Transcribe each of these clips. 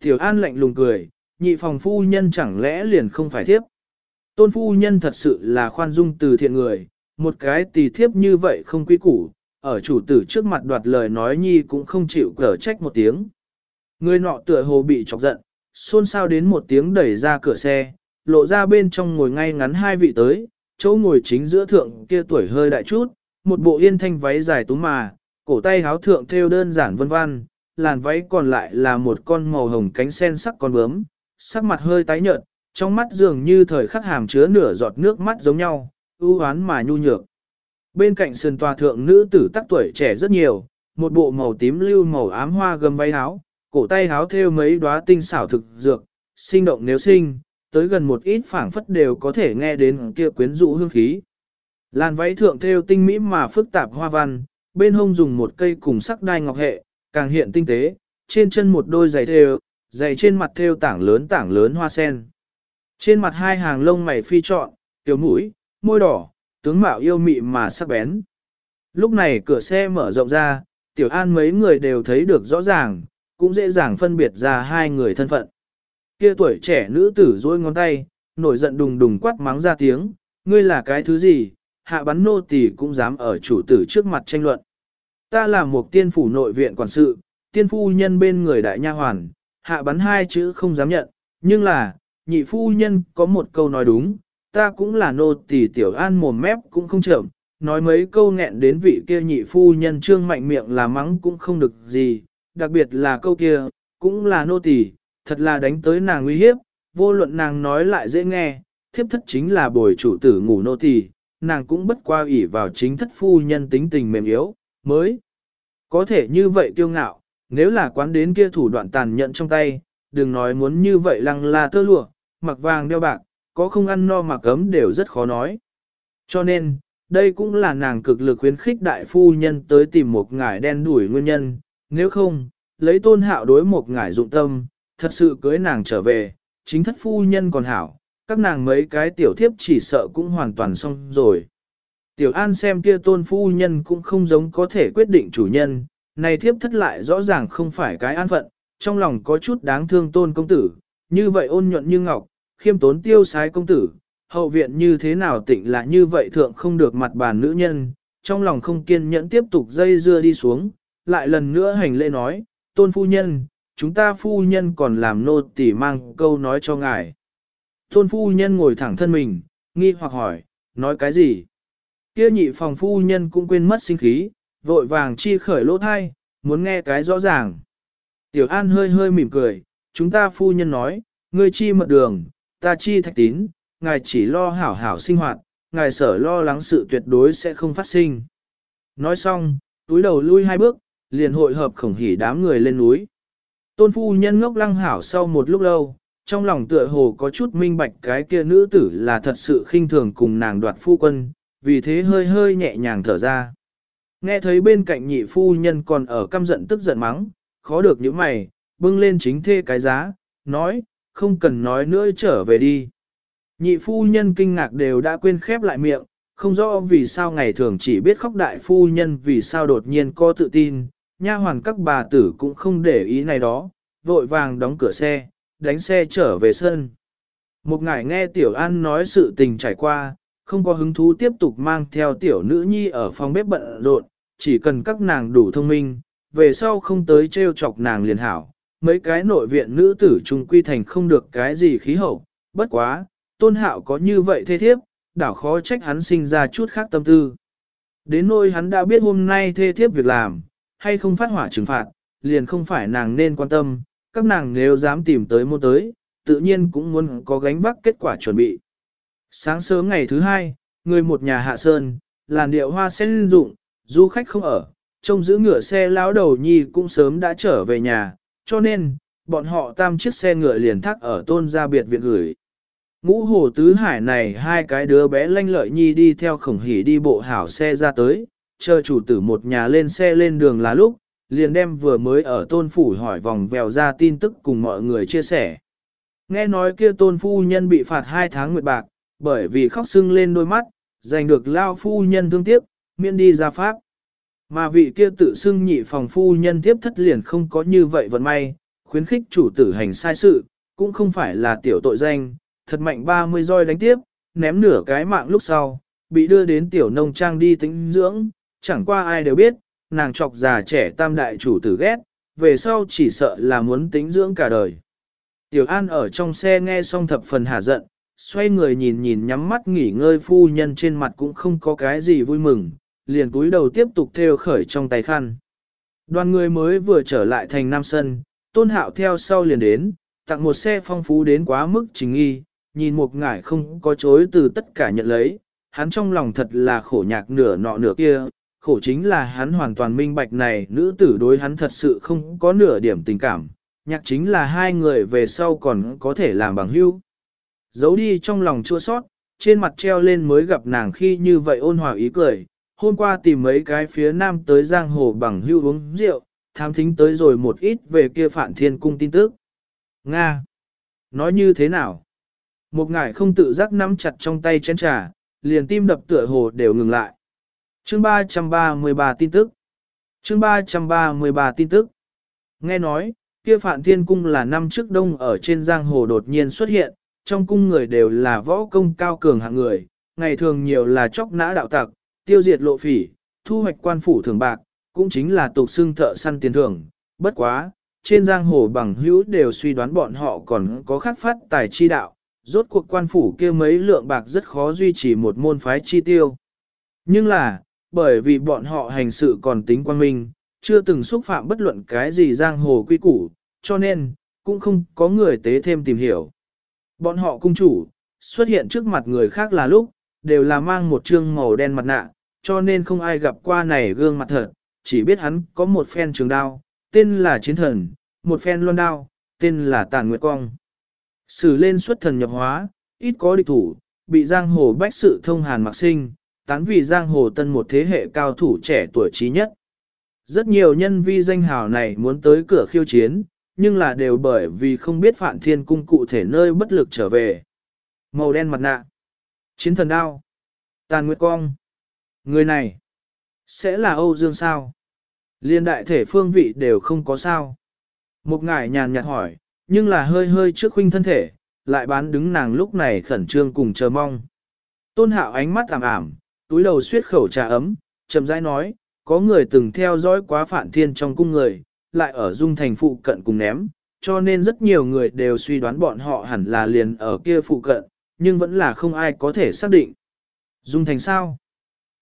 Tiểu An lạnh lùng cười, nhị phòng phu nhân chẳng lẽ liền không phải thiếp. Tôn phu nhân thật sự là khoan dung từ thiện người, một cái tỳ thiếp như vậy không quý củ, ở chủ tử trước mặt đoạt lời nói nhi cũng không chịu cở trách một tiếng. Người nọ tựa hồ bị chọc giận, xôn xao đến một tiếng đẩy ra cửa xe, lộ ra bên trong ngồi ngay ngắn hai vị tới, chỗ ngồi chính giữa thượng kia tuổi hơi đại chút, một bộ yên thanh váy dài túm mà, cổ tay háo thượng thêu đơn giản vân vân, làn váy còn lại là một con màu hồng cánh sen sắc con bướm, sắc mặt hơi tái nhợt, trong mắt dường như thời khắc hàm chứa nửa giọt nước mắt giống nhau, ưu hoán mà nhu nhược. Bên cạnh sườn tòa thượng nữ tử tác tuổi trẻ rất nhiều, một bộ màu tím lưu màu ám hoa gầm váy áo, cổ tay áo thêu mấy đóa tinh xảo thực dược, sinh động nếu sinh, tới gần một ít phảng phất đều có thể nghe đến kia quyến rũ hương khí. Làn váy thượng thêu tinh mỹ mà phức tạp hoa văn, bên hông dùng một cây cùng sắc đai ngọc hệ, càng hiện tinh tế, trên chân một đôi giày thêu, giày trên mặt thêu tảng lớn tảng lớn hoa sen. Trên mặt hai hàng lông mày phi trọn, tiểu mũi, môi đỏ, tướng mạo yêu mị mà sắc bén. Lúc này cửa xe mở rộng ra, tiểu an mấy người đều thấy được rõ ràng, cũng dễ dàng phân biệt ra hai người thân phận. Kia tuổi trẻ nữ tử dôi ngón tay, nổi giận đùng đùng quát mắng ra tiếng, ngươi là cái thứ gì, hạ bắn nô tỳ cũng dám ở chủ tử trước mặt tranh luận. Ta là một tiên phủ nội viện quản sự, tiên phu nhân bên người đại nha hoàn, hạ bắn hai chữ không dám nhận, nhưng là, nhị phu nhân có một câu nói đúng, ta cũng là nô tỳ tiểu an mồm mép cũng không chậm, nói mấy câu nghẹn đến vị kia nhị phu nhân trương mạnh miệng là mắng cũng không được gì, đặc biệt là câu kia, cũng là nô tỳ, thật là đánh tới nàng nguy hiếp, vô luận nàng nói lại dễ nghe, thiếp thất chính là bồi chủ tử ngủ nô tỳ, nàng cũng bất qua ủy vào chính thất phu nhân tính tình mềm yếu, mới có thể như vậy kiêu ngạo, nếu là quán đến kia thủ đoạn tàn nhẫn trong tay, đừng nói muốn như vậy lăng là tơ lụa, mặc vàng đeo bạc, có không ăn no mà cấm đều rất khó nói. Cho nên, đây cũng là nàng cực lực khuyến khích đại phu nhân tới tìm một ngải đen đuổi nguyên nhân, nếu không, lấy tôn hạo đối một ngải dụng tâm, thật sự cưới nàng trở về, chính thất phu nhân còn hảo, các nàng mấy cái tiểu thiếp chỉ sợ cũng hoàn toàn xong rồi. Tiểu An xem kia tôn phu nhân cũng không giống có thể quyết định chủ nhân, này thiếp thất lại rõ ràng không phải cái an phận, trong lòng có chút đáng thương tôn công tử, như vậy ôn nhuận như ngọc, khiêm tốn tiêu sái công tử, hậu viện như thế nào tịnh là như vậy thượng không được mặt bàn nữ nhân, trong lòng không kiên nhẫn tiếp tục dây dưa đi xuống, lại lần nữa hành lễ nói, tôn phu nhân, chúng ta phu nhân còn làm nô tỉ mang câu nói cho ngài. Tôn phu nhân ngồi thẳng thân mình, nghi hoặc hỏi, nói cái gì? Kia nhị phòng phu nhân cũng quên mất sinh khí, vội vàng chi khởi lỗ thai, muốn nghe cái rõ ràng. Tiểu An hơi hơi mỉm cười, chúng ta phu nhân nói, ngươi chi mật đường, ta chi thạch tín, ngài chỉ lo hảo hảo sinh hoạt, ngài sở lo lắng sự tuyệt đối sẽ không phát sinh. Nói xong, túi đầu lui hai bước, liền hội hợp khổng hỉ đám người lên núi. Tôn phu nhân ngốc lăng hảo sau một lúc lâu, trong lòng tựa hồ có chút minh bạch cái kia nữ tử là thật sự khinh thường cùng nàng đoạt phu quân, vì thế hơi hơi nhẹ nhàng thở ra. Nghe thấy bên cạnh nhị phu nhân còn ở căm giận tức giận mắng, khó được những mày, bưng lên chính thê cái giá, nói, không cần nói nữa trở về đi. Nhị phu nhân kinh ngạc đều đã quên khép lại miệng, không rõ vì sao ngày thường chỉ biết khóc đại phu nhân vì sao đột nhiên có tự tin, nha hoàn các bà tử cũng không để ý này đó, vội vàng đóng cửa xe, đánh xe trở về sân. Một ngày nghe Tiểu An nói sự tình trải qua, không có hứng thú tiếp tục mang theo Tiểu Nữ Nhi ở phòng bếp bận rộn, chỉ cần các nàng đủ thông minh, về sau không tới trêu chọc nàng liền hảo. Mấy cái nội viện nữ tử trung quy thành không được cái gì khí hậu, bất quá, tôn hạo có như vậy thê thiếp, đảo khó trách hắn sinh ra chút khác tâm tư. Đến nỗi hắn đã biết hôm nay thê thiếp việc làm, hay không phát hỏa trừng phạt, liền không phải nàng nên quan tâm, các nàng nếu dám tìm tới môn tới, tự nhiên cũng muốn có gánh vác kết quả chuẩn bị. Sáng sớm ngày thứ hai, người một nhà hạ sơn, làn điệu hoa sen dụng, du khách không ở, trông giữ ngựa xe lão đầu nhi cũng sớm đã trở về nhà, cho nên, bọn họ tam chiếc xe ngựa liền thác ở tôn gia biệt viện gửi. Ngũ hồ tứ hải này hai cái đứa bé lanh lợi nhi đi theo khổng hỉ đi bộ hảo xe ra tới, chờ chủ tử một nhà lên xe lên đường là lúc, liền đem vừa mới ở tôn phủ hỏi vòng vèo ra tin tức cùng mọi người chia sẻ. Nghe nói kia tôn phu nhân bị phạt hai tháng nguyệt bạc, bởi vì khóc sưng lên đôi mắt, giành được lao phu nhân thương tiếc, miễn đi ra pháp. Mà vị kia tự xưng nhị phòng phu nhân tiếp thất liền không có như vậy vận may, khuyến khích chủ tử hành sai sự, cũng không phải là tiểu tội danh, thật mạnh 30 roi đánh tiếp, ném nửa cái mạng lúc sau, bị đưa đến tiểu nông trang đi tính dưỡng, chẳng qua ai đều biết, nàng chọc già trẻ tam đại chủ tử ghét, về sau chỉ sợ là muốn tính dưỡng cả đời. Tiểu An ở trong xe nghe xong thập phần hả giận, xoay người nhìn nhìn nhắm mắt nghỉ ngơi phu nhân trên mặt cũng không có cái gì vui mừng, liền cúi đầu tiếp tục theo khởi trong tay khăn. Đoàn người mới vừa trở lại thành Nam Sân, tôn hạo theo sau liền đến, tặng một xe phong phú đến quá mức trình nghi, nhìn một ngải không có chối từ tất cả nhận lấy, hắn trong lòng thật là khổ nhạc nửa nọ nửa kia, khổ chính là hắn hoàn toàn minh bạch này nữ tử đối hắn thật sự không có nửa điểm tình cảm, nhạc chính là hai người về sau còn có thể làm bằng hữu. Giấu đi trong lòng chua sót, trên mặt treo lên mới gặp nàng khi như vậy ôn hòa ý cười, hôm qua tìm mấy cái phía nam tới giang hồ bằng hưu uống rượu, tham thính tới rồi một ít về kia phản thiên cung tin tức. Nga! Nói như thế nào? Một ngải không tự giác nắm chặt trong tay chén trà, liền tim đập tựa hồ đều ngừng lại. Chương 333 tin tức. Chương 333 tin tức. Nghe nói, kia Phạn Thiên Cung là năm trước đông ở trên giang hồ đột nhiên xuất hiện, trong cung người đều là võ công cao cường hạng người, ngày thường nhiều là chóc nã đạo tặc, tiêu diệt lộ phỉ, thu hoạch quan phủ thường bạc, cũng chính là tục xưng thợ săn tiền thưởng. Bất quá, trên giang hồ bằng hữu đều suy đoán bọn họ còn có khắc phát tài chi đạo, rốt cuộc quan phủ kia mấy lượng bạc rất khó duy trì một môn phái chi tiêu. Nhưng là, bởi vì bọn họ hành sự còn tính quan minh, chưa từng xúc phạm bất luận cái gì giang hồ quy củ, cho nên, cũng không có người tế thêm tìm hiểu. Bọn họ cung chủ, xuất hiện trước mặt người khác là lúc, đều là mang một trương màu đen mặt nạ, cho nên không ai gặp qua này gương mặt thật, chỉ biết hắn có một phen trường đao, tên là chiến thần, một phen loan đao, tên là tàn nguyệt cong. Sử lên xuất thần nhập hóa, ít có địch thủ, bị giang hồ bách sự thông hàn mặc sinh, tán vì giang hồ tân một thế hệ cao thủ trẻ tuổi trí nhất. Rất nhiều nhân vi danh hào này muốn tới cửa khiêu chiến, nhưng là đều bởi vì không biết Phạn Thiên Cung cụ thể nơi bất lực trở về. Màu đen mặt nạ, chiến thần đao, tàn nguyệt cong. Người này, sẽ là Âu Dương sao? Liên đại thể phương vị đều không có sao. Một ngải nhàn nhạt hỏi, nhưng là hơi hơi trước huynh thân thể, lại bán đứng nàng lúc này khẩn trương cùng chờ mong. Tôn hạo ánh mắt ảm ảm, túi đầu suyết khẩu trà ấm, chậm rãi nói, có người từng theo dõi quá phản thiên trong cung người, lại ở dung thành phụ cận cùng ném, cho nên rất nhiều người đều suy đoán bọn họ hẳn là liền ở kia phụ cận, nhưng vẫn là không ai có thể xác định. Dung thành sao?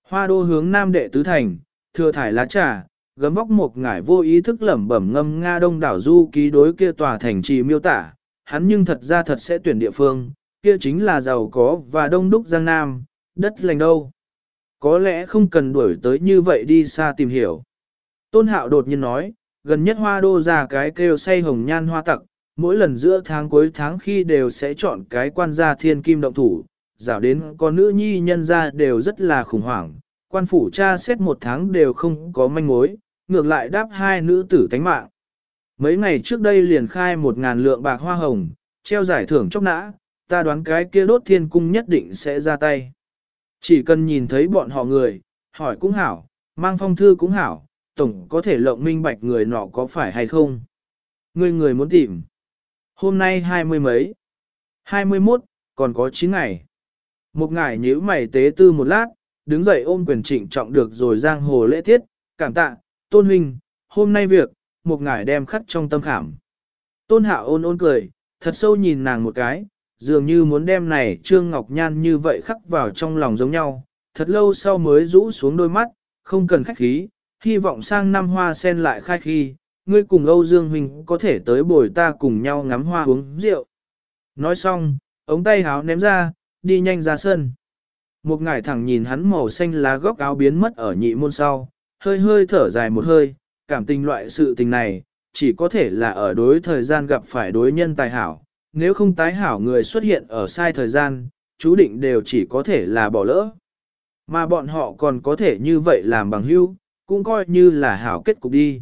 Hoa đô hướng nam đệ tứ thành, thừa thải lá trà, gấm vóc một ngải vô ý thức lẩm bẩm ngâm Nga đông đảo du ký đối kia tòa thành trì miêu tả, hắn nhưng thật ra thật sẽ tuyển địa phương, kia chính là giàu có và đông đúc giang nam, đất lành đâu. Có lẽ không cần đuổi tới như vậy đi xa tìm hiểu. Tôn hạo đột nhiên nói, gần nhất hoa đô ra cái kêu say hồng nhan hoa tặc, mỗi lần giữa tháng cuối tháng khi đều sẽ chọn cái quan gia thiên kim động thủ, dạo đến con nữ nhi nhân ra đều rất là khủng hoảng, quan phủ cha xét một tháng đều không có manh mối, ngược lại đáp hai nữ tử tánh mạng. Mấy ngày trước đây liền khai một ngàn lượng bạc hoa hồng, treo giải thưởng chốc nã, ta đoán cái kia đốt thiên cung nhất định sẽ ra tay. Chỉ cần nhìn thấy bọn họ người, hỏi cũng hảo, mang phong thư cũng hảo, tổng có thể lộng minh bạch người nọ có phải hay không. Người người muốn tìm. Hôm nay hai mươi mấy. Hai mươi mốt, còn có chín ngày. Một ngải nhíu mày tế tư một lát, đứng dậy ôm quyền trịnh trọng được rồi giang hồ lễ tiết, cảm tạ, tôn huynh, hôm nay việc, một ngải đem khắc trong tâm khảm. Tôn hạ ôn ôn cười, thật sâu nhìn nàng một cái, dường như muốn đem này Trương Ngọc Nhan như vậy khắc vào trong lòng giống nhau, thật lâu sau mới rũ xuống đôi mắt, không cần khách khí, hy vọng sang năm hoa sen lại khai khi, ngươi cùng Âu Dương Huynh có thể tới bồi ta cùng nhau ngắm hoa uống rượu. Nói xong, ống tay háo ném ra, đi nhanh ra sân. Một ngải thẳng nhìn hắn màu xanh lá góc áo biến mất ở nhị môn sau, hơi hơi thở dài một hơi, cảm tình loại sự tình này, chỉ có thể là ở đối thời gian gặp phải đối nhân tài hảo, nếu không tái hảo người xuất hiện ở sai thời gian, chú định đều chỉ có thể là bỏ lỡ. Mà bọn họ còn có thể như vậy làm bằng hữu, cũng coi như là hảo kết cục đi.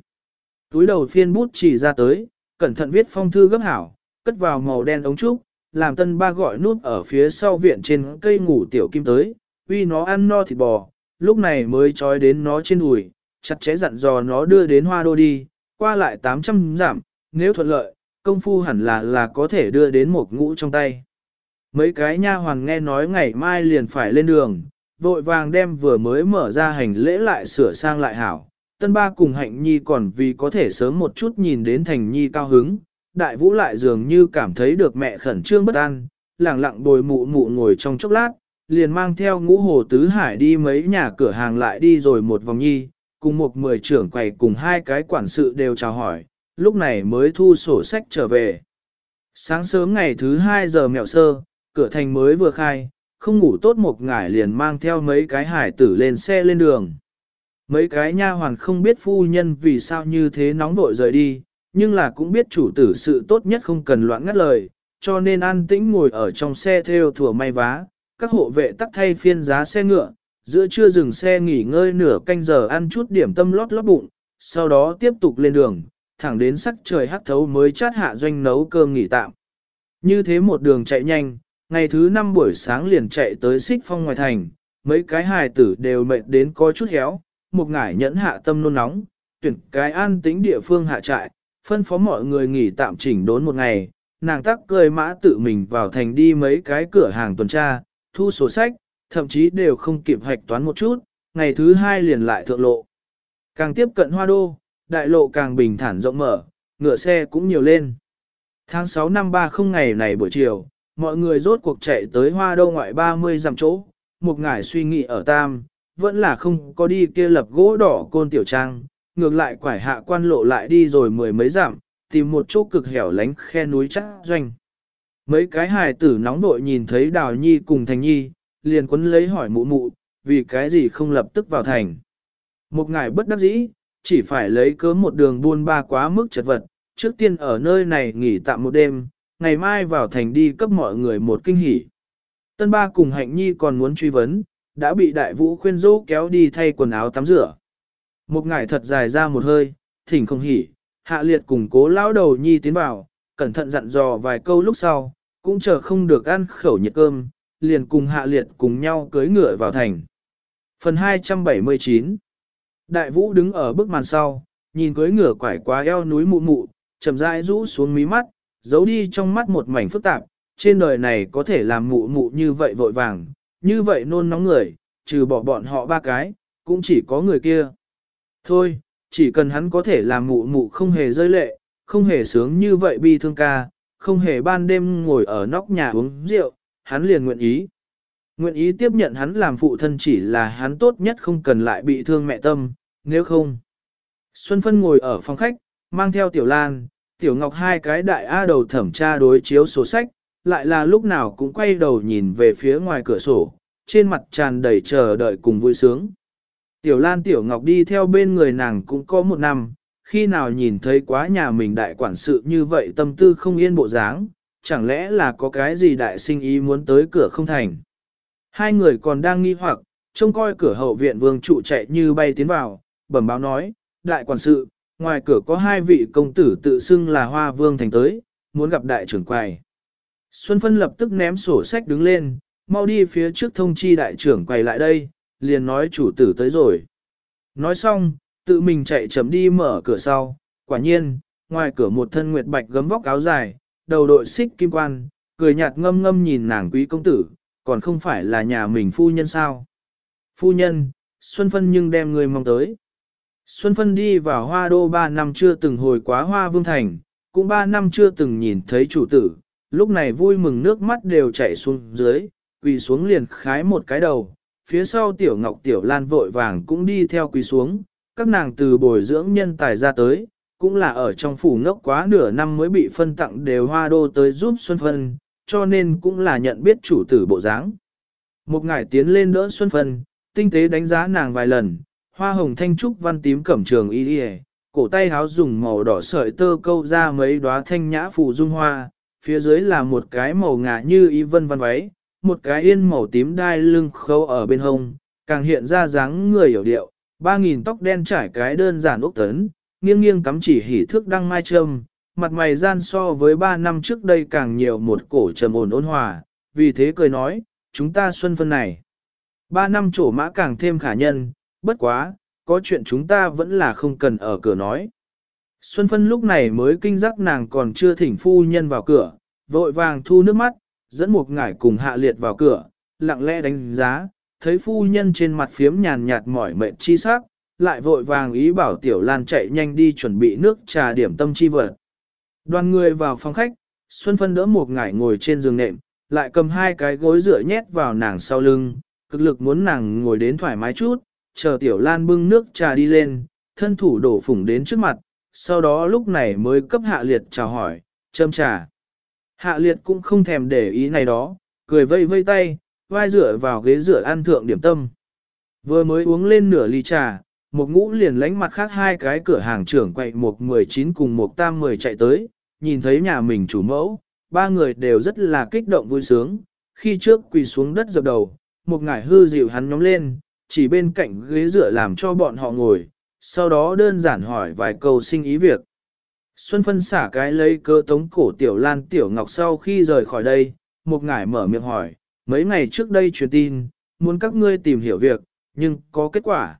Túi đầu phiên bút chỉ ra tới, cẩn thận viết phong thư gấp hảo, cất vào màu đen ống trúc, làm tân ba gọi nút ở phía sau viện trên cây ngủ tiểu kim tới, uy nó ăn no thịt bò, lúc này mới trói đến nó trên đùi, chặt chẽ dặn dò nó đưa đến hoa đô đi, qua lại 800 giảm, nếu thuận lợi, công phu hẳn là là có thể đưa đến một ngũ trong tay. Mấy cái nha hoàn nghe nói ngày mai liền phải lên đường, vội vàng đem vừa mới mở ra hành lễ lại sửa sang lại hảo. Tân ba cùng hạnh nhi còn vì có thể sớm một chút nhìn đến thành nhi cao hứng, đại vũ lại dường như cảm thấy được mẹ khẩn trương bất an, lẳng lặng bồi mụ mụ ngồi trong chốc lát, liền mang theo ngũ hồ tứ hải đi mấy nhà cửa hàng lại đi rồi một vòng nhi, cùng một mười trưởng quầy cùng hai cái quản sự đều chào hỏi, lúc này mới thu sổ sách trở về. Sáng sớm ngày thứ hai giờ mẹo sơ, cửa thành mới vừa khai, không ngủ tốt một ngải liền mang theo mấy cái hải tử lên xe lên đường. Mấy cái nha hoàn không biết phu nhân vì sao như thế nóng vội rời đi, nhưng là cũng biết chủ tử sự tốt nhất không cần loạn ngắt lời, cho nên an tĩnh ngồi ở trong xe theo thủa may vá, các hộ vệ tắt thay phiên giá xe ngựa, giữa trưa dừng xe nghỉ ngơi nửa canh giờ ăn chút điểm tâm lót lót bụng, sau đó tiếp tục lên đường, thẳng đến sắc trời hắt thấu mới chát hạ doanh nấu cơm nghỉ tạm. Như thế một đường chạy nhanh, ngày thứ năm buổi sáng liền chạy tới xích phong ngoài thành, mấy cái hài tử đều mệt đến có chút héo, một ngải nhẫn hạ tâm nôn nóng, tuyển cái an tính địa phương hạ trại, phân phó mọi người nghỉ tạm chỉnh đốn một ngày, nàng tắc cười mã tự mình vào thành đi mấy cái cửa hàng tuần tra, thu sổ sách, thậm chí đều không kịp hạch toán một chút, ngày thứ hai liền lại thượng lộ. Càng tiếp cận hoa đô, đại lộ càng bình thản rộng mở, ngựa xe cũng nhiều lên. Tháng 6 năm 30 ngày này buổi chiều, mọi người rốt cuộc chạy tới hoa đô ngoại 30 dặm chỗ, một ngải suy nghĩ ở tam, vẫn là không có đi kia lập gỗ đỏ côn tiểu trang, ngược lại quải hạ quan lộ lại đi rồi mười mấy dặm, tìm một chỗ cực hẻo lánh khe núi chắc doanh. Mấy cái hài tử nóng vội nhìn thấy Đào Nhi cùng Thành Nhi, liền quấn lấy hỏi mụ mụ, vì cái gì không lập tức vào thành. Một ngài bất đắc dĩ, chỉ phải lấy cớ một đường buôn ba quá mức chật vật, trước tiên ở nơi này nghỉ tạm một đêm, ngày mai vào thành đi cấp mọi người một kinh hỉ. Tân ba cùng hạnh nhi còn muốn truy vấn, đã bị đại vũ khuyên dỗ kéo đi thay quần áo tắm rửa. Một ngày thật dài ra một hơi, thỉnh không hỉ, hạ liệt cùng cố lão đầu nhi tiến vào, cẩn thận dặn dò vài câu lúc sau, cũng chờ không được ăn khẩu nhiệt cơm, liền cùng hạ liệt cùng nhau cưới ngựa vào thành. Phần 279 Đại vũ đứng ở bức màn sau, nhìn cưới ngựa quải qua eo núi mụ mụ, chậm rãi rũ xuống mí mắt, giấu đi trong mắt một mảnh phức tạp, trên đời này có thể làm mụ mụ như vậy vội vàng, như vậy nôn nóng người, trừ bỏ bọn họ ba cái, cũng chỉ có người kia. Thôi, chỉ cần hắn có thể làm mụ mụ không hề rơi lệ, không hề sướng như vậy bi thương ca, không hề ban đêm ngồi ở nóc nhà uống rượu, hắn liền nguyện ý. Nguyện ý tiếp nhận hắn làm phụ thân chỉ là hắn tốt nhất không cần lại bị thương mẹ tâm, nếu không. Xuân Phân ngồi ở phòng khách, mang theo Tiểu Lan, Tiểu Ngọc hai cái đại A đầu thẩm tra đối chiếu sổ sách, lại là lúc nào cũng quay đầu nhìn về phía ngoài cửa sổ, trên mặt tràn đầy chờ đợi cùng vui sướng. Tiểu Lan Tiểu Ngọc đi theo bên người nàng cũng có một năm, khi nào nhìn thấy quá nhà mình đại quản sự như vậy tâm tư không yên bộ dáng, chẳng lẽ là có cái gì đại sinh ý muốn tới cửa không thành. Hai người còn đang nghi hoặc, trông coi cửa hậu viện vương trụ chạy như bay tiến vào, bẩm báo nói, đại quản sự, ngoài cửa có hai vị công tử tự xưng là hoa vương thành tới, muốn gặp đại trưởng quầy. Xuân Phân lập tức ném sổ sách đứng lên, mau đi phía trước thông chi đại trưởng quầy lại đây, liền nói chủ tử tới rồi. Nói xong, tự mình chạy chậm đi mở cửa sau, quả nhiên, ngoài cửa một thân nguyệt bạch gấm vóc áo dài, đầu đội xích kim quan, cười nhạt ngâm ngâm nhìn nàng quý công tử, còn không phải là nhà mình phu nhân sao. Phu nhân, Xuân Phân nhưng đem người mong tới. Xuân Phân đi vào hoa đô ba năm chưa từng hồi quá hoa vương thành, cũng ba năm chưa từng nhìn thấy chủ tử, lúc này vui mừng nước mắt đều chảy xuống dưới, quỳ xuống liền khái một cái đầu, phía sau tiểu ngọc tiểu lan vội vàng cũng đi theo quỳ xuống, các nàng từ bồi dưỡng nhân tài ra tới, cũng là ở trong phủ ngốc quá nửa năm mới bị phân tặng đều hoa đô tới giúp Xuân Phân, cho nên cũng là nhận biết chủ tử bộ dáng. Một ngải tiến lên đỡ Xuân Phân, tinh tế đánh giá nàng vài lần, hoa hồng thanh trúc văn tím cẩm trường y y cổ tay háo dùng màu đỏ sợi tơ câu ra mấy đóa thanh nhã phù dung hoa, phía dưới là một cái màu ngà như y vân văn váy, một cái yên màu tím đai lưng khâu ở bên hông, càng hiện ra dáng người hiểu điệu, ba nghìn tóc đen trải cái đơn giản ốc tấn, nghiêng nghiêng cắm chỉ hỉ thước đăng mai trâm, mặt mày gian so với ba năm trước đây càng nhiều một cổ trầm ổn ôn hòa, vì thế cười nói, chúng ta xuân phân này. Ba năm trổ mã càng thêm khả nhân, bất quá, có chuyện chúng ta vẫn là không cần ở cửa nói. Xuân Phân lúc này mới kinh giác nàng còn chưa thỉnh phu nhân vào cửa, vội vàng thu nước mắt, dẫn một ngải cùng hạ liệt vào cửa, lặng lẽ đánh giá, thấy phu nhân trên mặt phiếm nhàn nhạt mỏi mệt chi sắc, lại vội vàng ý bảo Tiểu Lan chạy nhanh đi chuẩn bị nước trà điểm tâm chi vật. Đoàn người vào phòng khách, Xuân Phân đỡ một ngải ngồi trên giường nệm, lại cầm hai cái gối rửa nhét vào nàng sau lưng, cực lực muốn nàng ngồi đến thoải mái chút, chờ Tiểu Lan bưng nước trà đi lên, thân thủ đổ phủng đến trước mặt, sau đó lúc này mới cấp hạ liệt chào hỏi, châm trà. Hạ liệt cũng không thèm để ý này đó, cười vây vây tay, vai dựa vào ghế rửa ăn thượng điểm tâm. Vừa mới uống lên nửa ly trà, một ngũ liền lánh mặt khác hai cái cửa hàng trưởng quậy một mười chín cùng một tam mười chạy tới, nhìn thấy nhà mình chủ mẫu, ba người đều rất là kích động vui sướng, khi trước quỳ xuống đất dập đầu, một ngải hư dịu hắn nhóm lên, chỉ bên cạnh ghế dựa làm cho bọn họ ngồi, sau đó đơn giản hỏi vài câu sinh ý việc. Xuân phân xả cái lấy cơ tống cổ tiểu lan tiểu ngọc sau khi rời khỏi đây, một ngải mở miệng hỏi, mấy ngày trước đây truyền tin, muốn các ngươi tìm hiểu việc, nhưng có kết quả.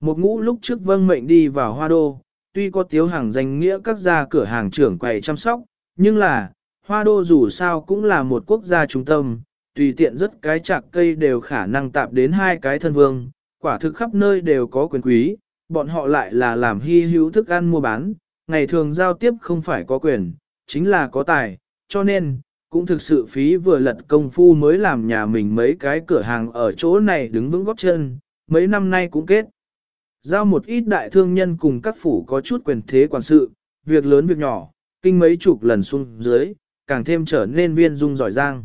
Một ngũ lúc trước vâng mệnh đi vào hoa đô, tuy có tiếu hàng danh nghĩa các gia cửa hàng trưởng quầy chăm sóc, nhưng là, hoa đô dù sao cũng là một quốc gia trung tâm, tùy tiện rất cái chạc cây đều khả năng tạp đến hai cái thân vương, quả thực khắp nơi đều có quyền quý, bọn họ lại là làm hy hữu thức ăn mua bán, ngày thường giao tiếp không phải có quyền, chính là có tài, cho nên, cũng thực sự phí vừa lật công phu mới làm nhà mình mấy cái cửa hàng ở chỗ này đứng vững góp chân, mấy năm nay cũng kết. Giao một ít đại thương nhân cùng các phủ có chút quyền thế quản sự, việc lớn việc nhỏ, kinh mấy chục lần xuống dưới, càng thêm trở nên viên dung giỏi giang.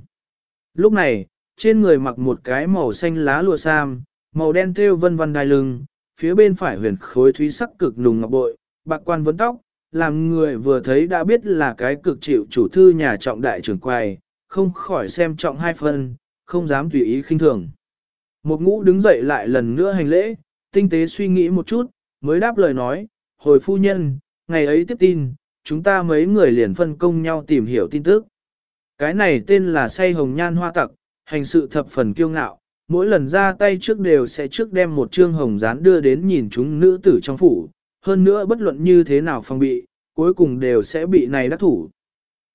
Lúc này, trên người mặc một cái màu xanh lá lụa sam, màu đen thêu vân vân đai lưng, phía bên phải huyền khối thúy sắc cực nùng ngọc bội, bạc quan vấn tóc, làm người vừa thấy đã biết là cái cực chịu chủ thư nhà trọng đại trưởng quầy, không khỏi xem trọng hai phần, không dám tùy ý khinh thường. Một ngũ đứng dậy lại lần nữa hành lễ, tinh tế suy nghĩ một chút, mới đáp lời nói, hồi phu nhân, ngày ấy tiếp tin, chúng ta mấy người liền phân công nhau tìm hiểu tin tức. Cái này tên là say hồng nhan hoa tặc, hành sự thập phần kiêu ngạo, mỗi lần ra tay trước đều sẽ trước đem một trương hồng dán đưa đến nhìn chúng nữ tử trong phủ, hơn nữa bất luận như thế nào phòng bị, cuối cùng đều sẽ bị này đắc thủ.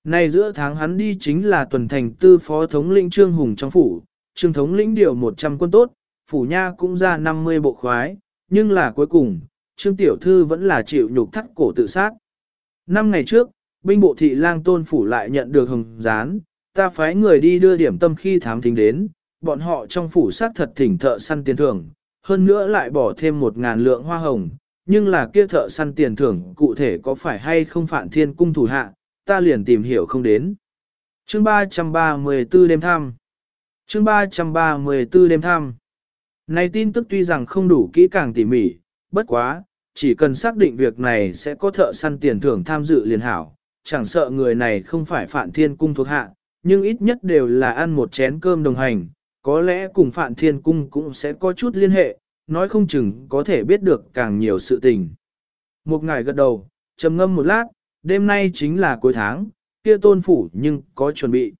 Này giữa tháng hắn đi chính là tuần thành tư phó thống lĩnh Trương Hùng trong phủ, Trương thống lĩnh điều 100 quân tốt, phủ nha cũng ra 50 bộ khoái, nhưng là cuối cùng, Trương Tiểu Thư vẫn là chịu nhục thắt cổ tự sát. Năm ngày trước, binh bộ thị lang tôn phủ lại nhận được hồng gián, ta phái người đi đưa điểm tâm khi thám thính đến, bọn họ trong phủ sát thật thỉnh thợ săn tiền thưởng, hơn nữa lại bỏ thêm một ngàn lượng hoa hồng, nhưng là kia thợ săn tiền thưởng cụ thể có phải hay không phản thiên cung thủ hạ, ta liền tìm hiểu không đến. Chương 334 đêm thăm Chương 334 đêm thăm Này tin tức tuy rằng không đủ kỹ càng tỉ mỉ, bất quá, chỉ cần xác định việc này sẽ có thợ săn tiền thưởng tham dự liền hảo, chẳng sợ người này không phải Phạn thiên cung thuộc hạ, nhưng ít nhất đều là ăn một chén cơm đồng hành, có lẽ cùng Phạn Thiên Cung cũng sẽ có chút liên hệ, nói không chừng có thể biết được càng nhiều sự tình. Một ngày gật đầu, trầm ngâm một lát, đêm nay chính là cuối tháng, kia tôn phủ nhưng có chuẩn bị.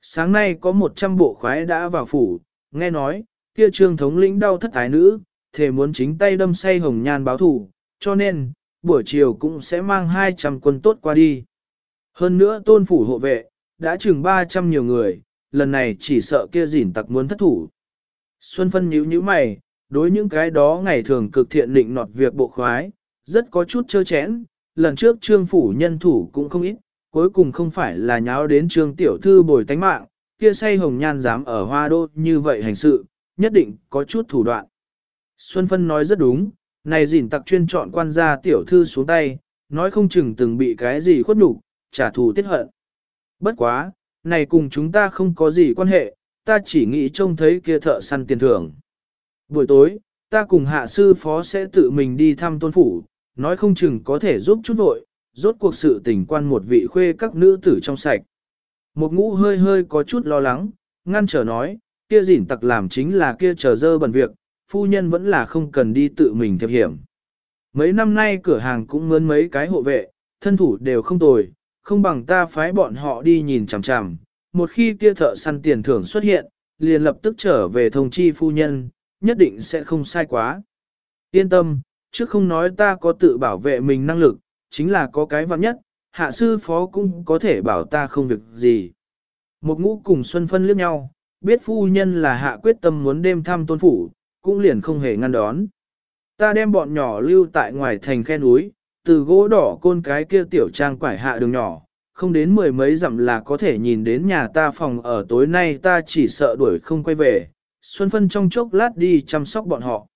Sáng nay có 100 bộ khoái đã vào phủ, nghe nói, kia trương thống lĩnh đau thất thái nữ, thể muốn chính tay đâm say hồng nhan báo thủ, cho nên, buổi chiều cũng sẽ mang 200 quân tốt qua đi. Hơn nữa tôn phủ hộ vệ, đã chừng 300 nhiều người, lần này chỉ sợ kia dỉn tặc muốn thất thủ. Xuân phân nhíu nhíu mày, đối những cái đó ngày thường cực thiện định nọt việc bộ khoái, rất có chút chơ chẽn, lần trước trương phủ nhân thủ cũng không ít, cuối cùng không phải là nháo đến trương tiểu thư bồi tánh mạng, kia say hồng nhan dám ở hoa đô như vậy hành sự, nhất định có chút thủ đoạn. Xuân phân nói rất đúng, này dỉn tặc chuyên chọn quan gia tiểu thư xuống tay, nói không chừng từng bị cái gì khuất nhục trả thù tiết hận. Bất quá, này cùng chúng ta không có gì quan hệ, ta chỉ nghĩ trông thấy kia thợ săn tiền thưởng. Buổi tối, ta cùng hạ sư phó sẽ tự mình đi thăm tôn phủ, nói không chừng có thể giúp chút vội, rốt cuộc sự tình quan một vị khuê các nữ tử trong sạch. Một ngũ hơi hơi có chút lo lắng, ngăn trở nói, kia dỉn tặc làm chính là kia chờ dơ bẩn việc, phu nhân vẫn là không cần đi tự mình thiệp hiểm. Mấy năm nay cửa hàng cũng mướn mấy cái hộ vệ, thân thủ đều không tồi, không bằng ta phái bọn họ đi nhìn chằm chằm, một khi kia thợ săn tiền thưởng xuất hiện, liền lập tức trở về thông chi phu nhân, nhất định sẽ không sai quá. Yên tâm, trước không nói ta có tự bảo vệ mình năng lực, chính là có cái vạn nhất, hạ sư phó cũng có thể bảo ta không việc gì. Một ngũ cùng Xuân Phân liếc nhau, biết phu nhân là hạ quyết tâm muốn đêm thăm tôn phủ, cũng liền không hề ngăn đón. Ta đem bọn nhỏ lưu tại ngoài thành khe núi, từ gỗ đỏ côn cái kia tiểu trang quải hạ đường nhỏ, không đến mười mấy dặm là có thể nhìn đến nhà ta phòng ở tối nay ta chỉ sợ đuổi không quay về, Xuân Phân trong chốc lát đi chăm sóc bọn họ.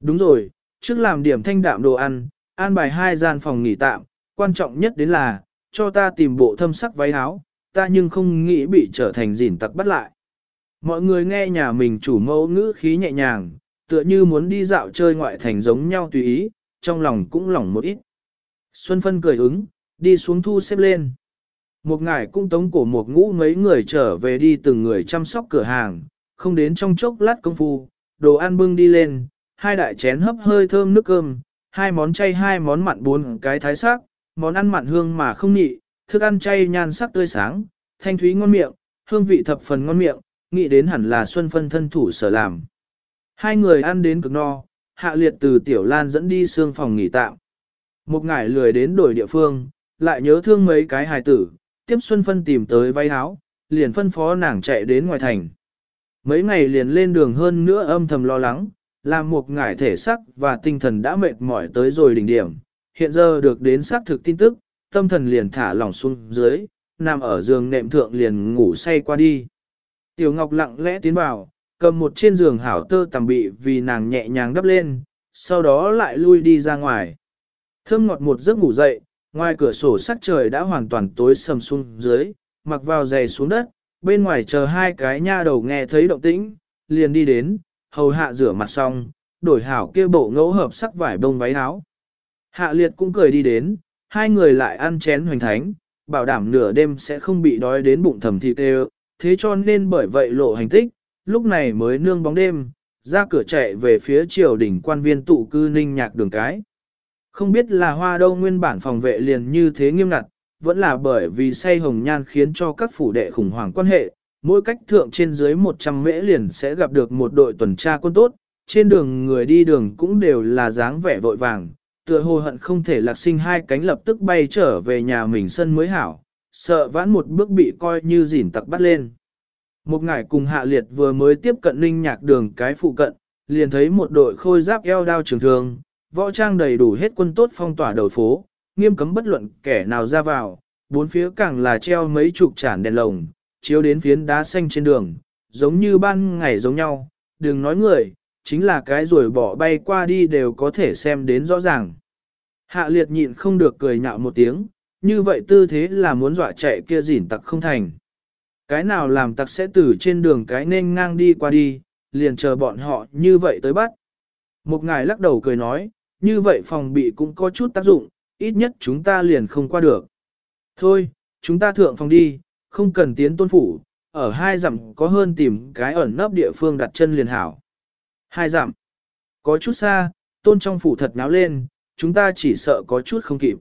Đúng rồi, trước làm điểm thanh đạm đồ ăn, an bài hai gian phòng nghỉ tạm, quan trọng nhất đến là, cho ta tìm bộ thâm sắc váy áo, ta nhưng không nghĩ bị trở thành dỉn tặc bắt lại. Mọi người nghe nhà mình chủ mẫu ngữ khí nhẹ nhàng, tựa như muốn đi dạo chơi ngoại thành giống nhau tùy ý, trong lòng cũng lỏng một ít. Xuân Phân cười ứng, đi xuống thu xếp lên. Một ngải cũng tống cổ một ngũ mấy người trở về đi từng người chăm sóc cửa hàng, không đến trong chốc lát công phu, đồ ăn bưng đi lên, hai đại chén hấp hơi thơm nước cơm, hai món chay hai món mặn bốn cái thái sắc, món ăn mặn hương mà không nhị, thức ăn chay nhan sắc tươi sáng, thanh thúy ngon miệng, hương vị thập phần ngon miệng, nghĩ đến hẳn là Xuân Phân thân thủ sở làm. Hai người ăn đến cực no, hạ liệt từ Tiểu Lan dẫn đi xương phòng nghỉ tạm. Một ngải lười đến đổi địa phương, lại nhớ thương mấy cái hài tử, tiếp Xuân Phân tìm tới vay áo, liền phân phó nàng chạy đến ngoài thành. Mấy ngày liền lên đường hơn nữa âm thầm lo lắng, làm một ngải thể sắc và tinh thần đã mệt mỏi tới rồi đỉnh điểm. Hiện giờ được đến xác thực tin tức, tâm thần liền thả lỏng xuống dưới, nằm ở giường nệm thượng liền ngủ say qua đi. Tiểu Ngọc lặng lẽ tiến vào, cầm một trên giường hảo tơ tằm bị vì nàng nhẹ nhàng đắp lên, sau đó lại lui đi ra ngoài. Thơm ngọt một giấc ngủ dậy, ngoài cửa sổ sắc trời đã hoàn toàn tối sầm xuống dưới, mặc vào giày xuống đất, bên ngoài chờ hai cái nha đầu nghe thấy động tĩnh, liền đi đến, hầu hạ rửa mặt xong, đổi hảo kia bộ ngẫu hợp sắc vải bông váy áo. Hạ liệt cũng cười đi đến, hai người lại ăn chén hoành thánh, bảo đảm nửa đêm sẽ không bị đói đến bụng thầm thịt đều, thế cho nên bởi vậy lộ hành tích, lúc này mới nương bóng đêm, ra cửa chạy về phía triều đỉnh quan viên tụ cư ninh nhạc đường cái. Không biết là hoa đâu nguyên bản phòng vệ liền như thế nghiêm ngặt, vẫn là bởi vì say hồng nhan khiến cho các phủ đệ khủng hoảng quan hệ, mỗi cách thượng trên dưới 100 mễ liền sẽ gặp được một đội tuần tra quân tốt, trên đường người đi đường cũng đều là dáng vẻ vội vàng, tựa hồ hận không thể lạc sinh hai cánh lập tức bay trở về nhà mình sân mới hảo, sợ vãn một bước bị coi như dỉn tặc bắt lên. Một ngải cùng hạ liệt vừa mới tiếp cận ninh nhạc đường cái phụ cận, liền thấy một đội khôi giáp eo đao trường thường, võ trang đầy đủ hết quân tốt phong tỏa đầu phố, nghiêm cấm bất luận kẻ nào ra vào, bốn phía càng là treo mấy chục chản đèn lồng, chiếu đến phiến đá xanh trên đường, giống như ban ngày giống nhau, đừng nói người, chính là cái rồi bỏ bay qua đi đều có thể xem đến rõ ràng. Hạ liệt nhịn không được cười nhạo một tiếng, như vậy tư thế là muốn dọa chạy kia dỉn tặc không thành. Cái nào làm tặc sẽ từ trên đường cái nên ngang đi qua đi, liền chờ bọn họ như vậy tới bắt. Một ngài lắc đầu cười nói, như vậy phòng bị cũng có chút tác dụng, ít nhất chúng ta liền không qua được. Thôi, chúng ta thượng phòng đi, không cần tiến tôn phủ, ở hai dặm có hơn tìm cái ẩn nấp địa phương đặt chân liền hảo. Hai dặm, có chút xa, tôn trong phủ thật náo lên, chúng ta chỉ sợ có chút không kịp.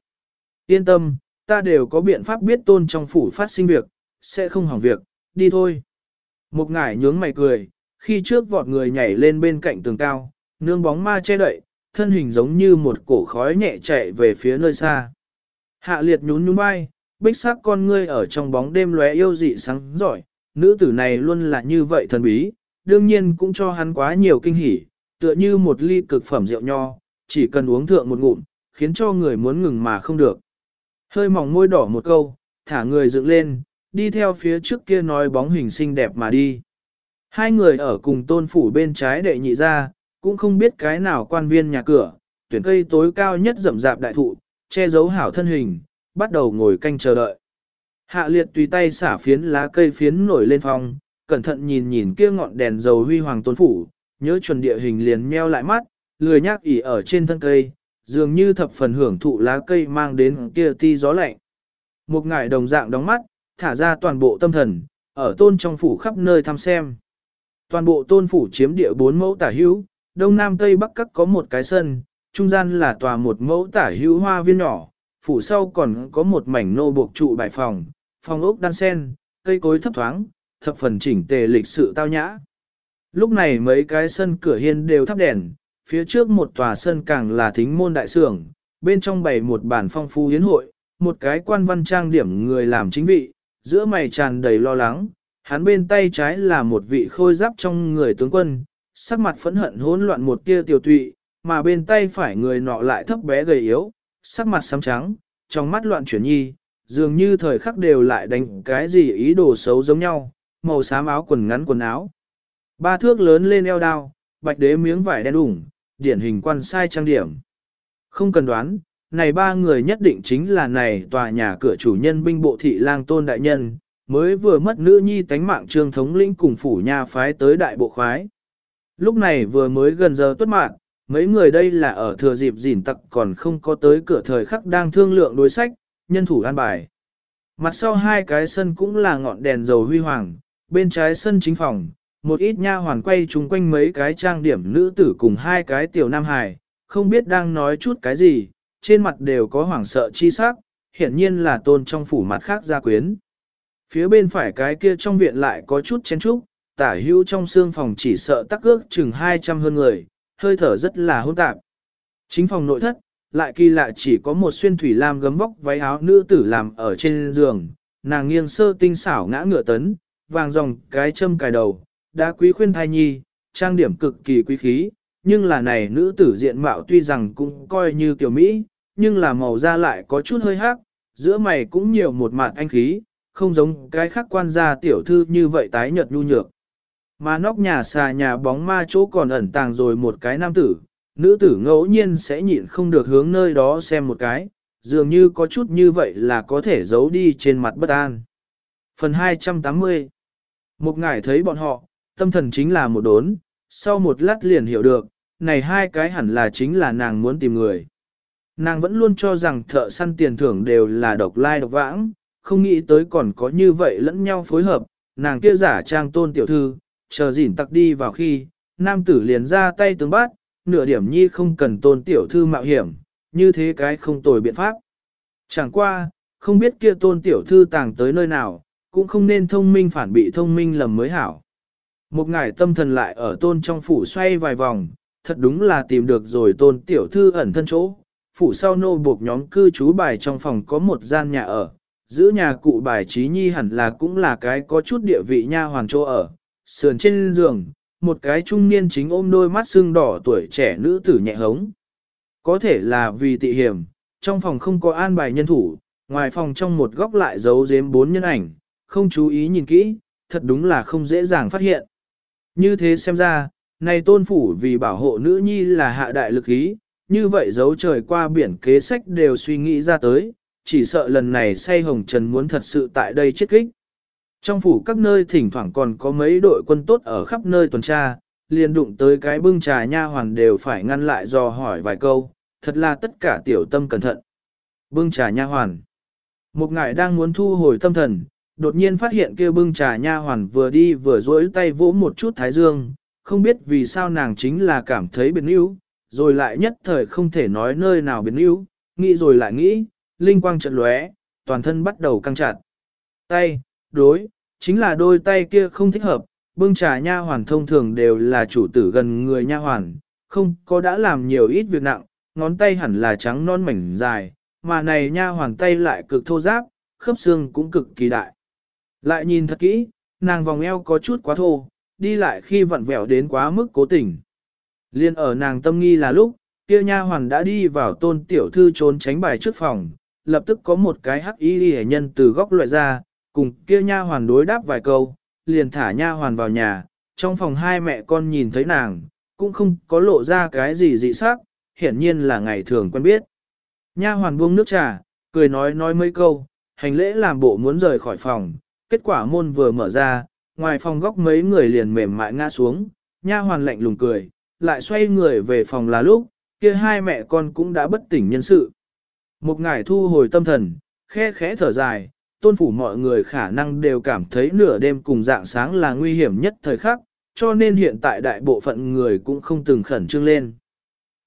Yên tâm, ta đều có biện pháp biết tôn trong phủ phát sinh việc, sẽ không hỏng việc, đi thôi. Một ngải nhướng mày cười, khi trước vọt người nhảy lên bên cạnh tường cao, nương bóng ma che đậy, thân hình giống như một cổ khói nhẹ chạy về phía nơi xa. Hạ liệt nhún nhún vai, bích sắc con ngươi ở trong bóng đêm lóe yêu dị sáng giỏi, nữ tử này luôn là như vậy thần bí, đương nhiên cũng cho hắn quá nhiều kinh hỉ, tựa như một ly cực phẩm rượu nho, chỉ cần uống thượng một ngụm, khiến cho người muốn ngừng mà không được. Hơi mỏng môi đỏ một câu, thả người dựng lên, đi theo phía trước kia nói bóng hình xinh đẹp mà đi. Hai người ở cùng tôn phủ bên trái đệ nhị ra, cũng không biết cái nào quan viên nhà cửa, tuyển cây tối cao nhất rậm rạp đại thụ, che giấu hảo thân hình, bắt đầu ngồi canh chờ đợi. Hạ liệt tùy tay xả phiến lá cây phiến nổi lên phong, cẩn thận nhìn nhìn kia ngọn đèn dầu huy hoàng tôn phủ, nhớ chuẩn địa hình liền meo lại mắt, lười nhác ỉ ở trên thân cây, dường như thập phần hưởng thụ lá cây mang đến kia ti gió lạnh. Một ngải đồng dạng đóng mắt, thả ra toàn bộ tâm thần, ở tôn trong phủ khắp nơi thăm xem. Toàn bộ tôn phủ chiếm địa bốn mẫu tả hữu, đông nam tây bắc các có một cái sân, trung gian là tòa một mẫu tả hữu hoa viên nhỏ, phủ sau còn có một mảnh nô buộc trụ bài phòng, phòng ốc đan sen, cây cối thấp thoáng, thập phần chỉnh tề lịch sự tao nhã. Lúc này mấy cái sân cửa hiên đều thắp đèn, phía trước một tòa sân càng là thính môn đại sưởng, bên trong bày một bản phong phú yến hội, một cái quan văn trang điểm người làm chính vị, giữa mày tràn đầy lo lắng, hắn bên tay trái là một vị khôi giáp trong người tướng quân, sắc mặt phẫn hận hỗn loạn một tia tiểu tụy, mà bên tay phải người nọ lại thấp bé gầy yếu, sắc mặt xám trắng, trong mắt loạn chuyển nhi, dường như thời khắc đều lại đánh cái gì ý đồ xấu giống nhau, màu xám áo quần ngắn quần áo. Ba thước lớn lên eo đao, bạch đế miếng vải đen đủng, điển hình quan sai trang điểm. Không cần đoán, này ba người nhất định chính là này tòa nhà cửa chủ nhân binh bộ thị lang tôn đại nhân, mới vừa mất nữ nhi tánh mạng trương thống lĩnh cùng phủ nhà phái tới đại bộ khoái. Lúc này vừa mới gần giờ tuất mạng, mấy người đây là ở thừa dịp dỉn tặc còn không có tới cửa thời khắc đang thương lượng đối sách, nhân thủ an bài. Mặt sau hai cái sân cũng là ngọn đèn dầu huy hoàng, bên trái sân chính phòng, một ít nha hoàn quay chung quanh mấy cái trang điểm nữ tử cùng hai cái tiểu nam hài, không biết đang nói chút cái gì, trên mặt đều có hoảng sợ chi sắc, hiển nhiên là tôn trong phủ mặt khác gia quyến. Phía bên phải cái kia trong viện lại có chút chén trúc, tả hữu trong xương phòng chỉ sợ tắc ước chừng 200 hơn người, hơi thở rất là hỗn tạp. Chính phòng nội thất, lại kỳ lạ chỉ có một xuyên thủy lam gấm vóc váy áo nữ tử làm ở trên giường, nàng nghiêng sơ tinh xảo ngã ngựa tấn, vàng dòng cái châm cài đầu, đã quý khuyên thai nhi, trang điểm cực kỳ quý khí, nhưng là này nữ tử diện mạo tuy rằng cũng coi như kiểu Mỹ, nhưng là màu da lại có chút hơi hắc, giữa mày cũng nhiều một mạt anh khí, không giống cái khác quan gia tiểu thư như vậy tái nhợt nhu nhược. Mà nóc nhà xà nhà bóng ma chỗ còn ẩn tàng rồi một cái nam tử, nữ tử ngẫu nhiên sẽ nhịn không được hướng nơi đó xem một cái, dường như có chút như vậy là có thể giấu đi trên mặt bất an. Phần 280 Một ngải thấy bọn họ, tâm thần chính là một đốn, sau một lát liền hiểu được, này hai cái hẳn là chính là nàng muốn tìm người. Nàng vẫn luôn cho rằng thợ săn tiền thưởng đều là độc lai độc vãng, không nghĩ tới còn có như vậy lẫn nhau phối hợp, nàng kia giả trang tôn tiểu thư, chờ dỉn tặc đi vào khi, nam tử liền ra tay tướng bát, nửa điểm nhi không cần tôn tiểu thư mạo hiểm, như thế cái không tồi biện pháp. Chẳng qua, không biết kia tôn tiểu thư tàng tới nơi nào, cũng không nên thông minh phản bị thông minh lầm mới hảo. Một ngải tâm thần lại ở tôn trong phủ xoay vài vòng, thật đúng là tìm được rồi tôn tiểu thư ẩn thân chỗ. Phủ sau nô buộc nhóm cư trú bài trong phòng có một gian nhà ở, giữ nhà cụ bài trí nhi hẳn là cũng là cái có chút địa vị nha hoàn chỗ ở. Sườn trên giường, một cái trung niên chính ôm đôi mắt xương đỏ tuổi trẻ nữ tử nhẹ hống. Có thể là vì tị hiểm, trong phòng không có an bài nhân thủ, ngoài phòng trong một góc lại giấu giếm bốn nhân ảnh, không chú ý nhìn kỹ, thật đúng là không dễ dàng phát hiện. Như thế xem ra, này tôn phủ vì bảo hộ nữ nhi là hạ đại lực ý, như vậy giấu trời qua biển kế sách đều suy nghĩ ra tới, chỉ sợ lần này say hồng trần muốn thật sự tại đây chết kích. Trong phủ các nơi thỉnh thoảng còn có mấy đội quân tốt ở khắp nơi tuần tra, liền đụng tới cái bưng trà nha hoàn đều phải ngăn lại dò hỏi vài câu, thật là tất cả tiểu tâm cẩn thận. Bưng trà nha hoàn. Một ngài đang muốn thu hồi tâm thần, đột nhiên phát hiện kia bưng trà nha hoàn vừa đi vừa duỗi tay vỗ một chút thái dương, không biết vì sao nàng chính là cảm thấy biến yếu, rồi lại nhất thời không thể nói nơi nào biến yếu, nghĩ rồi lại nghĩ, linh quang trận lóe, toàn thân bắt đầu căng chặt. Tay, đối, chính là đôi tay kia không thích hợp, bưng trà nha hoàn thông thường đều là chủ tử gần người nha hoàn, không có đã làm nhiều ít việc nặng, ngón tay hẳn là trắng non mảnh dài, mà này nha hoàn tay lại cực thô ráp, khớp xương cũng cực kỳ đại. Lại nhìn thật kỹ, nàng vòng eo có chút quá thô, đi lại khi vặn vẹo đến quá mức cố tình. Liên ở nàng tâm nghi là lúc, kia nha hoàn đã đi vào tôn tiểu thư trốn tránh bài trước phòng, lập tức có một cái hắc y hệ nhân từ góc loại ra, cùng kia nha hoàn đối đáp vài câu, liền thả nha hoàn vào nhà, trong phòng hai mẹ con nhìn thấy nàng, cũng không có lộ ra cái gì dị sắc, hiển nhiên là ngày thường quen biết. Nha hoàn buông nước trà, cười nói nói mấy câu, hành lễ làm bộ muốn rời khỏi phòng, kết quả môn vừa mở ra, ngoài phòng góc mấy người liền mềm mại ngã xuống, nha hoàn lạnh lùng cười, lại xoay người về phòng là lúc, kia hai mẹ con cũng đã bất tỉnh nhân sự. Một ngải thu hồi tâm thần, khẽ khẽ thở dài, tôn phủ mọi người khả năng đều cảm thấy nửa đêm cùng dạng sáng là nguy hiểm nhất thời khắc, cho nên hiện tại đại bộ phận người cũng không từng khẩn trương lên.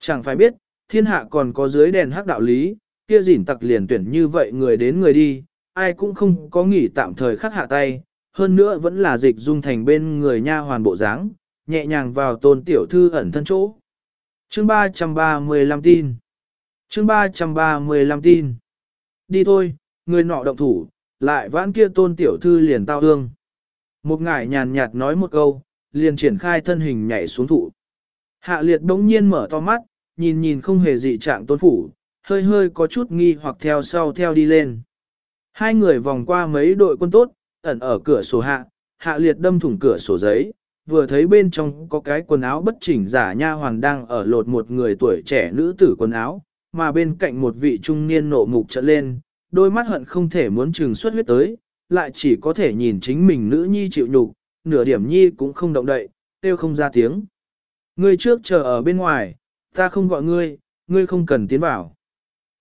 Chẳng phải biết, thiên hạ còn có dưới đèn hắc đạo lý, kia dỉn tặc liền tuyển như vậy người đến người đi, ai cũng không có nghỉ tạm thời khắc hạ tay, hơn nữa vẫn là dịch dung thành bên người nha hoàn bộ dáng, nhẹ nhàng vào tôn tiểu thư ẩn thân chỗ. Chương 335 tin chương 335 tin. Đi thôi, người nọ động thủ, lại vãn kia tôn tiểu thư liền tao hương. Một ngải nhàn nhạt nói một câu, liền triển khai thân hình nhảy xuống thụ. Hạ liệt đống nhiên mở to mắt, nhìn nhìn không hề dị trạng tôn phủ, hơi hơi có chút nghi hoặc theo sau theo đi lên. Hai người vòng qua mấy đội quân tốt, ẩn ở cửa sổ hạ, hạ liệt đâm thủng cửa sổ giấy, vừa thấy bên trong có cái quần áo bất chỉnh giả nha hoàn đang ở lột một người tuổi trẻ nữ tử quần áo, mà bên cạnh một vị trung niên nộ mục trợ lên, đôi mắt hận không thể muốn trừng xuất huyết tới, lại chỉ có thể nhìn chính mình nữ nhi chịu nhục, nửa điểm nhi cũng không động đậy, tiêu không ra tiếng. Ngươi trước chờ ở bên ngoài, ta không gọi ngươi, ngươi không cần tiến vào.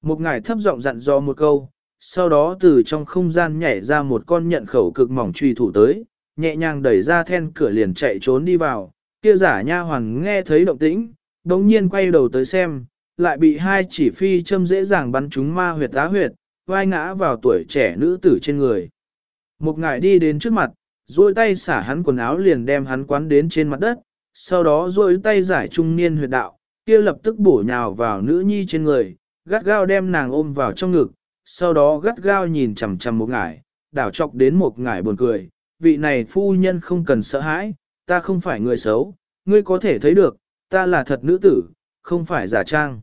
Một ngài thấp giọng dặn dò một câu, sau đó từ trong không gian nhảy ra một con nhận khẩu cực mỏng truy thủ tới, nhẹ nhàng đẩy ra then cửa liền chạy trốn đi vào, kia giả nha hoàn nghe thấy động tĩnh, đống nhiên quay đầu tới xem, lại bị hai chỉ phi châm dễ dàng bắn trúng ma huyệt tá huyệt, vai ngã vào tuổi trẻ nữ tử trên người. Một ngài đi đến trước mặt, duỗi tay xả hắn quần áo liền đem hắn quán đến trên mặt đất, sau đó duỗi tay giải trung niên huyệt đạo, kia lập tức bổ nhào vào nữ nhi trên người, gắt gao đem nàng ôm vào trong ngực, sau đó gắt gao nhìn chằm chằm một ngải, đảo chọc đến một ngải buồn cười, vị này phu nhân không cần sợ hãi, ta không phải người xấu, ngươi có thể thấy được, ta là thật nữ tử, không phải giả trang.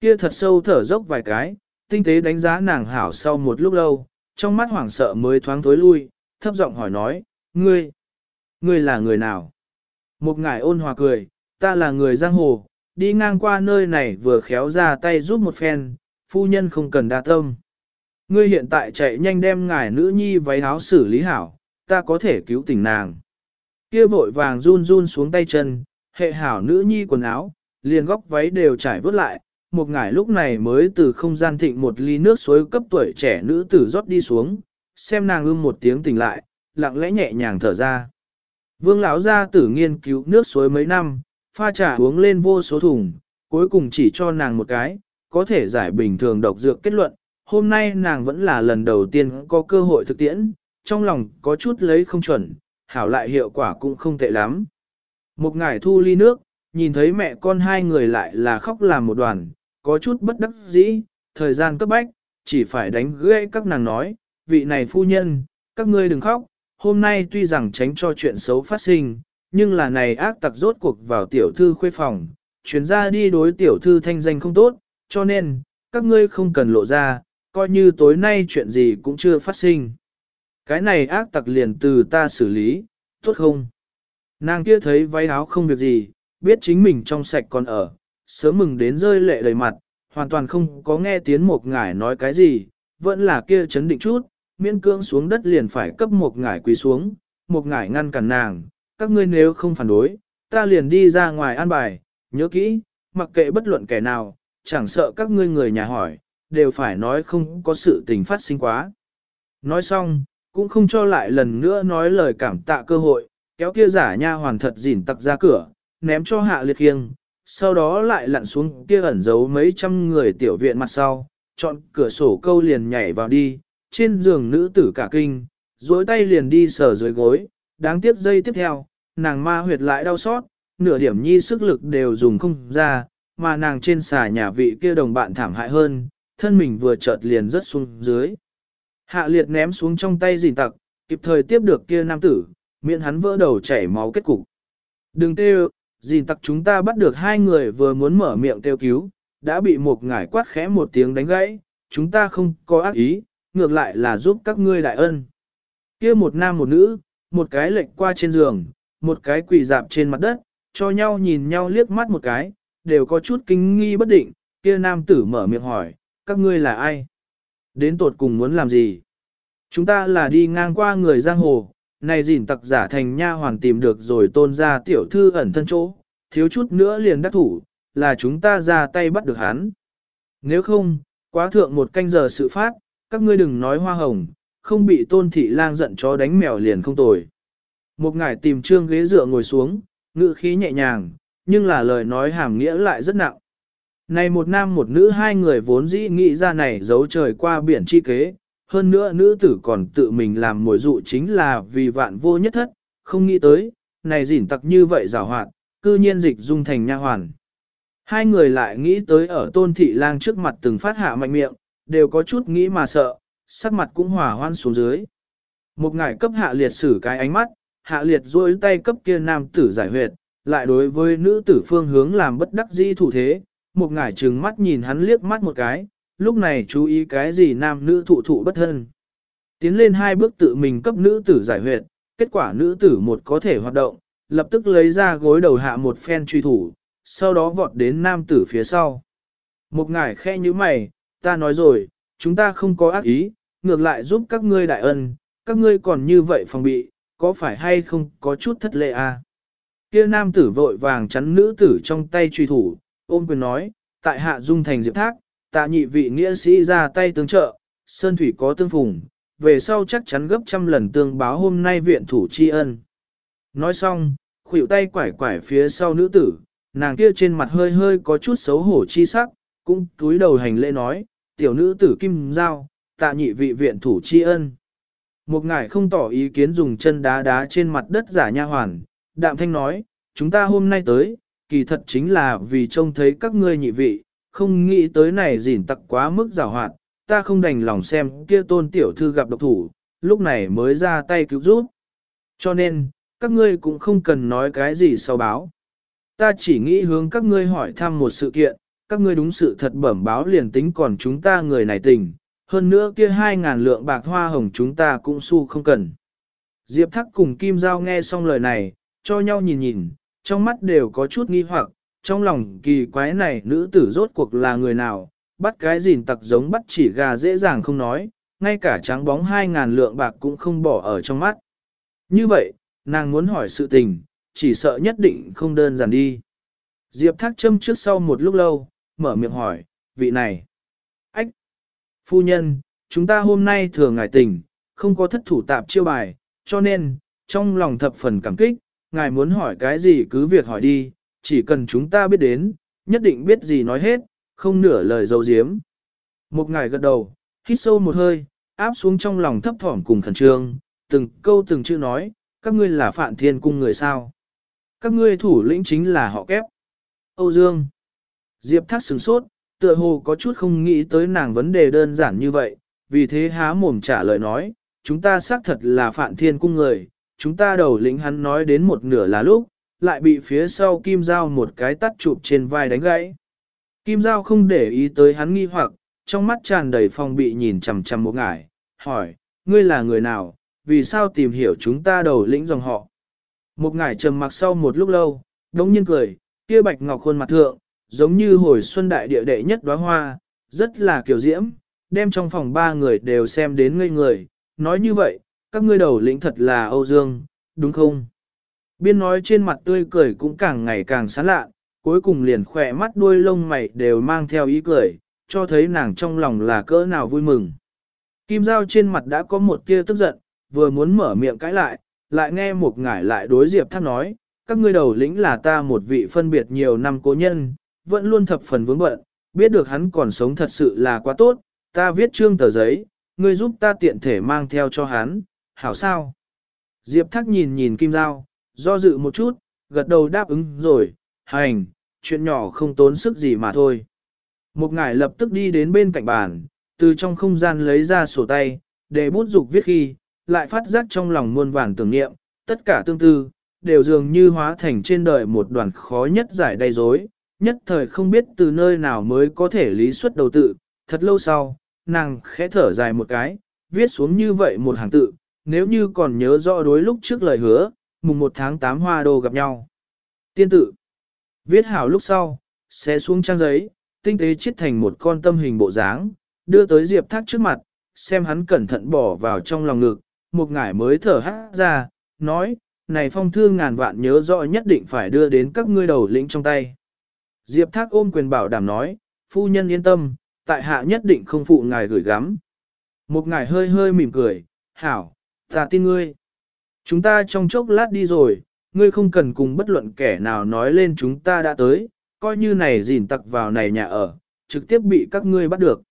Kia thật sâu thở dốc vài cái, tinh tế đánh giá nàng hảo sau một lúc lâu, trong mắt hoảng sợ mới thoáng thối lui, thấp giọng hỏi nói, ngươi, ngươi là người nào? Một ngải ôn hòa cười, ta là người giang hồ, đi ngang qua nơi này vừa khéo ra tay giúp một phen, phu nhân không cần đa tâm. Ngươi hiện tại chạy nhanh đem ngài nữ nhi váy áo xử lý hảo, ta có thể cứu tỉnh nàng. Kia vội vàng run run xuống tay chân, hệ hảo nữ nhi quần áo, liền góc váy đều trải vớt lại, một ngải lúc này mới từ không gian thịnh một ly nước suối cấp tuổi trẻ nữ tử rót đi xuống, xem nàng ưm một tiếng tỉnh lại, lặng lẽ nhẹ nhàng thở ra. Vương lão gia tử nghiên cứu nước suối mấy năm, pha trà uống lên vô số thùng, cuối cùng chỉ cho nàng một cái, có thể giải bình thường độc dược kết luận. Hôm nay nàng vẫn là lần đầu tiên có cơ hội thực tiễn, trong lòng có chút lấy không chuẩn, hảo lại hiệu quả cũng không tệ lắm. Một ngải thu ly nước, nhìn thấy mẹ con hai người lại là khóc làm một đoàn, có chút bất đắc dĩ, thời gian cấp bách, chỉ phải đánh gãy các nàng nói, vị này phu nhân, các ngươi đừng khóc, hôm nay tuy rằng tránh cho chuyện xấu phát sinh, nhưng là này ác tặc rốt cuộc vào tiểu thư khuê phòng, chuyến ra đi đối tiểu thư thanh danh không tốt, cho nên, các ngươi không cần lộ ra, coi như tối nay chuyện gì cũng chưa phát sinh. Cái này ác tặc liền từ ta xử lý, tốt không? Nàng kia thấy váy áo không việc gì, biết chính mình trong sạch còn ở, sớm mừng đến rơi lệ đầy mặt, hoàn toàn không có nghe tiếng một ngải nói cái gì, vẫn là kia chấn định chút, miễn cưỡng xuống đất liền phải cấp một ngải quỳ xuống, một ngải ngăn cản nàng, các ngươi nếu không phản đối, ta liền đi ra ngoài an bài, nhớ kỹ, mặc kệ bất luận kẻ nào, chẳng sợ các ngươi người nhà hỏi, đều phải nói không có sự tình phát sinh quá. Nói xong, cũng không cho lại lần nữa nói lời cảm tạ cơ hội, kéo kia giả nha hoàn thật dỉn tặc ra cửa, ném cho hạ liệt khiêng, sau đó lại lặn xuống kia ẩn giấu mấy trăm người tiểu viện mặt sau, chọn cửa sổ câu liền nhảy vào đi, trên giường nữ tử cả kinh, dối tay liền đi sờ dưới gối, đáng tiếc giây tiếp theo, nàng ma huyệt lại đau xót, nửa điểm nhi sức lực đều dùng không ra, mà nàng trên xà nhà vị kia đồng bạn thảm hại hơn, thân mình vừa chợt liền rớt xuống dưới. Hạ liệt ném xuống trong tay dìn tặc, kịp thời tiếp được kia nam tử, miệng hắn vỡ đầu chảy máu kết cục. Đừng kêu, dìn tặc chúng ta bắt được hai người vừa muốn mở miệng kêu cứu, đã bị một ngải quát khẽ một tiếng đánh gãy, chúng ta không có ác ý, ngược lại là giúp các ngươi đại ân. Kia một nam một nữ, một cái lệch qua trên giường, một cái quỳ dạp trên mặt đất, cho nhau nhìn nhau liếc mắt một cái, đều có chút kinh nghi bất định, kia nam tử mở miệng hỏi, các ngươi là ai? Đến tột cùng muốn làm gì? Chúng ta là đi ngang qua người giang hồ, này dìn tặc giả thành nha hoàn tìm được rồi tôn ra tiểu thư ẩn thân chỗ, thiếu chút nữa liền đắc thủ, là chúng ta ra tay bắt được hắn. Nếu không, quá thượng một canh giờ sự phát, các ngươi đừng nói hoa hồng, không bị tôn thị lang giận chó đánh mèo liền không tồi. Một ngải tìm trương ghế dựa ngồi xuống, ngữ khí nhẹ nhàng, nhưng là lời nói hàm nghĩa lại rất nặng. Này một nam một nữ hai người vốn dĩ nghĩ ra này giấu trời qua biển chi kế, hơn nữa nữ tử còn tự mình làm mồi dụ chính là vì vạn vô nhất thất, không nghĩ tới, này dỉn tặc như vậy rào hoạt, cư nhiên dịch dung thành nha hoàn. Hai người lại nghĩ tới ở tôn thị lang trước mặt từng phát hạ mạnh miệng, đều có chút nghĩ mà sợ, sắc mặt cũng hỏa hoan xuống dưới. Một ngải cấp hạ liệt sử cái ánh mắt, hạ liệt duỗi tay cấp kia nam tử giải huyệt, lại đối với nữ tử phương hướng làm bất đắc dĩ thủ thế, một ngải trừng mắt nhìn hắn liếc mắt một cái, lúc này chú ý cái gì nam nữ thụ thụ bất thân. Tiến lên hai bước tự mình cấp nữ tử giải huyệt, kết quả nữ tử một có thể hoạt động, lập tức lấy ra gối đầu hạ một phen truy thủ, sau đó vọt đến nam tử phía sau. Một ngải khe như mày, ta nói rồi, chúng ta không có ác ý, ngược lại giúp các ngươi đại ân, các ngươi còn như vậy phòng bị, có phải hay không có chút thất lệ à? Kia nam tử vội vàng chắn nữ tử trong tay truy thủ, ôm quyền nói, tại hạ dung thành diệp thác, tạ nhị vị nghĩa sĩ ra tay tương trợ, sơn thủy có tương phùng, về sau chắc chắn gấp trăm lần tương báo hôm nay viện thủ tri ân. Nói xong, khuỷu tay quải quải phía sau nữ tử, nàng kia trên mặt hơi hơi có chút xấu hổ chi sắc, cũng túi đầu hành lễ nói, tiểu nữ tử kim giao, tạ nhị vị viện thủ tri ân. Một ngài không tỏ ý kiến dùng chân đá đá trên mặt đất giả nha hoàn, đạm thanh nói, chúng ta hôm nay tới, kỳ thật chính là vì trông thấy các ngươi nhị vị, không nghĩ tới này gìn tặc quá mức rào hoạt, ta không đành lòng xem kia tôn tiểu thư gặp độc thủ, lúc này mới ra tay cứu giúp. Cho nên, các ngươi cũng không cần nói cái gì sau báo. Ta chỉ nghĩ hướng các ngươi hỏi thăm một sự kiện, các ngươi đúng sự thật bẩm báo liền tính còn chúng ta người này tình, hơn nữa kia hai ngàn lượng bạc hoa hồng chúng ta cũng su không cần. Diệp Thắc cùng Kim Giao nghe xong lời này, cho nhau nhìn nhìn, trong mắt đều có chút nghi hoặc, trong lòng kỳ quái này nữ tử rốt cuộc là người nào, bắt cái gìn tặc giống bắt chỉ gà dễ dàng không nói, ngay cả trắng bóng hai ngàn lượng bạc cũng không bỏ ở trong mắt. Như vậy, nàng muốn hỏi sự tình, chỉ sợ nhất định không đơn giản đi. Diệp Thác châm trước sau một lúc lâu, mở miệng hỏi, vị này. Ách! Phu nhân, chúng ta hôm nay thừa ngài tình, không có thất thủ tạp chiêu bài, cho nên, trong lòng thập phần cảm kích, ngài muốn hỏi cái gì cứ việc hỏi đi, chỉ cần chúng ta biết đến, nhất định biết gì nói hết, không nửa lời dấu diếm. Một ngài gật đầu, hít sâu một hơi, áp xuống trong lòng thấp thỏm cùng khẩn trương, từng câu từng chữ nói, các ngươi là phạn thiên cung người sao. Các ngươi thủ lĩnh chính là họ kép. Âu Dương. Diệp thác sừng sốt, tựa hồ có chút không nghĩ tới nàng vấn đề đơn giản như vậy, vì thế há mồm trả lời nói, chúng ta xác thật là phạn thiên cung người, chúng ta đầu lĩnh hắn nói đến một nửa là lúc, lại bị phía sau Kim Giao một cái tắt chụp trên vai đánh gãy. Kim Giao không để ý tới hắn nghi hoặc, trong mắt tràn đầy phòng bị nhìn chằm chằm một ngải, hỏi, ngươi là người nào, vì sao tìm hiểu chúng ta đầu lĩnh dòng họ. Một ngải trầm mặc sau một lúc lâu, đống nhiên cười, kia bạch ngọc khuôn mặt thượng, giống như hồi xuân đại địa đệ nhất đóa hoa, rất là kiểu diễm, đem trong phòng ba người đều xem đến ngây người, nói như vậy, các ngươi đầu lĩnh thật là Âu Dương, đúng không? Biên nói trên mặt tươi cười cũng càng ngày càng sán lạ, cuối cùng liền khỏe mắt đuôi lông mày đều mang theo ý cười, cho thấy nàng trong lòng là cỡ nào vui mừng. Kim Giao trên mặt đã có một tia tức giận, vừa muốn mở miệng cãi lại, lại nghe một ngải lại đối Diệp Thác nói, các ngươi đầu lĩnh là ta một vị phân biệt nhiều năm cố nhân, vẫn luôn thập phần vướng bận, biết được hắn còn sống thật sự là quá tốt, ta viết trương tờ giấy, ngươi giúp ta tiện thể mang theo cho hắn, hảo sao? Diệp Thác nhìn nhìn Kim Giao, do dự một chút, gật đầu đáp ứng rồi, hành, chuyện nhỏ không tốn sức gì mà thôi. Một ngải lập tức đi đến bên cạnh bàn, từ trong không gian lấy ra sổ tay, để bút dục viết khi, lại phát giác trong lòng muôn vàn tưởng niệm, tất cả tương tư, đều dường như hóa thành trên đời một đoàn khó nhất giải đầy rối, nhất thời không biết từ nơi nào mới có thể lý xuất đầu tự, thật lâu sau, nàng khẽ thở dài một cái, viết xuống như vậy một hàng tự, nếu như còn nhớ rõ đối lúc trước lời hứa, mùng một tháng 8 hoa đô gặp nhau. Tiên tự, viết hảo lúc sau, sẽ xuống trang giấy, tinh tế chiết thành một con tâm hình bộ dáng, đưa tới Diệp Thác trước mặt, xem hắn cẩn thận bỏ vào trong lòng ngực, một ngải mới thở hát ra, nói, này phong thư ngàn vạn nhớ rõ nhất định phải đưa đến các ngươi đầu lĩnh trong tay. Diệp Thác ôm quyền bảo đảm nói, phu nhân yên tâm, tại hạ nhất định không phụ ngài gửi gắm. Một ngài hơi hơi mỉm cười, hảo, ta tin ngươi. Chúng ta trong chốc lát đi rồi, ngươi không cần cùng bất luận kẻ nào nói lên chúng ta đã tới, coi như này dìn tặc vào này nhà ở, trực tiếp bị các ngươi bắt được.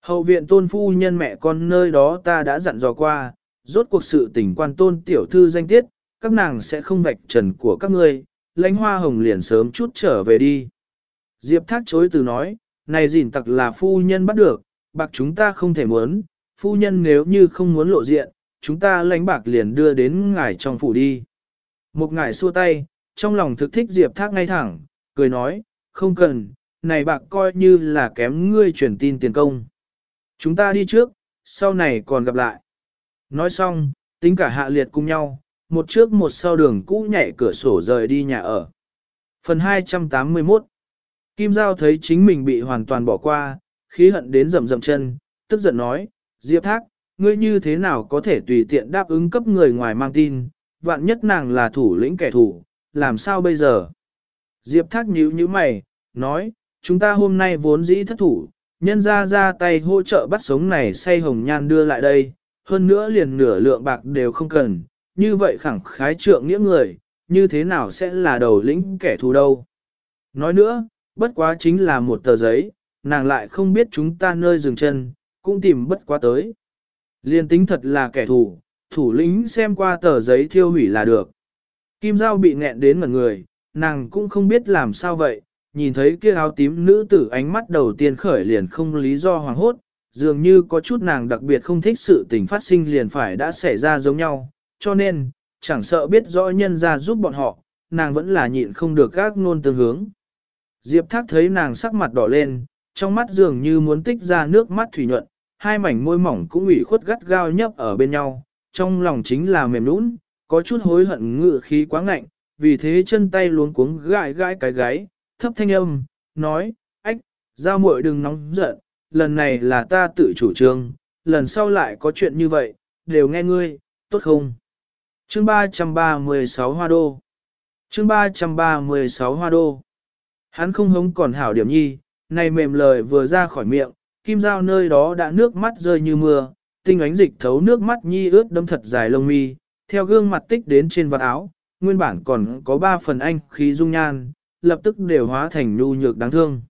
Hậu viện tôn phu nhân mẹ con nơi đó ta đã dặn dò qua, rốt cuộc sự tình quan tôn tiểu thư danh tiết, các nàng sẽ không vạch trần của các ngươi, lãnh hoa hồng liền sớm chút trở về đi. Diệp thác chối từ nói, này dìn tặc là phu nhân bắt được, bạc chúng ta không thể muốn, phu nhân nếu như không muốn lộ diện, chúng ta lãnh bạc liền đưa đến ngài trong phủ đi. Một ngài xua tay, trong lòng thực thích Diệp thác ngay thẳng, cười nói, không cần, này bạc coi như là kém ngươi truyền tin tiền công. Chúng ta đi trước, sau này còn gặp lại. Nói xong, tính cả hạ liệt cùng nhau, một trước một sau đường cũ nhảy cửa sổ rời đi nhà ở. Phần 281 Kim Giao thấy chính mình bị hoàn toàn bỏ qua, khí hận đến rầm rầm chân, tức giận nói, Diệp Thác, ngươi như thế nào có thể tùy tiện đáp ứng cấp người ngoài mang tin, vạn nhất nàng là thủ lĩnh kẻ thù, làm sao bây giờ? Diệp Thác nhíu nhíu mày, nói, chúng ta hôm nay vốn dĩ thất thủ, nhân ra ra tay hỗ trợ bắt sống này say hồng nhan đưa lại đây, hơn nữa liền nửa lượng bạc đều không cần, như vậy khẳng khái trượng nghĩa người, như thế nào sẽ là đầu lĩnh kẻ thù đâu. Nói nữa, bất quá chính là một tờ giấy, nàng lại không biết chúng ta nơi dừng chân, cũng tìm bất quá tới. Liên tính thật là kẻ thù, thủ lĩnh xem qua tờ giấy thiêu hủy là được. Kim Giao bị nghẹn đến ngẩn người, nàng cũng không biết làm sao vậy, nhìn thấy kia áo tím nữ tử ánh mắt đầu tiên khởi liền không lý do hoàng hốt, dường như có chút nàng đặc biệt không thích sự tình phát sinh liền phải đã xảy ra giống nhau, cho nên, chẳng sợ biết rõ nhân ra giúp bọn họ, nàng vẫn là nhịn không được các nôn tương hướng. Diệp thác thấy nàng sắc mặt đỏ lên, trong mắt dường như muốn tích ra nước mắt thủy nhuận, hai mảnh môi mỏng cũng ủy khuất gắt gao nhấp ở bên nhau, trong lòng chính là mềm nũng, có chút hối hận ngự khí quá ngạnh, vì thế chân tay luống cuống gãi gãi cái gáy, thấp thanh âm, nói, ách, giao muội đừng nóng giận, lần này là ta tự chủ trương, lần sau lại có chuyện như vậy, đều nghe ngươi, tốt không? Chương 336 Hoa Đô Chương 336 Hoa Đô Hắn không hống còn hảo điểm nhi, này mềm lời vừa ra khỏi miệng, kim dao nơi đó đã nước mắt rơi như mưa, tinh ánh dịch thấu nước mắt nhi ướt đâm thật dài lông mi, theo gương mặt tích đến trên vạt áo, nguyên bản còn có ba phần anh khí dung nhan, lập tức đều hóa thành nhu nhược đáng thương.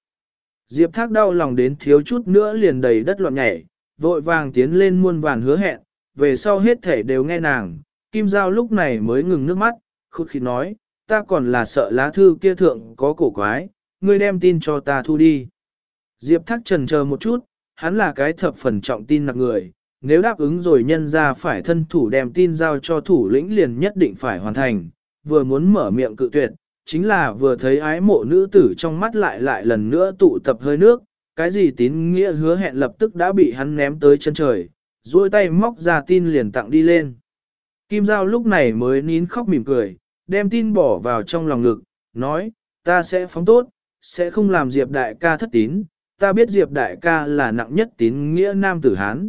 Diệp thác đau lòng đến thiếu chút nữa liền đầy đất loạn nhảy, vội vàng tiến lên muôn vàn hứa hẹn, về sau hết thể đều nghe nàng, Kim Giao lúc này mới ngừng nước mắt, khút khi nói, ta còn là sợ lá thư kia thượng có cổ quái, ngươi đem tin cho ta thu đi. Diệp thác trần chờ một chút, hắn là cái thập phần trọng tin nặng người, nếu đáp ứng rồi nhân ra phải thân thủ đem tin giao cho thủ lĩnh liền nhất định phải hoàn thành, vừa muốn mở miệng cự tuyệt, chính là vừa thấy ái mộ nữ tử trong mắt lại lại lần nữa tụ tập hơi nước, cái gì tín nghĩa hứa hẹn lập tức đã bị hắn ném tới chân trời, duỗi tay móc ra tin liền tặng đi lên. Kim Giao lúc này mới nín khóc mỉm cười, đem tin bỏ vào trong lòng ngực, nói, ta sẽ phóng tốt, sẽ không làm Diệp đại ca thất tín, ta biết Diệp đại ca là nặng nhất tín nghĩa nam tử Hán.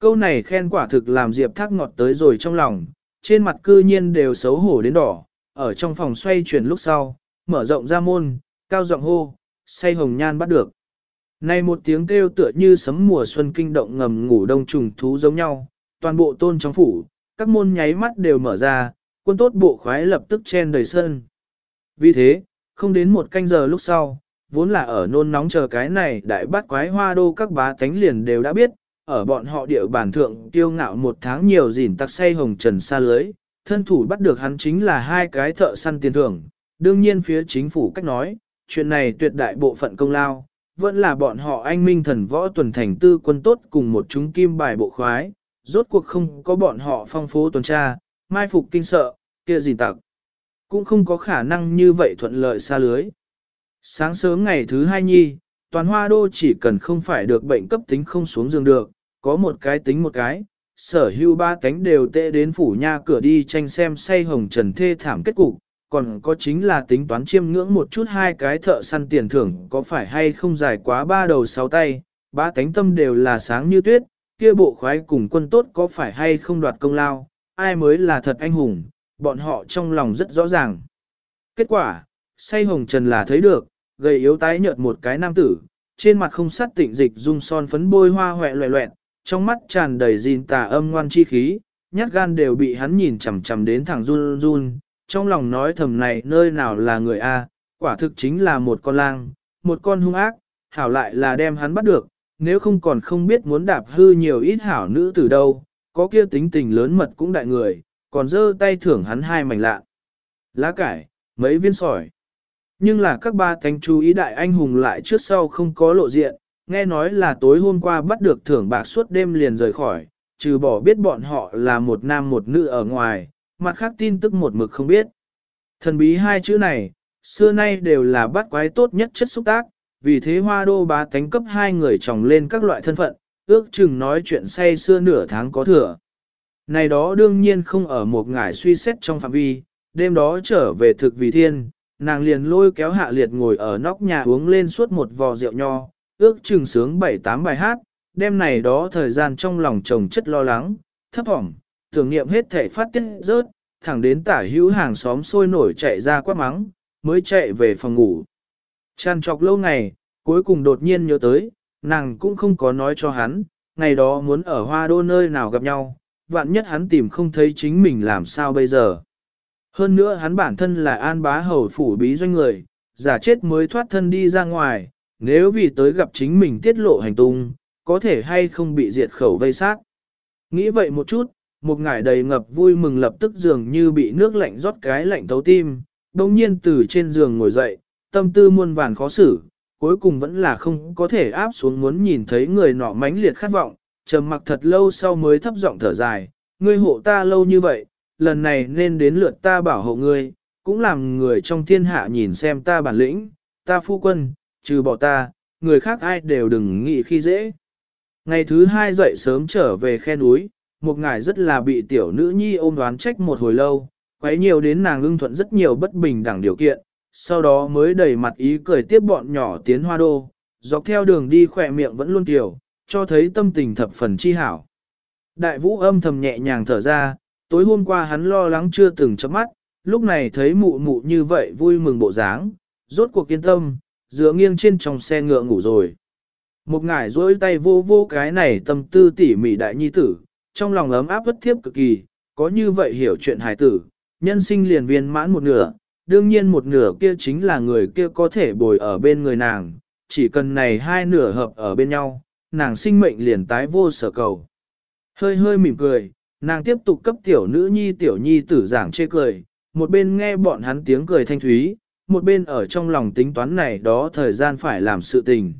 Câu này khen quả thực làm Diệp thác ngọt tới rồi trong lòng, trên mặt cư nhiên đều xấu hổ đến đỏ, ở trong phòng xoay chuyển lúc sau, mở rộng ra môn, cao giọng hô, say hồng nhan bắt được. Này một tiếng kêu tựa như sấm mùa xuân kinh động ngầm ngủ đông trùng thú giống nhau, toàn bộ tôn trong phủ, các môn nháy mắt đều mở ra, quân tốt bộ khoái lập tức chen đầy sân. Vì thế, không đến một canh giờ lúc sau, vốn là ở nôn nóng chờ cái này đại bát quái hoa đô các bá tánh liền đều đã biết, ở bọn họ địa bản thượng tiêu ngạo một tháng nhiều gìn tặc say hồng trần xa lưới, thân thủ bắt được hắn chính là hai cái thợ săn tiền thưởng, đương nhiên phía chính phủ cách nói, chuyện này tuyệt đại bộ phận công lao, vẫn là bọn họ anh minh thần võ tuần thành tư quân tốt cùng một chúng kim bài bộ khoái, rốt cuộc không có bọn họ phong phố tuần tra, mai phục kinh sợ, kia gì tặc. Cũng không có khả năng như vậy thuận lợi xa lưới. Sáng sớm ngày thứ hai nhi, toàn hoa đô chỉ cần không phải được bệnh cấp tính không xuống giường được, có một cái tính một cái, sở hưu ba cánh đều tệ đến phủ nha cửa đi tranh xem say hồng trần thê thảm kết cục, còn có chính là tính toán chiêm ngưỡng một chút hai cái thợ săn tiền thưởng có phải hay không dài quá ba đầu sáu tay, ba cánh tâm đều là sáng như tuyết, kia bộ khoái cùng quân tốt có phải hay không đoạt công lao, ai mới là thật anh hùng, bọn họ trong lòng rất rõ ràng. Kết quả, say hồng trần là thấy được, gầy yếu tái nhợt một cái nam tử, trên mặt không sắt tịnh dịch dung son phấn bôi hoa hoẹ loẹ loẹt trong mắt tràn đầy gìn tà âm ngoan chi khí, nhát gan đều bị hắn nhìn chằm chằm đến thẳng run run, trong lòng nói thầm này nơi nào là người A, quả thực chính là một con lang, một con hung ác, hảo lại là đem hắn bắt được, nếu không còn không biết muốn đạp hư nhiều ít hảo nữ từ đâu, có kia tính tình lớn mật cũng đại người, còn dơ tay thưởng hắn hai mảnh lạ. Lá cải, mấy viên sỏi. Nhưng là các ba thánh chú ý đại anh hùng lại trước sau không có lộ diện, nghe nói là tối hôm qua bắt được thưởng bạc suốt đêm liền rời khỏi, trừ bỏ biết bọn họ là một nam một nữ ở ngoài, mặt khác tin tức một mực không biết. Thần bí hai chữ này, xưa nay đều là bắt quái tốt nhất chất xúc tác, vì thế hoa đô bá tánh cấp hai người chồng lên các loại thân phận, ước chừng nói chuyện say xưa nửa tháng có thừa. Này đó đương nhiên không ở một ngải suy xét trong phạm vi, đêm đó trở về thực vì thiên, nàng liền lôi kéo hạ liệt ngồi ở nóc nhà uống lên suốt một vò rượu nho, ước chừng sướng bảy tám bài hát, đêm này đó thời gian trong lòng chồng chất lo lắng, thấp hỏng, tưởng niệm hết thể phát tiết rớt, thẳng đến tả hữu hàng xóm sôi nổi chạy ra quát mắng, mới chạy về phòng ngủ. Chăn trọc lâu ngày, cuối cùng đột nhiên nhớ tới, nàng cũng không có nói cho hắn, ngày đó muốn ở hoa đô nơi nào gặp nhau, vạn nhất hắn tìm không thấy chính mình làm sao bây giờ. Hơn nữa hắn bản thân là an bá hầu phủ bí doanh người, giả chết mới thoát thân đi ra ngoài, nếu vì tới gặp chính mình tiết lộ hành tung, có thể hay không bị diệt khẩu vây sát. Nghĩ vậy một chút, một ngải đầy ngập vui mừng lập tức dường như bị nước lạnh rót cái lạnh thấu tim, đồng nhiên từ trên giường ngồi dậy, tâm tư muôn vàn khó xử, cuối cùng vẫn là không có thể áp xuống muốn nhìn thấy người nọ mãnh liệt khát vọng, trầm mặc thật lâu sau mới thấp giọng thở dài, ngươi hộ ta lâu như vậy, lần này nên đến lượt ta bảo hộ ngươi, cũng làm người trong thiên hạ nhìn xem ta bản lĩnh, ta phu quân, trừ bỏ ta, người khác ai đều đừng nghĩ khi dễ. Ngày thứ hai dậy sớm trở về khe núi, một ngài rất là bị tiểu nữ nhi ôm đoán trách một hồi lâu, quấy nhiều đến nàng ưng thuận rất nhiều bất bình đẳng điều kiện, sau đó mới đầy mặt ý cười tiếp bọn nhỏ tiến hoa đô, dọc theo đường đi khỏe miệng vẫn luôn tiểu, cho thấy tâm tình thập phần chi hảo. Đại vũ âm thầm nhẹ nhàng thở ra, tối hôm qua hắn lo lắng chưa từng chấm mắt, lúc này thấy mụ mụ như vậy vui mừng bộ dáng, rốt cuộc kiên tâm, dựa nghiêng trên trong xe ngựa ngủ rồi. Một ngải dối tay vô vô cái này tâm tư tỉ mỉ đại nhi tử, trong lòng ấm áp bất thiếp cực kỳ, có như vậy hiểu chuyện hài tử, nhân sinh liền viên mãn một nửa, đương nhiên một nửa kia chính là người kia có thể bồi ở bên người nàng, chỉ cần này hai nửa hợp ở bên nhau, nàng sinh mệnh liền tái vô sở cầu. Hơi hơi mỉm cười, nàng tiếp tục cấp tiểu nữ nhi tiểu nhi tử giảng chê cười, một bên nghe bọn hắn tiếng cười thanh thúy, một bên ở trong lòng tính toán này đó thời gian phải làm sự tình.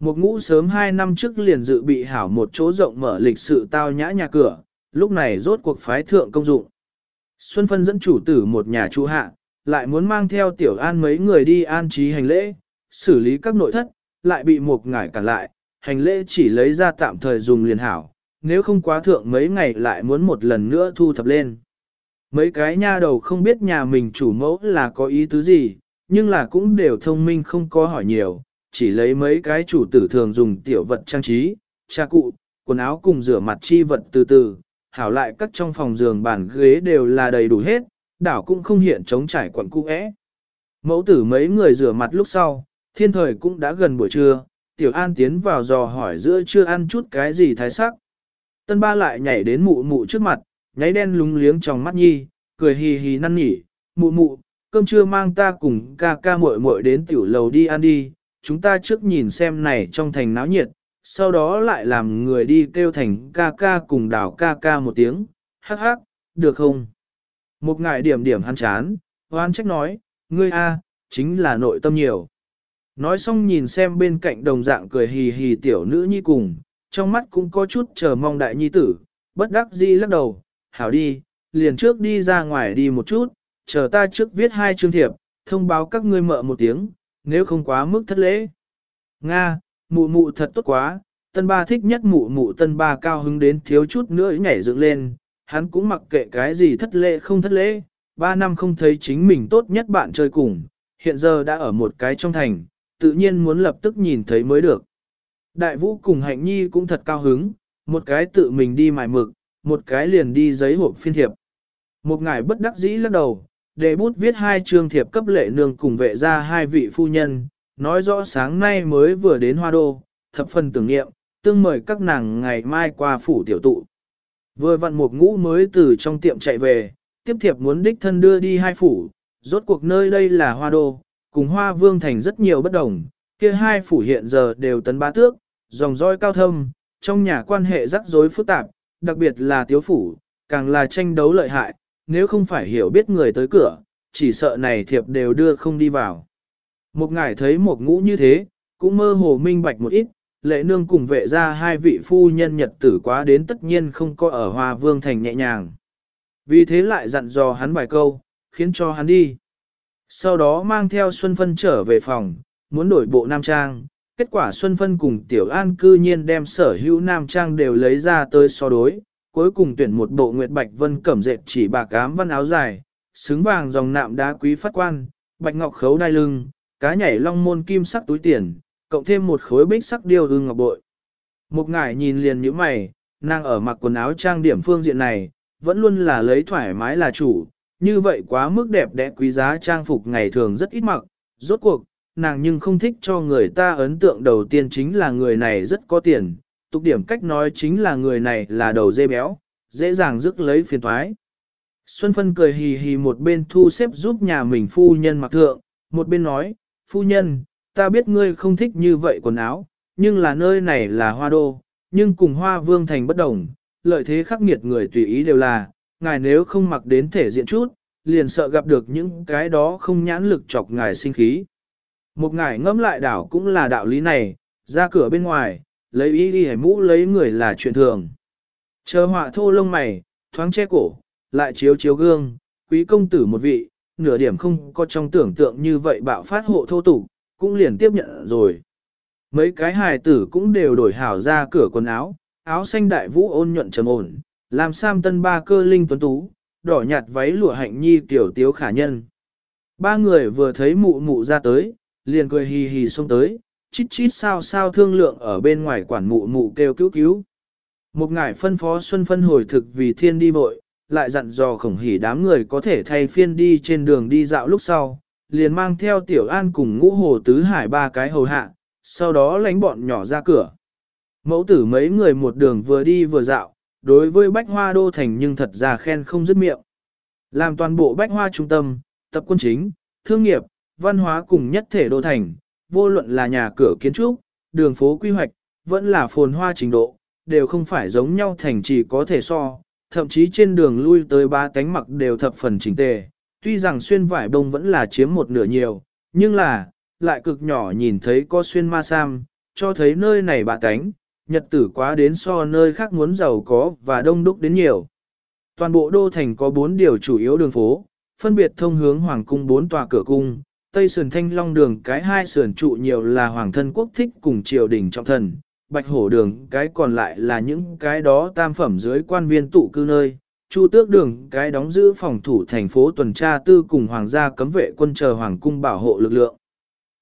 Một ngũ sớm hai năm trước liền dự bị hảo một chỗ rộng mở lịch sự tao nhã nhà cửa, lúc này rốt cuộc phái thượng công dụng. Xuân Phân dẫn chủ tử một nhà trụ hạ, lại muốn mang theo tiểu an mấy người đi an trí hành lễ, xử lý các nội thất, lại bị một ngải cản lại, hành lễ chỉ lấy ra tạm thời dùng liền hảo, nếu không quá thượng mấy ngày lại muốn một lần nữa thu thập lên. Mấy cái nha đầu không biết nhà mình chủ mẫu là có ý tứ gì, nhưng là cũng đều thông minh không có hỏi nhiều, chỉ lấy mấy cái chủ tử thường dùng tiểu vật trang trí, cha cụ, quần áo cùng rửa mặt chi vật từ từ, hảo lại các trong phòng giường bàn ghế đều là đầy đủ hết, đảo cũng không hiện trống trải quận cũ é. Mẫu tử mấy người rửa mặt lúc sau, thiên thời cũng đã gần buổi trưa, tiểu an tiến vào dò hỏi giữa chưa ăn chút cái gì thái sắc. Tân ba lại nhảy đến mụ mụ trước mặt, nháy đen lúng liếng trong mắt nhi, cười hì hì năn nỉ, mụ mụ, cơm trưa mang ta cùng ca ca muội muội đến tiểu lầu đi ăn đi, chúng ta trước nhìn xem này trong thành náo nhiệt, sau đó lại làm người đi kêu thành ca ca cùng đảo ca ca một tiếng, hắc hắc, được không? Một ngại điểm điểm hắn chán, hoan trách nói, ngươi a, chính là nội tâm nhiều. Nói xong nhìn xem bên cạnh đồng dạng cười hì hì tiểu nữ nhi cùng, trong mắt cũng có chút chờ mong đại nhi tử, bất đắc dĩ lắc đầu, hảo đi, liền trước đi ra ngoài đi một chút, chờ ta trước viết hai chương thiệp, thông báo các ngươi mợ một tiếng, nếu không quá mức thất lễ. Nga, mụ mụ thật tốt quá, tân ba thích nhất mụ mụ tân ba cao hứng đến thiếu chút nữa nhảy dựng lên, hắn cũng mặc kệ cái gì thất lễ không thất lễ, ba năm không thấy chính mình tốt nhất bạn chơi cùng, hiện giờ đã ở một cái trong thành, tự nhiên muốn lập tức nhìn thấy mới được. Đại vũ cùng hạnh nhi cũng thật cao hứng, một cái tự mình đi mài mực, một cái liền đi giấy hộp phiên thiệp. Một ngài bất đắc dĩ lắc đầu, để bút viết hai chương thiệp cấp lệ nương cùng vệ ra hai vị phu nhân, nói rõ sáng nay mới vừa đến hoa đô, thập phần tưởng niệm, tương mời các nàng ngày mai qua phủ tiểu tụ. Vừa vặn một ngũ mới từ trong tiệm chạy về, tiếp thiệp muốn đích thân đưa đi hai phủ, rốt cuộc nơi đây là hoa đô, cùng hoa vương thành rất nhiều bất đồng, kia hai phủ hiện giờ đều tấn ba tước, dòng roi cao thâm, trong nhà quan hệ rắc rối phức tạp, đặc biệt là tiếu phủ, càng là tranh đấu lợi hại, nếu không phải hiểu biết người tới cửa, chỉ sợ này thiệp đều đưa không đi vào. Một ngải thấy một ngũ như thế, cũng mơ hồ minh bạch một ít, lệ nương cùng vệ ra hai vị phu nhân nhật tử quá đến tất nhiên không có ở Hoa Vương Thành nhẹ nhàng. Vì thế lại dặn dò hắn vài câu, khiến cho hắn đi. Sau đó mang theo Xuân Phân trở về phòng, muốn đổi bộ nam trang. Kết quả Xuân Phân cùng Tiểu An cư nhiên đem sở hữu nam trang đều lấy ra tới so đối. Cuối cùng tuyển một bộ Nguyệt Bạch Vân cẩm dệt chỉ bạc ám văn áo dài, xứng vàng dòng nạm đá quý phát quan, bạch ngọc khấu đai lưng, cá nhảy long môn kim sắc túi tiền, cộng thêm một khối bích sắc điêu hương ngọc bội. Một ngải nhìn liền như mày, nàng ở mặc quần áo trang điểm phương diện này, vẫn luôn là lấy thoải mái là chủ, như vậy quá mức đẹp đẽ quý giá trang phục ngày thường rất ít mặc, rốt cuộc, nàng nhưng không thích cho người ta ấn tượng đầu tiên chính là người này rất có tiền, tục điểm cách nói chính là người này là đầu dê béo, dễ dàng rước lấy phiền thoái. Xuân Phân cười hì hì một bên thu xếp giúp nhà mình phu nhân mặc thượng, một bên nói, phu nhân, ta biết ngươi không thích như vậy quần áo, nhưng là nơi này là hoa đô, nhưng cùng hoa vương thành bất đồng, lợi thế khắc nghiệt người tùy ý đều là, ngài nếu không mặc đến thể diện chút, liền sợ gặp được những cái đó không nhãn lực chọc ngài sinh khí. Một ngài ngẫm lại đảo cũng là đạo lý này, ra cửa bên ngoài, lấy ý đi mũ lấy người là chuyện thường. Chờ họa thô lông mày, thoáng che cổ, lại chiếu chiếu gương, quý công tử một vị, nửa điểm không có trong tưởng tượng như vậy bạo phát hộ thô tục, cũng liền tiếp nhận rồi. Mấy cái hài tử cũng đều đổi hảo ra cửa quần áo, áo xanh đại vũ ôn nhuận trầm ổn, làm sam tân ba cơ linh tuấn tú, đỏ nhạt váy lụa hạnh nhi tiểu tiếu khả nhân. Ba người vừa thấy mụ mụ ra tới, liền cười hì hì xông tới, chít chít sao sao thương lượng ở bên ngoài quản mụ mụ kêu cứu cứu. Một ngải phân phó Xuân phân hồi thực vì thiên đi vội, lại dặn dò khổng hỉ đám người có thể thay phiên đi trên đường đi dạo lúc sau, liền mang theo tiểu an cùng ngũ hồ tứ hải ba cái hầu hạ, sau đó lánh bọn nhỏ ra cửa. Mẫu tử mấy người một đường vừa đi vừa dạo, đối với bách hoa đô thành nhưng thật ra khen không dứt miệng. Làm toàn bộ bách hoa trung tâm, tập quân chính, thương nghiệp, văn hóa cùng nhất thể đô thành, vô luận là nhà cửa kiến trúc, đường phố quy hoạch, vẫn là phồn hoa trình độ, đều không phải giống nhau thành chỉ có thể so, thậm chí trên đường lui tới ba cánh mặc đều thập phần chỉnh tề, tuy rằng xuyên vải bông vẫn là chiếm một nửa nhiều, nhưng là, lại cực nhỏ nhìn thấy có xuyên ma sam, cho thấy nơi này bà cánh, nhật tử quá đến so nơi khác muốn giàu có và đông đúc đến nhiều. Toàn bộ đô thành có bốn điều chủ yếu đường phố, phân biệt thông hướng hoàng cung bốn tòa cửa cung, tây sườn thanh long đường cái hai sườn trụ nhiều là hoàng thân quốc thích cùng triều đình trọng thần, bạch hổ đường cái còn lại là những cái đó tam phẩm dưới quan viên tụ cư nơi, chu tước đường cái đóng giữ phòng thủ thành phố tuần tra tư cùng hoàng gia cấm vệ quân chờ hoàng cung bảo hộ lực lượng.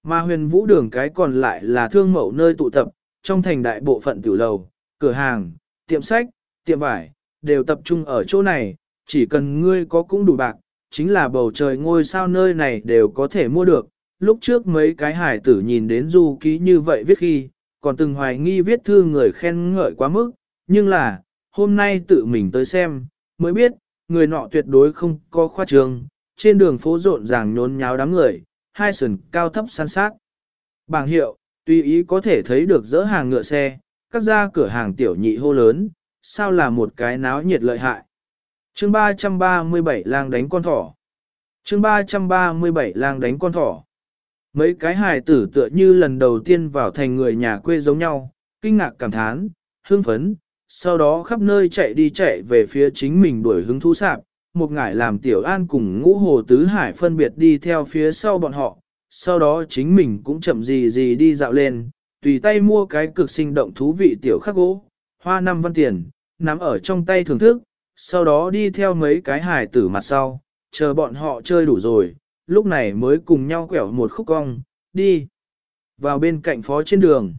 Mà huyền vũ đường cái còn lại là thương mẫu nơi tụ tập, trong thành đại bộ phận tiểu lầu, cửa hàng, tiệm sách, tiệm vải, đều tập trung ở chỗ này, chỉ cần ngươi có cũng đủ bạc, chính là bầu trời ngôi sao nơi này đều có thể mua được. Lúc trước mấy cái hải tử nhìn đến du ký như vậy viết khi, còn từng hoài nghi viết thư người khen ngợi quá mức, nhưng là, hôm nay tự mình tới xem, mới biết, người nọ tuyệt đối không có khoa trường, trên đường phố rộn ràng nhốn nháo đám người, hai sườn cao thấp san sát. Bảng hiệu, tùy ý có thể thấy được dỡ hàng ngựa xe, các gia cửa hàng tiểu nhị hô lớn, sao là một cái náo nhiệt lợi hại. Chương 337 lang đánh con thỏ. Chương 337 lang đánh con thỏ. Mấy cái hài tử tựa như lần đầu tiên vào thành người nhà quê giống nhau, kinh ngạc cảm thán, hương phấn, sau đó khắp nơi chạy đi chạy về phía chính mình đuổi hứng thú sạp, một ngải làm tiểu an cùng ngũ hồ tứ hải phân biệt đi theo phía sau bọn họ, sau đó chính mình cũng chậm gì gì đi dạo lên, tùy tay mua cái cực sinh động thú vị tiểu khắc gỗ, hoa năm văn tiền, nắm ở trong tay thưởng thức, sau đó đi theo mấy cái hài tử mặt sau, chờ bọn họ chơi đủ rồi, lúc này mới cùng nhau quẹo một khúc cong, đi vào bên cạnh phó trên đường.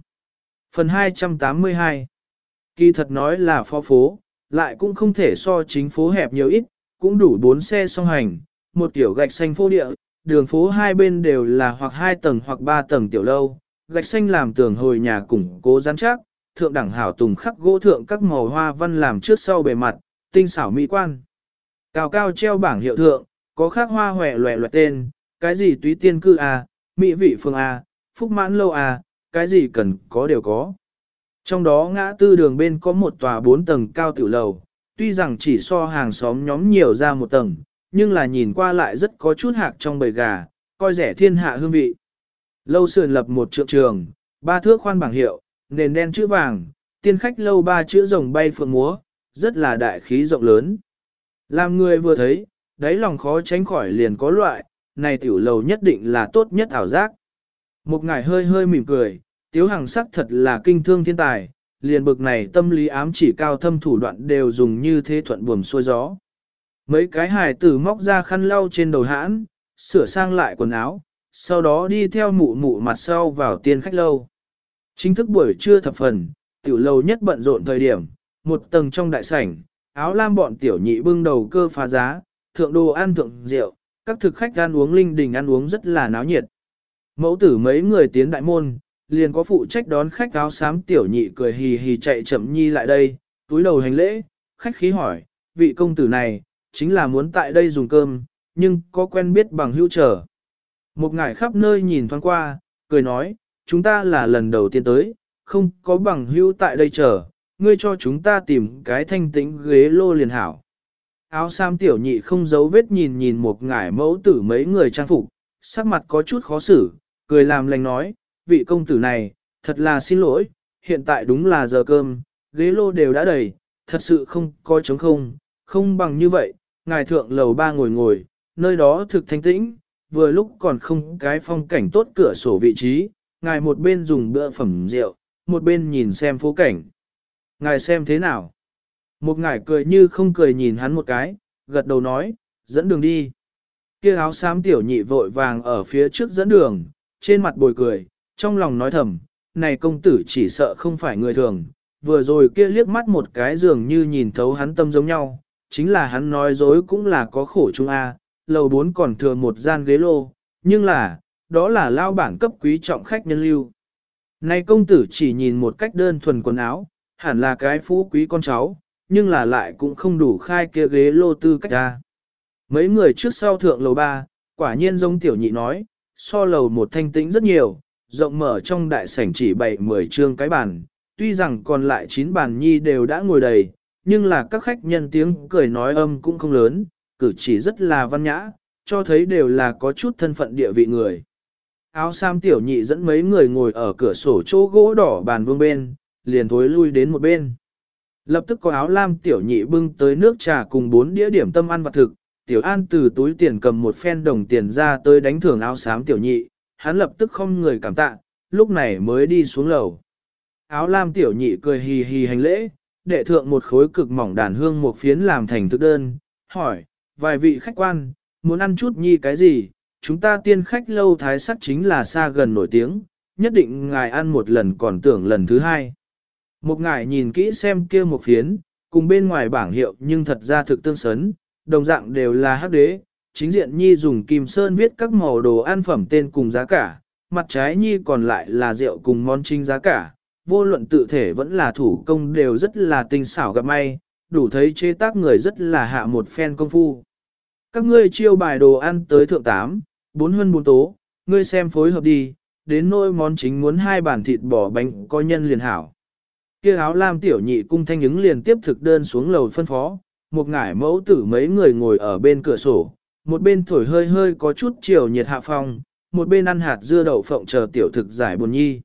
Phần 282 Kỳ thật nói là phó phố, lại cũng không thể so chính phố hẹp nhiều ít, cũng đủ bốn xe song hành, một tiểu gạch xanh phố địa, đường phố hai bên đều là hoặc hai tầng hoặc ba tầng tiểu lâu, gạch xanh làm tường hồi nhà củng cố rắn chắc, thượng đẳng hảo tùng khắc gỗ thượng các màu hoa văn làm trước sau bề mặt, tinh xảo mỹ quan. Cao cao treo bảng hiệu thượng, có khắc hoa hòe loẹ loẹt tên, cái gì túy tiên cư à, mỹ vị phương à, phúc mãn lâu à, cái gì cần có đều có. Trong đó ngã tư đường bên có một tòa bốn tầng cao tiểu lầu, tuy rằng chỉ so hàng xóm nhóm nhiều ra một tầng, nhưng là nhìn qua lại rất có chút hạc trong bầy gà, coi rẻ thiên hạ hương vị. Lâu sườn lập một trượng trường, ba thước khoan bảng hiệu, nền đen chữ vàng, tiên khách lâu ba chữ rồng bay phượng múa, rất là đại khí rộng lớn. Làm người vừa thấy, đáy lòng khó tránh khỏi liền có loại, này tiểu lầu nhất định là tốt nhất ảo giác. Một ngài hơi hơi mỉm cười, tiếu hàng sắc thật là kinh thương thiên tài, liền bực này tâm lý ám chỉ cao thâm thủ đoạn đều dùng như thế thuận buồm xuôi gió. Mấy cái hài tử móc ra khăn lau trên đầu hãn, sửa sang lại quần áo, sau đó đi theo mụ mụ mặt sau vào tiên khách lâu. Chính thức buổi trưa thập phần, tiểu lâu nhất bận rộn thời điểm, một tầng trong đại sảnh, áo lam bọn tiểu nhị bưng đầu cơ phá giá, thượng đồ ăn thượng rượu, các thực khách ăn uống linh đình ăn uống rất là náo nhiệt. Mẫu tử mấy người tiến đại môn, liền có phụ trách đón khách áo xám tiểu nhị cười hì hì chạy chậm nhi lại đây, túi đầu hành lễ, khách khí hỏi, vị công tử này, chính là muốn tại đây dùng cơm, nhưng có quen biết bằng hữu trở. Một ngải khắp nơi nhìn thoáng qua, cười nói, chúng ta là lần đầu tiên tới, không có bằng hữu tại đây chờ, ngươi cho chúng ta tìm cái thanh tĩnh ghế lô liền hảo. Áo sam tiểu nhị không giấu vết nhìn nhìn một ngải mẫu tử mấy người trang phục, sắc mặt có chút khó xử, cười làm lành nói, vị công tử này, thật là xin lỗi, hiện tại đúng là giờ cơm, ghế lô đều đã đầy, thật sự không có trống không, không bằng như vậy, ngài thượng lầu ba ngồi ngồi, nơi đó thực thanh tĩnh, vừa lúc còn không cái phong cảnh tốt cửa sổ vị trí, ngài một bên dùng bữa phẩm rượu, một bên nhìn xem phố cảnh. Ngài xem thế nào? Một ngài cười như không cười nhìn hắn một cái, gật đầu nói, dẫn đường đi. Kia áo xám tiểu nhị vội vàng ở phía trước dẫn đường, trên mặt bồi cười, trong lòng nói thầm, này công tử chỉ sợ không phải người thường, vừa rồi kia liếc mắt một cái dường như nhìn thấu hắn tâm giống nhau, chính là hắn nói dối cũng là có khổ chung a, lầu bốn còn thừa một gian ghế lô, nhưng là, đó là lao bản cấp quý trọng khách nhân lưu. Này công tử chỉ nhìn một cách đơn thuần quần áo, hẳn là cái phú quý con cháu, nhưng là lại cũng không đủ khai kia ghế lô tư cách ra. Mấy người trước sau thượng lầu ba, quả nhiên giống tiểu nhị nói, so lầu một thanh tĩnh rất nhiều, rộng mở trong đại sảnh chỉ bảy mười trương cái bàn, tuy rằng còn lại chín bàn nhi đều đã ngồi đầy, nhưng là các khách nhân tiếng cười nói âm cũng không lớn, cử chỉ rất là văn nhã, cho thấy đều là có chút thân phận địa vị người. Áo sam tiểu nhị dẫn mấy người ngồi ở cửa sổ chỗ gỗ đỏ bàn vương bên, liền thối lui đến một bên. Lập tức có áo lam tiểu nhị bưng tới nước trà cùng bốn đĩa điểm tâm ăn vặt thực, tiểu an từ túi tiền cầm một phen đồng tiền ra tới đánh thưởng áo xám tiểu nhị, hắn lập tức không người cảm tạ, lúc này mới đi xuống lầu. Áo lam tiểu nhị cười hì hì hành lễ, đệ thượng một khối cực mỏng đàn hương một phiến làm thành thức đơn, hỏi, vài vị khách quan, muốn ăn chút nhi cái gì, chúng ta tiên khách lâu thái sắc chính là xa gần nổi tiếng, nhất định ngài ăn một lần còn tưởng lần thứ hai. Một ngài nhìn kỹ xem kia một phiến, cùng bên ngoài bảng hiệu nhưng thật ra thực tương sấn, đồng dạng đều là hắc đế, chính diện nhi dùng kim sơn viết các màu đồ ăn phẩm tên cùng giá cả, mặt trái nhi còn lại là rượu cùng món chính giá cả, vô luận tự thể vẫn là thủ công đều rất là tinh xảo gặp may, đủ thấy chế tác người rất là hạ một phen công phu. Các ngươi chiêu bài đồ ăn tới thượng tám, bốn hơn bốn tố, ngươi xem phối hợp đi, đến nỗi món chính muốn hai bản thịt bò bánh có nhân liền hảo. Kia áo lam tiểu nhị cung thanh ứng liền tiếp thực đơn xuống lầu phân phó, một ngải mẫu tử mấy người ngồi ở bên cửa sổ, một bên thổi hơi hơi có chút chiều nhiệt hạ phong, một bên ăn hạt dưa đậu phộng chờ tiểu thực giải buồn nhi.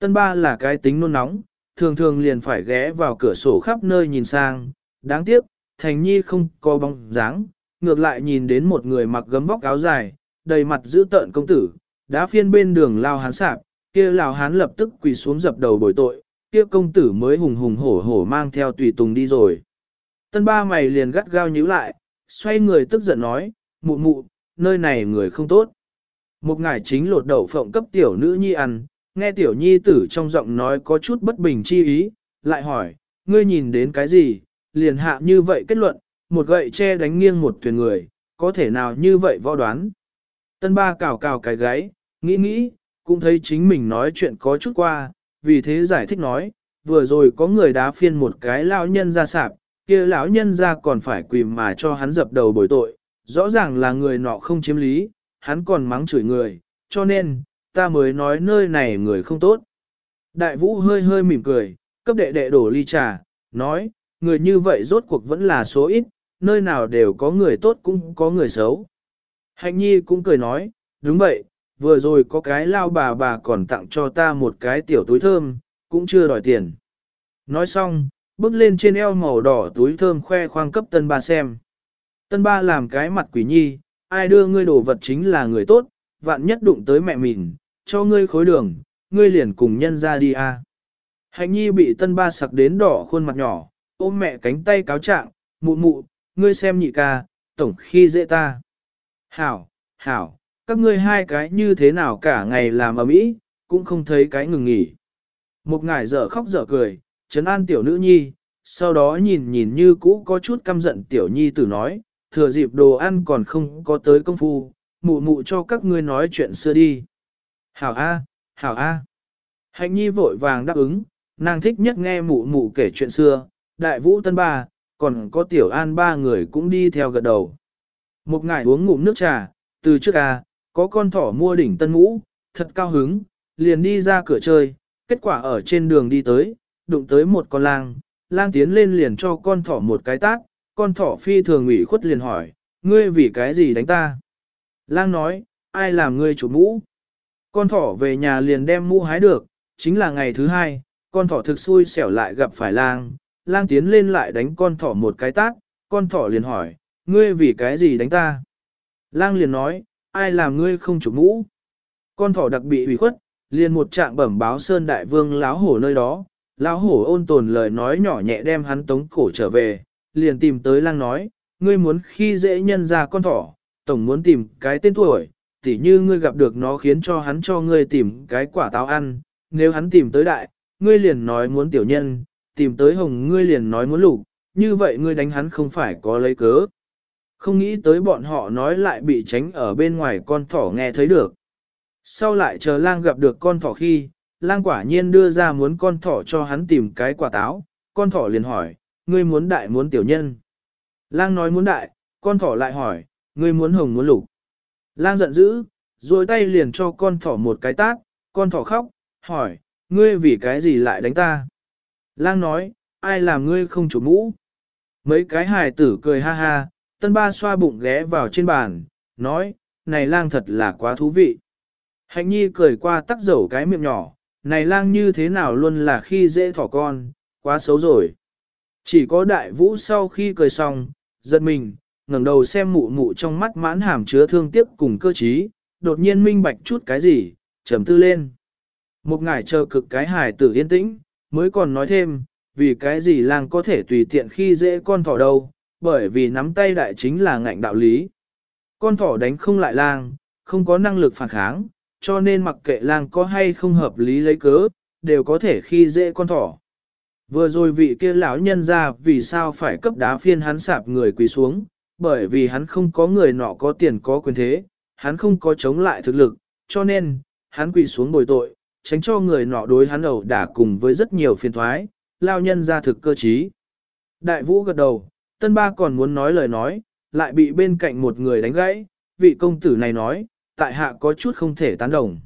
Tân ba là cái tính nôn nóng, thường thường liền phải ghé vào cửa sổ khắp nơi nhìn sang, đáng tiếc, thành nhi không có bóng dáng, ngược lại nhìn đến một người mặc gấm vóc áo dài, đầy mặt dữ tợn công tử, đã phiên bên đường lao hán sạp, kia lao hán lập tức quỳ xuống dập đầu bồi tội, kia công tử mới hùng hùng hổ hổ mang theo tùy tùng đi rồi. Tân ba mày liền gắt gao nhíu lại, xoay người tức giận nói, mụ mụ, nơi này người không tốt. Một ngải chính lột đậu phộng cấp tiểu nữ nhi ăn, nghe tiểu nhi tử trong giọng nói có chút bất bình chi ý, lại hỏi, ngươi nhìn đến cái gì, liền hạ như vậy kết luận, một gậy che đánh nghiêng một thuyền người, có thể nào như vậy võ đoán. Tân ba cào cào cái gáy, nghĩ nghĩ, cũng thấy chính mình nói chuyện có chút qua, vì thế giải thích nói, vừa rồi có người đá phiên một cái lão nhân ra sạp, kia lão nhân ra còn phải quỳ mà cho hắn dập đầu bồi tội, rõ ràng là người nọ không chiếm lý, hắn còn mắng chửi người, cho nên, ta mới nói nơi này người không tốt. Đại vũ hơi hơi mỉm cười, cấp đệ đệ đổ ly trà, nói, người như vậy rốt cuộc vẫn là số ít, nơi nào đều có người tốt cũng có người xấu. Hạnh nhi cũng cười nói, đúng vậy, vừa rồi có cái lao bà bà còn tặng cho ta một cái tiểu túi thơm, cũng chưa đòi tiền. Nói xong, bước lên trên eo màu đỏ túi thơm khoe khoang cấp tân ba xem. Tân ba làm cái mặt quỷ nhi, ai đưa ngươi đồ vật chính là người tốt, vạn nhất đụng tới mẹ mình, cho ngươi khối đường, ngươi liền cùng nhân ra đi a. À. Hạnh nhi bị tân ba sặc đến đỏ khuôn mặt nhỏ, ôm mẹ cánh tay cáo trạng, mụ mụ, ngươi xem nhị ca, tổng khi dễ ta. Hảo, hảo, các ngươi hai cái như thế nào cả ngày làm ở mỹ, cũng không thấy cái ngừng nghỉ. Một ngải dở khóc dở cười, trấn an tiểu nữ nhi, sau đó nhìn nhìn như cũ có chút căm giận tiểu nhi tử nói, thừa dịp đồ ăn còn không có tới công phu, mụ mụ cho các ngươi nói chuyện xưa đi. Hảo A, hảo A. Hạnh nhi vội vàng đáp ứng, nàng thích nhất nghe mụ mụ kể chuyện xưa, đại vũ tân ba, còn có tiểu an ba người cũng đi theo gật đầu. Một ngày uống ngụm nước trà, từ trước A, có con thỏ mua đỉnh tân mũ, thật cao hứng, liền đi ra cửa chơi, kết quả ở trên đường đi tới, đụng tới một con lang, lang tiến lên liền cho con thỏ một cái tát, con thỏ phi thường ủy khuất liền hỏi, ngươi vì cái gì đánh ta? Lang nói, ai làm ngươi chủ mũ? Con thỏ về nhà liền đem mũ hái được, chính là ngày thứ hai, con thỏ thực xui xẻo lại gặp phải lang, lang tiến lên lại đánh con thỏ một cái tát, con thỏ liền hỏi, ngươi vì cái gì đánh ta? Lang liền nói, ai làm ngươi không chủ mũ? Con thỏ đặc bị ủy khuất, liền một trạng bẩm báo Sơn Đại Vương láo hổ nơi đó, láo hổ ôn tồn lời nói nhỏ nhẹ đem hắn tống cổ trở về, liền tìm tới lang nói, ngươi muốn khi dễ nhân ra con thỏ, tổng muốn tìm cái tên tuổi, tỉ như ngươi gặp được nó khiến cho hắn cho ngươi tìm cái quả táo ăn, nếu hắn tìm tới đại, ngươi liền nói muốn tiểu nhân, tìm tới hồng ngươi liền nói muốn lục, như vậy ngươi đánh hắn không phải có lấy cớ. Không nghĩ tới bọn họ nói lại bị tránh ở bên ngoài con thỏ nghe thấy được. Sau lại chờ lang gặp được con thỏ khi, lang quả nhiên đưa ra muốn con thỏ cho hắn tìm cái quả táo, con thỏ liền hỏi, ngươi muốn đại muốn tiểu nhân. Lang nói muốn đại, con thỏ lại hỏi, ngươi muốn hồng muốn lục. Lang giận dữ, rồi tay liền cho con thỏ một cái tát, con thỏ khóc, hỏi, ngươi vì cái gì lại đánh ta? Lang nói, ai làm ngươi không chủ mũ? Mấy cái hài tử cười ha ha, tân ba xoa bụng ghé vào trên bàn, nói, này lang thật là quá thú vị. Hạnh nhi cười qua tắc dầu cái miệng nhỏ, này lang như thế nào luôn là khi dễ thỏ con, quá xấu rồi. Chỉ có đại vũ sau khi cười xong, giật mình, ngẩng đầu xem mụ mụ trong mắt mãn hàm chứa thương tiếc cùng cơ trí, đột nhiên minh bạch chút cái gì, trầm tư lên. Một ngải chờ cực cái hài tử yên tĩnh, mới còn nói thêm, vì cái gì lang có thể tùy tiện khi dễ con thỏ đâu, bởi vì nắm tay đại chính là ngạnh đạo lý. Con thỏ đánh không lại lang, không có năng lực phản kháng, cho nên mặc kệ lang có hay không hợp lý lấy cớ, đều có thể khi dễ con thỏ. Vừa rồi vị kia lão nhân ra vì sao phải cấp đá phiên hắn sạp người quỳ xuống, bởi vì hắn không có người nọ có tiền có quyền thế, hắn không có chống lại thực lực, cho nên, hắn quỳ xuống bồi tội, tránh cho người nọ đối hắn ẩu đả cùng với rất nhiều phiền thoái, lao nhân ra thực cơ trí. Đại vũ gật đầu, tân ba còn muốn nói lời nói, lại bị bên cạnh một người đánh gãy, vị công tử này nói, tại hạ có chút không thể tán đồng.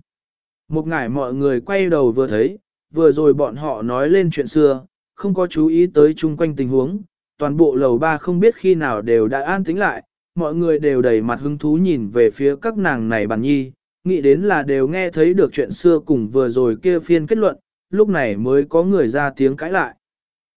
Một ngày mọi người quay đầu vừa thấy, vừa rồi bọn họ nói lên chuyện xưa, không có chú ý tới chung quanh tình huống, toàn bộ lầu ba không biết khi nào đều đã an tĩnh lại, mọi người đều đầy mặt hứng thú nhìn về phía các nàng này bàn nhi, nghĩ đến là đều nghe thấy được chuyện xưa cùng vừa rồi kia phiên kết luận, lúc này mới có người ra tiếng cãi lại.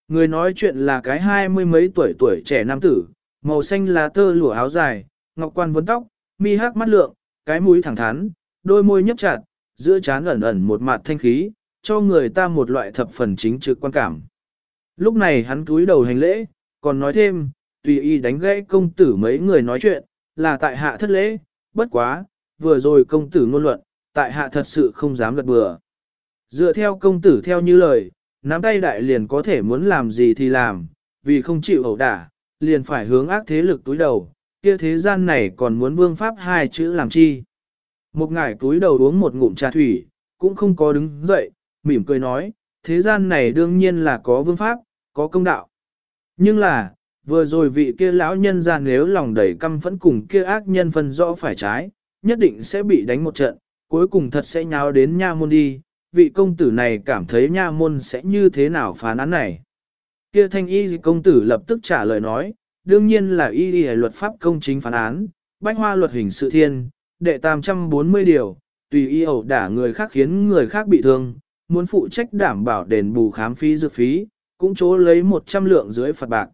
Người nói chuyện là cái hai mươi mấy tuổi tuổi trẻ nam tử, màu xanh là tơ lụa áo dài, ngọc quan vấn tóc, mi hắc mắt lượng, cái mũi thẳng thắn, đôi môi nhấp chặt, giữa trán ẩn ẩn một mặt thanh khí, cho người ta một loại thập phần chính trực quan cảm. Lúc này hắn cúi đầu hành lễ, còn nói thêm, tùy y đánh gãy công tử mấy người nói chuyện, là tại hạ thất lễ, bất quá, vừa rồi công tử ngôn luận, tại hạ thật sự không dám gật bừa. Dựa theo công tử theo như lời, nắm tay đại liền có thể muốn làm gì thì làm, vì không chịu ẩu đả, liền phải hướng ác thế lực túi đầu, kia thế gian này còn muốn vương pháp hai chữ làm chi. Một ngải túi đầu uống một ngụm trà thủy, cũng không có đứng dậy, mỉm cười nói, thế gian này đương nhiên là có vương pháp, có công đạo. Nhưng là, vừa rồi vị kia lão nhân ra nếu lòng đầy căm phẫn cùng kia ác nhân phân rõ phải trái, nhất định sẽ bị đánh một trận, cuối cùng thật sẽ nháo đến nha môn đi, vị công tử này cảm thấy nha môn sẽ như thế nào phán án này. Kia thanh y công tử lập tức trả lời nói, đương nhiên là y y luật pháp công chính phán án, bách hoa luật hình sự thiên, đệ 840 điều, tùy y ẩu đả người khác khiến người khác bị thương, muốn phụ trách đảm bảo đền bù khám phí dược phí, cũng chỗ lấy 100 lượng dưới phạt bạc.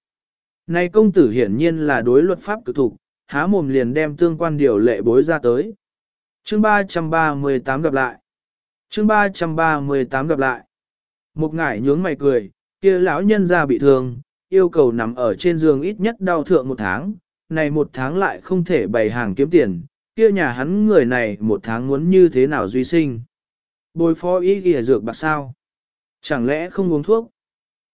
Này công tử hiển nhiên là đối luật pháp cử thục, há mồm liền đem tương quan điều lệ bối ra tới. Chương 338 gặp lại. Chương 338 gặp lại. Một ngải nhướng mày cười, kia lão nhân ra bị thương, yêu cầu nằm ở trên giường ít nhất đau thượng một tháng, này một tháng lại không thể bày hàng kiếm tiền, kia nhà hắn người này một tháng muốn như thế nào duy sinh. Bồi phó ý ghi dược bạc sao? Chẳng lẽ không uống thuốc?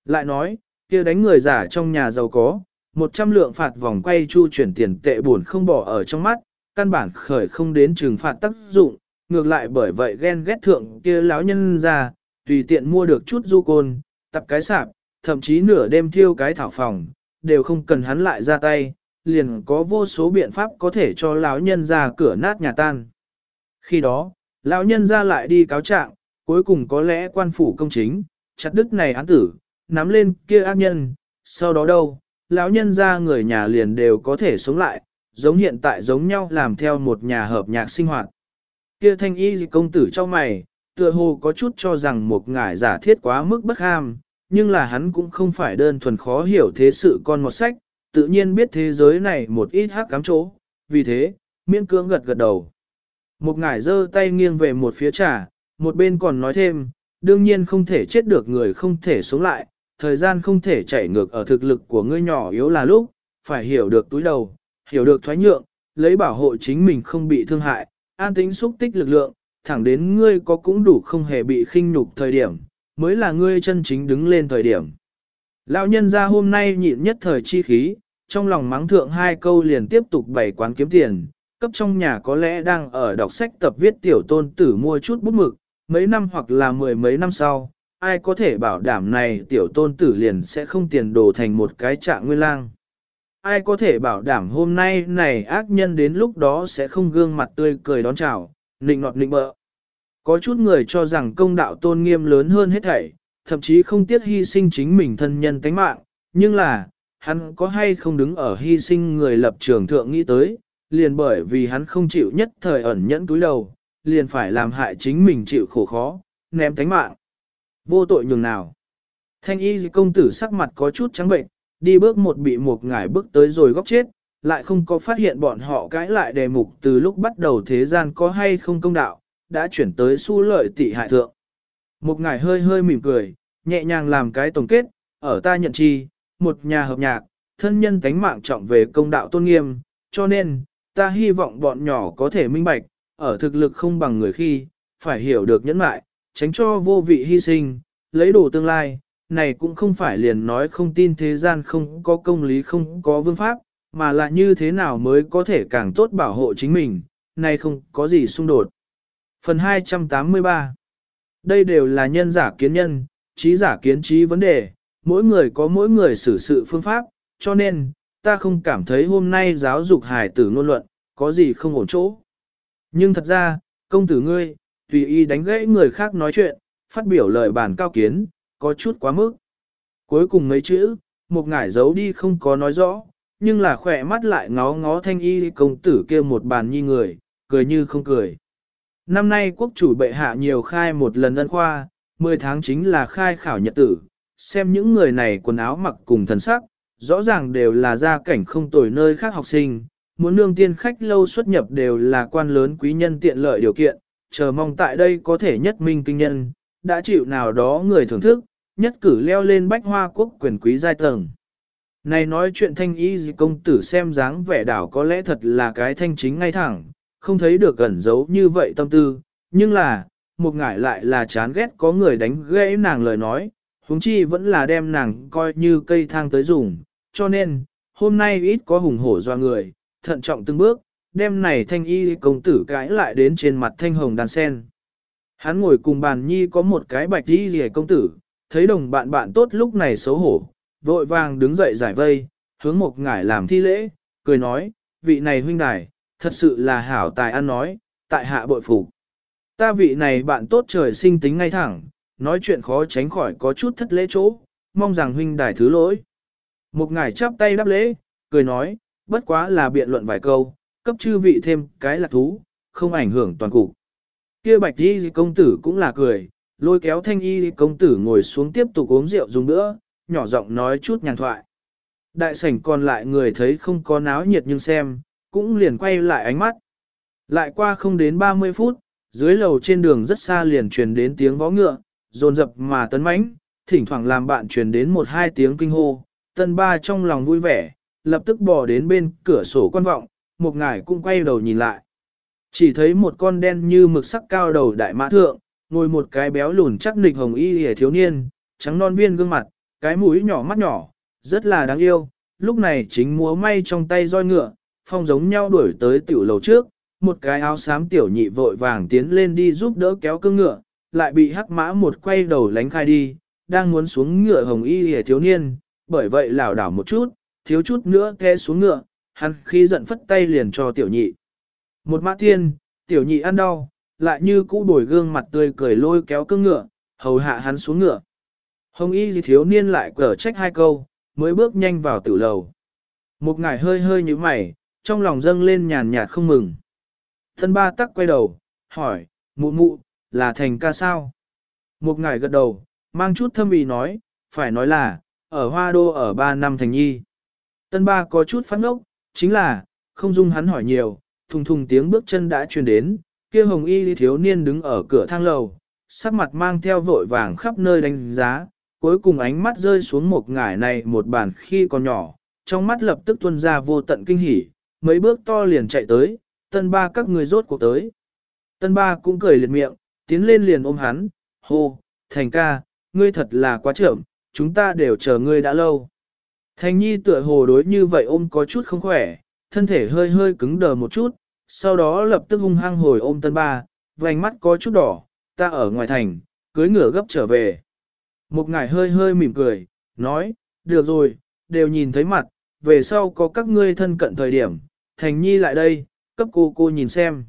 Lại nói, kia đánh người giả trong nhà giàu có, một trăm lượng phạt vòng quay chu chuyển tiền tệ buồn không bỏ ở trong mắt, căn bản khởi không đến trừng phạt tác dụng, ngược lại bởi vậy ghen ghét thượng kia lão nhân ra, tùy tiện mua được chút du côn, tập cái sạp, thậm chí nửa đêm thiêu cái thảo phòng, đều không cần hắn lại ra tay, liền có vô số biện pháp có thể cho lão nhân ra cửa nát nhà tan. Khi đó, lão nhân ra lại đi cáo trạng, cuối cùng có lẽ quan phủ công chính, chặt đứt này án tử, nắm lên kia ác nhân, sau đó đâu, lão nhân ra người nhà liền đều có thể sống lại, giống hiện tại giống nhau làm theo một nhà hợp nhạc sinh hoạt. Kia thanh y công tử cho mày, tựa hồ có chút cho rằng một ngải giả thiết quá mức bất ham, nhưng là hắn cũng không phải đơn thuần khó hiểu thế sự con một sách, tự nhiên biết thế giới này một ít hắc cám chỗ, vì thế, miễn cưỡng gật gật đầu. Một ngải giơ tay nghiêng về một phía trà, một bên còn nói thêm, đương nhiên không thể chết được người không thể sống lại, thời gian không thể chạy ngược ở thực lực của ngươi nhỏ yếu là lúc, phải hiểu được túi đầu, hiểu được thoái nhượng, lấy bảo hộ chính mình không bị thương hại, an tĩnh xúc tích lực lượng, thẳng đến ngươi có cũng đủ không hề bị khinh nhục thời điểm, mới là ngươi chân chính đứng lên thời điểm. Lão nhân ra hôm nay nhịn nhất thời chi khí, trong lòng mắng thượng hai câu liền tiếp tục bày quán kiếm tiền, cấp trong nhà có lẽ đang ở đọc sách tập viết tiểu tôn tử mua chút bút mực, mấy năm hoặc là mười mấy năm sau, ai có thể bảo đảm này tiểu tôn tử liền sẽ không tiền đồ thành một cái trạng nguyên lang. Ai có thể bảo đảm hôm nay này ác nhân đến lúc đó sẽ không gương mặt tươi cười đón chào, nịnh nọt nịnh bợ. Có chút người cho rằng công đạo tôn nghiêm lớn hơn hết thảy, thậm chí không tiếc hy sinh chính mình thân nhân tánh mạng, nhưng là, hắn có hay không đứng ở hy sinh người lập trường thượng nghĩ tới, liền bởi vì hắn không chịu nhất thời ẩn nhẫn túi đầu, liền phải làm hại chính mình chịu khổ khó, ném tánh mạng. Vô tội nhường nào. Thanh y công tử sắc mặt có chút trắng bệnh, đi bước một bị một ngải bước tới rồi góc chết, lại không có phát hiện bọn họ cãi lại đề mục từ lúc bắt đầu thế gian có hay không công đạo, đã chuyển tới su lợi tị hại thượng. Một ngải hơi hơi mỉm cười, nhẹ nhàng làm cái tổng kết, ở ta nhận chi, một nhà hợp nhạc, thân nhân tánh mạng trọng về công đạo tôn nghiêm, cho nên, ta hy vọng bọn nhỏ có thể minh bạch, ở thực lực không bằng người khi, phải hiểu được nhẫn mại, tránh cho vô vị hy sinh, lấy đồ tương lai, này cũng không phải liền nói không tin thế gian không có công lý không có vương pháp, mà là như thế nào mới có thể càng tốt bảo hộ chính mình, này không có gì xung đột. Phần 283 Đây đều là nhân giả kiến nhân, trí giả kiến trí vấn đề, mỗi người có mỗi người xử sự phương pháp, cho nên, ta không cảm thấy hôm nay giáo dục hài tử ngôn luận, có gì không ổn chỗ. Nhưng thật ra, công tử ngươi, tùy ý đánh gãy người khác nói chuyện, phát biểu lời bản cao kiến, có chút quá mức. Cuối cùng mấy chữ, một ngải giấu đi không có nói rõ, nhưng là khỏe mắt lại ngó ngó thanh y công tử kia một bàn nhi người, cười như không cười. Năm nay quốc chủ bệ hạ nhiều khai một lần ân khoa, 10 tháng chính là khai khảo nhật tử, xem những người này quần áo mặc cùng thần sắc, rõ ràng đều là gia cảnh không tồi nơi khác học sinh, muốn nương tiên khách lâu xuất nhập đều là quan lớn quý nhân tiện lợi điều kiện, chờ mong tại đây có thể nhất minh kinh nhân, đã chịu nào đó người thưởng thức, nhất cử leo lên bách hoa quốc quyền quý giai tầng. Này nói chuyện thanh y gì công tử xem dáng vẻ đảo có lẽ thật là cái thanh chính ngay thẳng, không thấy được ẩn giấu như vậy tâm tư, nhưng là, một ngải lại là chán ghét có người đánh gãy nàng lời nói, huống chi vẫn là đem nàng coi như cây thang tới dùng, cho nên, hôm nay ít có hùng hổ do người, thận trọng từng bước, đem này thanh y công tử cãi lại đến trên mặt thanh hồng đàn sen. Hắn ngồi cùng bàn nhi có một cái bạch đi rìa công tử, thấy đồng bạn bạn tốt lúc này xấu hổ, vội vàng đứng dậy giải vây, hướng một ngải làm thi lễ, cười nói, vị này huynh đài, thật sự là hảo tài ăn nói, tại hạ bội phục. Ta vị này bạn tốt trời sinh tính ngay thẳng, nói chuyện khó tránh khỏi có chút thất lễ chỗ, mong rằng huynh đài thứ lỗi. Một ngải chắp tay đáp lễ, cười nói, bất quá là biện luận vài câu, cấp chư vị thêm cái lạc thú, không ảnh hưởng toàn cục. Kia bạch y công tử cũng là cười, lôi kéo thanh y công tử ngồi xuống tiếp tục uống rượu dùng nữa, nhỏ giọng nói chút nhàn thoại. Đại sảnh còn lại người thấy không có náo nhiệt nhưng xem, cũng liền quay lại ánh mắt. Lại qua không đến 30 phút, dưới lầu trên đường rất xa liền truyền đến tiếng vó ngựa, dồn dập mà tấn mãnh, thỉnh thoảng làm bạn truyền đến một hai tiếng kinh hô, tân ba trong lòng vui vẻ, lập tức bỏ đến bên cửa sổ quan vọng, một ngải cũng quay đầu nhìn lại. Chỉ thấy một con đen như mực sắc cao đầu đại mã thượng, ngồi một cái béo lùn chắc nịch hồng y hề thiếu niên, trắng non viên gương mặt, cái mũi nhỏ mắt nhỏ, rất là đáng yêu, lúc này chính múa may trong tay roi ngựa, phong giống nhau đuổi tới tiểu lầu trước, một cái áo xám tiểu nhị vội vàng tiến lên đi giúp đỡ kéo cương ngựa, lại bị hắc mã một quay đầu lánh khai đi, đang muốn xuống ngựa hồng y hề thiếu niên, bởi vậy lảo đảo một chút, thiếu chút nữa té xuống ngựa, hắn khi giận phất tay liền cho tiểu nhị. Một mã tiên, tiểu nhị ăn đau, lại như cũ đổi gương mặt tươi cười lôi kéo cương ngựa, hầu hạ hắn xuống ngựa. Hồng y gì thiếu niên lại cở trách hai câu, mới bước nhanh vào tử lầu. Một ngải hơi hơi như mày, trong lòng dâng lên nhàn nhạt không mừng. Thân ba tắc quay đầu, hỏi, mụ mụ, là thành ca sao? Một ngải gật đầu, mang chút thâm ý nói, phải nói là, ở hoa đô ở ba năm thành nhi. Tân ba có chút phát ngốc, chính là, không dung hắn hỏi nhiều, thùng thùng tiếng bước chân đã truyền đến, kia hồng y thiếu niên đứng ở cửa thang lầu, sắc mặt mang theo vội vàng khắp nơi đánh giá, cuối cùng ánh mắt rơi xuống một ngải này một bàn khi còn nhỏ, trong mắt lập tức tuôn ra vô tận kinh hỉ, mấy bước to liền chạy tới, tân ba các người rốt cuộc tới. Tân ba cũng cười liệt miệng, tiến lên liền ôm hắn, hô, thành ca, ngươi thật là quá chậm, chúng ta đều chờ ngươi đã lâu. Thành nhi tựa hồ đối như vậy ôm có chút không khỏe, thân thể hơi hơi cứng đờ một chút, sau đó lập tức hung hăng hồi ôm tân ba, vành mắt có chút đỏ, ta ở ngoài thành, cưới ngựa gấp trở về. Một ngải hơi hơi mỉm cười, nói, được rồi, đều nhìn thấy mặt, về sau có các ngươi thân cận thời điểm, Thành Nhi lại đây, cấp cô cô nhìn xem.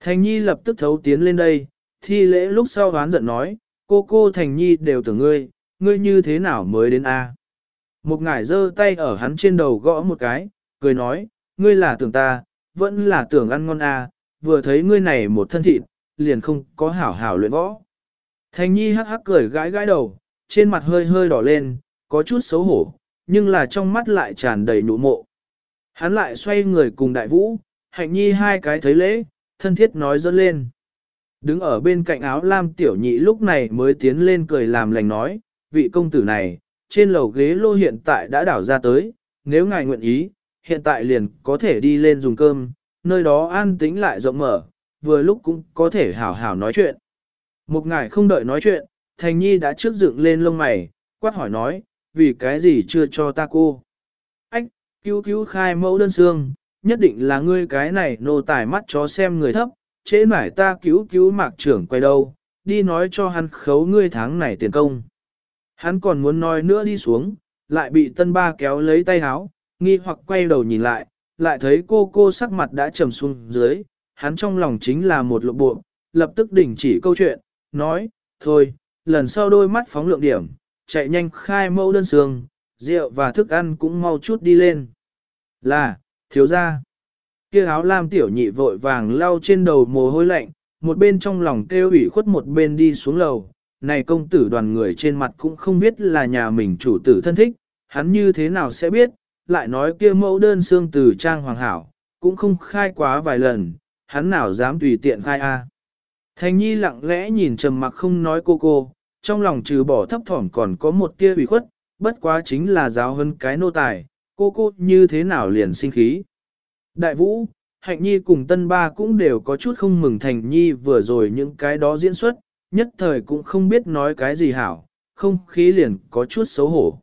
Thành Nhi lập tức thấu tiến lên đây, thi lễ lúc sau ván giận nói, cô cô Thành Nhi đều tưởng ngươi, ngươi như thế nào mới đến A. Một ngải giơ tay ở hắn trên đầu gõ một cái, cười nói, ngươi là tưởng ta, vẫn là tưởng ăn ngon à? vừa thấy ngươi này một thân thịt, liền không có hảo hảo luyện võ. Thành Nhi hắc hắc cười gãi gãi đầu, trên mặt hơi hơi đỏ lên, có chút xấu hổ, nhưng là trong mắt lại tràn đầy nụ mộ. Hắn lại xoay người cùng đại vũ, hạnh nhi hai cái thấy lễ, thân thiết nói dẫn lên. Đứng ở bên cạnh áo lam tiểu nhị lúc này mới tiến lên cười làm lành nói, vị công tử này, trên lầu ghế lô hiện tại đã đảo ra tới, nếu ngài nguyện ý, hiện tại liền có thể đi lên dùng cơm, nơi đó an tĩnh lại rộng mở, vừa lúc cũng có thể hảo hảo nói chuyện. Một ngày không đợi nói chuyện, Thành Nhi đã trước dựng lên lông mày, quát hỏi nói, vì cái gì chưa cho ta cô? Ách, cứu cứu khai mẫu đơn xương, nhất định là ngươi cái này nô tài mắt chó xem người thấp, chế mải ta cứu cứu mạc trưởng quay đâu, đi nói cho hắn khấu ngươi tháng này tiền công. Hắn còn muốn nói nữa đi xuống, lại bị tân ba kéo lấy tay háo, nghi hoặc quay đầu nhìn lại, lại thấy cô cô sắc mặt đã trầm xuống dưới, hắn trong lòng chính là một lộ bộ, lập tức đình chỉ câu chuyện, nói, thôi, lần sau đôi mắt phóng lượng điểm, chạy nhanh khai mẫu đơn sương, rượu và thức ăn cũng mau chút đi lên. Là, thiếu ra. Kia áo lam tiểu nhị vội vàng lau trên đầu mồ hôi lạnh, một bên trong lòng kêu ủy khuất một bên đi xuống lầu. Này công tử đoàn người trên mặt cũng không biết là nhà mình chủ tử thân thích, hắn như thế nào sẽ biết, lại nói kia mẫu đơn xương từ trang hoàng hảo, cũng không khai quá vài lần, hắn nào dám tùy tiện khai a. Thành nhi lặng lẽ nhìn trầm mặc không nói cô cô, trong lòng trừ bỏ thấp thỏm còn có một tia ủy khuất, bất quá chính là giáo hơn cái nô tài, cô cô như thế nào liền sinh khí. Đại vũ, hạnh nhi cùng tân ba cũng đều có chút không mừng thành nhi vừa rồi những cái đó diễn xuất, nhất thời cũng không biết nói cái gì hảo, không khí liền có chút xấu hổ.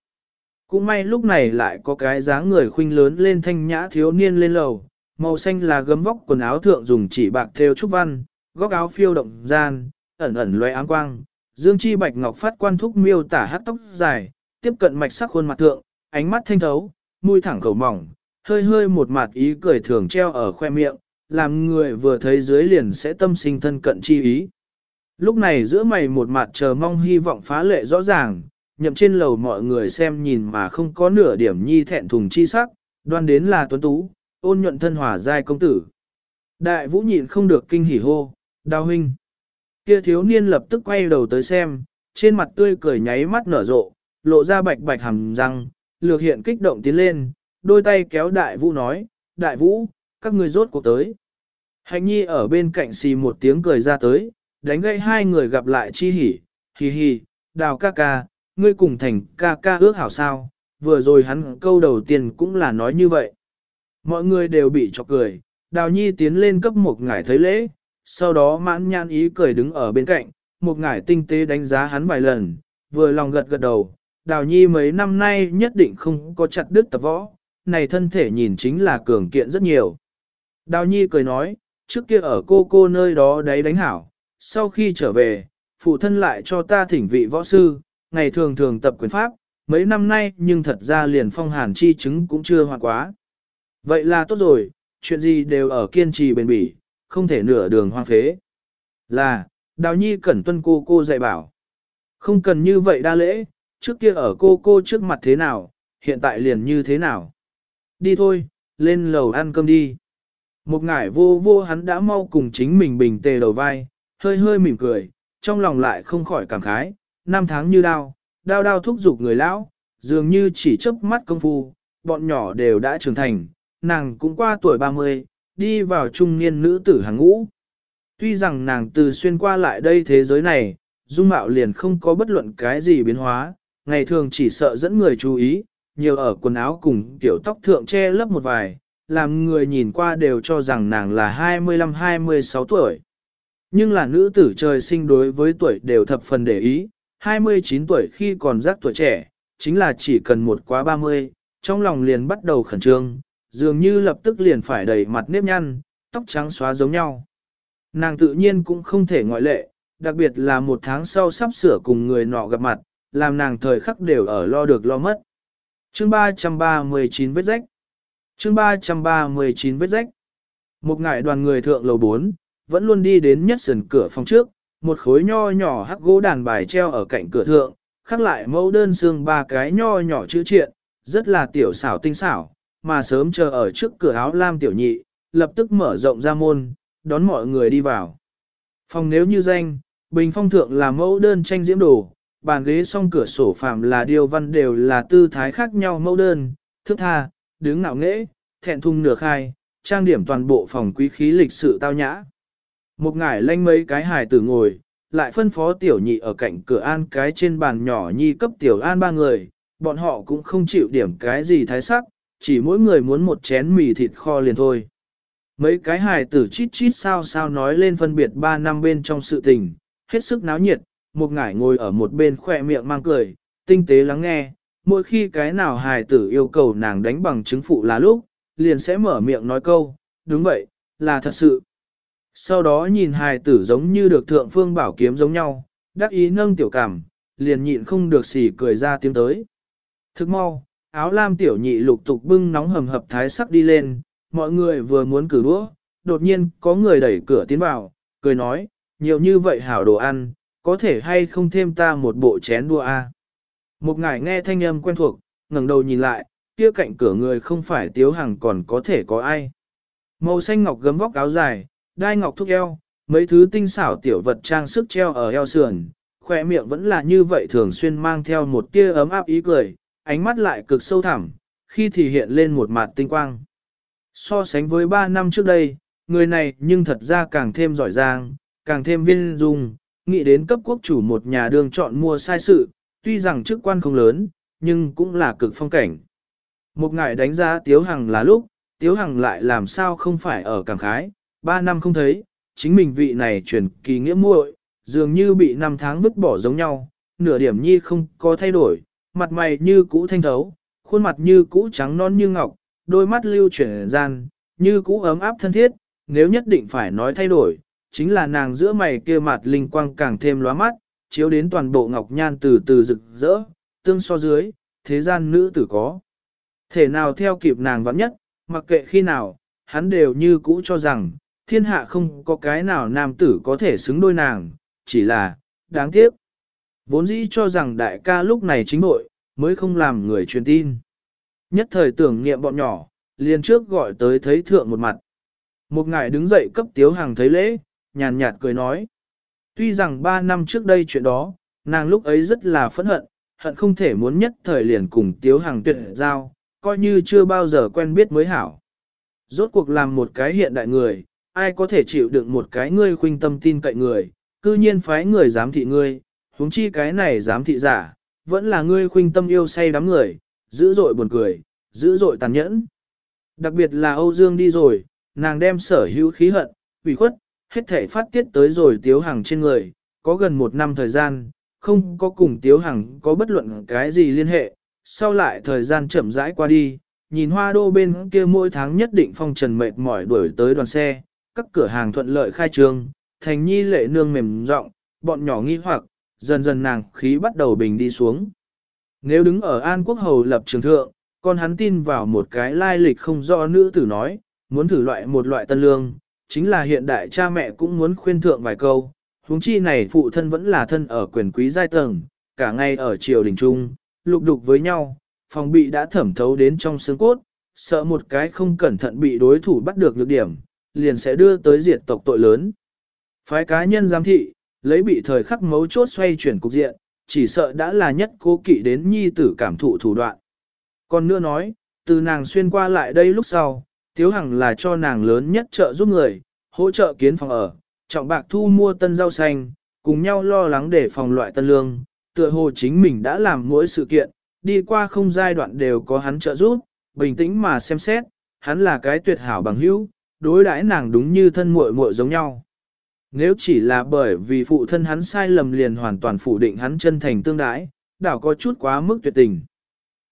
Cũng may lúc này lại có cái dáng người khuynh lớn lên thanh nhã thiếu niên lên lầu, màu xanh là gấm vóc quần áo thượng dùng chỉ bạc thêu trúc văn, góc áo phiêu động gian, ẩn ẩn loe áng quang, Dương Chi Bạch Ngọc phát quan thúc miêu tả hát tóc dài, tiếp cận mạch sắc khuôn mặt thượng, ánh mắt thanh thấu, mũi thẳng khẩu mỏng, hơi hơi một mặt ý cười thường treo ở khoe miệng, làm người vừa thấy dưới liền sẽ tâm sinh thân cận chi ý. Lúc này giữa mày một mặt chờ mong hy vọng phá lệ rõ ràng, nhậm trên lầu mọi người xem nhìn mà không có nửa điểm nhi thẹn thùng chi sắc, đoan đến là tuấn tú, ôn nhuận thân hòa giai công tử. Đại vũ nhịn không được kinh hỉ hô, đào huynh, Kia thiếu niên lập tức quay đầu tới xem, trên mặt tươi cười nháy mắt nở rộ, lộ ra bạch bạch hàm răng, lược hiện kích động tiến lên, đôi tay kéo đại vũ nói, đại vũ, các ngươi rốt cuộc tới. Hạnh nhi ở bên cạnh xì một tiếng cười ra tới, đánh gây hai người gặp lại chi hỉ, hì hì, đào ca ca, ngươi cùng thành ca ca ước hảo sao, vừa rồi hắn câu đầu tiên cũng là nói như vậy. Mọi người đều bị chọc cười, đào nhi tiến lên cấp một ngải thấy lễ, sau đó mãn nhan ý cười đứng ở bên cạnh, một ngải tinh tế đánh giá hắn vài lần, vừa lòng gật gật đầu, đào nhi mấy năm nay nhất định không có chặt đứt tập võ, này thân thể nhìn chính là cường kiện rất nhiều. Đào nhi cười nói, trước kia ở cô cô nơi đó đấy đánh hảo, sau khi trở về, phụ thân lại cho ta thỉnh vị võ sư, ngày thường thường tập quyền pháp, mấy năm nay nhưng thật ra liền phong hàn chi chứng cũng chưa hoàn quá. Vậy là tốt rồi, chuyện gì đều ở kiên trì bền bỉ, không thể nửa đường hoang phế. Là, đào nhi cẩn tuân cô cô dạy bảo. Không cần như vậy đa lễ, trước kia ở cô cô trước mặt thế nào, hiện tại liền như thế nào. Đi thôi, lên lầu ăn cơm đi. Một ngải vô vô hắn đã mau cùng chính mình bình tề đầu vai, hơi hơi mỉm cười, trong lòng lại không khỏi cảm khái, năm tháng như đao, đao đao thúc giục người lão, dường như chỉ chớp mắt công phu, bọn nhỏ đều đã trưởng thành, nàng cũng qua tuổi 30, đi vào trung niên nữ tử hàng ngũ. Tuy rằng nàng từ xuyên qua lại đây thế giới này, dung mạo liền không có bất luận cái gì biến hóa, ngày thường chỉ sợ dẫn người chú ý, nhiều ở quần áo cùng kiểu tóc thượng che lấp một vài, làm người nhìn qua đều cho rằng nàng là 25-26 tuổi. Nhưng là nữ tử trời sinh đối với tuổi đều thập phần để ý, 29 tuổi khi còn giác tuổi trẻ, chính là chỉ cần một quá 30, trong lòng liền bắt đầu khẩn trương, dường như lập tức liền phải đầy mặt nếp nhăn, tóc trắng xóa giống nhau. Nàng tự nhiên cũng không thể ngoại lệ, đặc biệt là một tháng sau sắp sửa cùng người nọ gặp mặt, làm nàng thời khắc đều ở lo được lo mất. Chương 339 vết rách Chương 339 vết rách Một ngải đoàn người thượng lầu 4, vẫn luôn đi đến nhất sườn cửa phòng trước, một khối nho nhỏ hắc gỗ đàn bài treo ở cạnh cửa thượng, khắc lại mẫu đơn xương ba cái nho nhỏ chữ triện, rất là tiểu xảo tinh xảo, mà sớm chờ ở trước cửa áo lam tiểu nhị, lập tức mở rộng ra môn, đón mọi người đi vào. Phòng nếu như danh, bình phong thượng là mẫu đơn tranh diễm đồ, bàn ghế song cửa sổ phạm là điều văn đều là tư thái khác nhau mẫu đơn, thức tha, đứng ngạo nghễ, thẹn thùng nửa khai, trang điểm toàn bộ phòng quý khí lịch sự tao nhã. Một ngải lanh mấy cái hài tử ngồi, lại phân phó tiểu nhị ở cạnh cửa an cái trên bàn nhỏ nhi cấp tiểu an ba người, bọn họ cũng không chịu điểm cái gì thái sắc, chỉ mỗi người muốn một chén mì thịt kho liền thôi. Mấy cái hài tử chít chít sao sao nói lên phân biệt ba năm bên trong sự tình, hết sức náo nhiệt, một ngải ngồi ở một bên khỏe miệng mang cười, tinh tế lắng nghe, mỗi khi cái nào hài tử yêu cầu nàng đánh bằng chứng phụ là lúc, liền sẽ mở miệng nói câu, đúng vậy, là thật sự. Sau đó nhìn hài tử giống như được thượng phương bảo kiếm giống nhau, đắc ý nâng tiểu cảm, liền nhịn không được xỉ cười ra tiếng tới. Thức mau, áo lam tiểu nhị lục tục bưng nóng hầm hập thái sắc đi lên, mọi người vừa muốn cử đũa, đột nhiên có người đẩy cửa tiến vào, cười nói, nhiều như vậy hảo đồ ăn, có thể hay không thêm ta một bộ chén đua a? Một ngài nghe thanh âm quen thuộc, ngẩng đầu nhìn lại, kia cạnh cửa người không phải tiếu hàng còn có thể có ai. Màu xanh ngọc gấm vóc áo dài, đai ngọc thúc eo, mấy thứ tinh xảo tiểu vật trang sức treo ở eo sườn, khỏe miệng vẫn là như vậy thường xuyên mang theo một tia ấm áp ý cười, ánh mắt lại cực sâu thẳm, khi thì hiện lên một mặt tinh quang. So sánh với ba năm trước đây, người này nhưng thật ra càng thêm giỏi giang, càng thêm viên dung, nghĩ đến cấp quốc chủ một nhà đường chọn mua sai sự, tuy rằng chức quan không lớn, nhưng cũng là cực phong cảnh. Một ngài đánh giá Tiếu Hằng là lúc, Tiếu Hằng lại làm sao không phải ở cảm khái, ba năm không thấy, chính mình vị này chuyển kỳ nghĩa muội, dường như bị năm tháng vứt bỏ giống nhau, nửa điểm nhi không có thay đổi, mặt mày như cũ thanh thấu, khuôn mặt như cũ trắng non như ngọc, đôi mắt lưu chuyển gian, như cũ ấm áp thân thiết, nếu nhất định phải nói thay đổi, chính là nàng giữa mày kia mặt linh quang càng thêm lóa mắt, chiếu đến toàn bộ ngọc nhan từ từ rực rỡ, tương so dưới, thế gian nữ tử có. Thể nào theo kịp nàng vắng nhất, mặc kệ khi nào, hắn đều như cũ cho rằng, thiên hạ không có cái nào nam tử có thể xứng đôi nàng, chỉ là, đáng tiếc. Vốn dĩ cho rằng đại ca lúc này chính nội mới không làm người truyền tin. Nhất thời tưởng niệm bọn nhỏ, liền trước gọi tới thấy thượng một mặt. Một ngài đứng dậy cấp tiếu hàng thấy lễ, nhàn nhạt cười nói. Tuy rằng ba năm trước đây chuyện đó, nàng lúc ấy rất là phẫn hận, hận không thể muốn nhất thời liền cùng Tiếu Hằng tuyệt giao, coi như chưa bao giờ quen biết mới hảo. Rốt cuộc làm một cái hiện đại người, ai có thể chịu đựng một cái ngươi khuynh tâm tin cậy người, cư nhiên phái người giám thị ngươi, huống chi cái này giám thị giả, vẫn là ngươi khuynh tâm yêu say đắm người, dữ dội buồn cười, dữ dội tàn nhẫn. Đặc biệt là Âu Dương đi rồi, nàng đem sở hữu khí hận, ủy khuất, hết thể phát tiết tới rồi Tiếu Hằng trên người, có gần một năm thời gian, không có cùng Tiếu Hằng có bất luận cái gì liên hệ, sau lại thời gian chậm rãi qua đi, nhìn hoa đô bên kia mỗi tháng nhất định phong trần mệt mỏi đuổi tới đoàn xe, các cửa hàng thuận lợi khai trương, thành nhi lệ nương mềm rộng, bọn nhỏ nghi hoặc, dần dần nàng khí bắt đầu bình đi xuống. Nếu đứng ở An Quốc Hầu lập trường thượng, con hắn tin vào một cái lai lịch không rõ nữ tử nói, muốn thử loại một loại tân lương, chính là hiện đại cha mẹ cũng muốn khuyên thượng vài câu, huống chi này phụ thân vẫn là thân ở quyền quý giai tầng, cả ngày ở triều đình trung, lục đục với nhau, phòng bị đã thẩm thấu đến trong xương cốt, sợ một cái không cẩn thận bị đối thủ bắt được nhược điểm, liền sẽ đưa tới diệt tộc tội lớn. Phái cá nhân giám thị, lấy bị thời khắc mấu chốt xoay chuyển cục diện, chỉ sợ đã là nhất cố kỵ đến nhi tử cảm thụ thủ đoạn. Còn nữa nói, từ nàng xuyên qua lại đây lúc sau, Tiếu Hằng là cho nàng lớn nhất trợ giúp người, hỗ trợ kiến phòng ở, trọng bạc thu mua tân rau xanh, cùng nhau lo lắng để phòng loại tân lương, tựa hồ chính mình đã làm mỗi sự kiện, đi qua không giai đoạn đều có hắn trợ giúp, bình tĩnh mà xem xét, hắn là cái tuyệt hảo bằng hữu, đối đãi nàng đúng như thân muội muội giống nhau. Nếu chỉ là bởi vì phụ thân hắn sai lầm liền hoàn toàn phủ định hắn chân thành tương đái, đảo có chút quá mức tuyệt tình.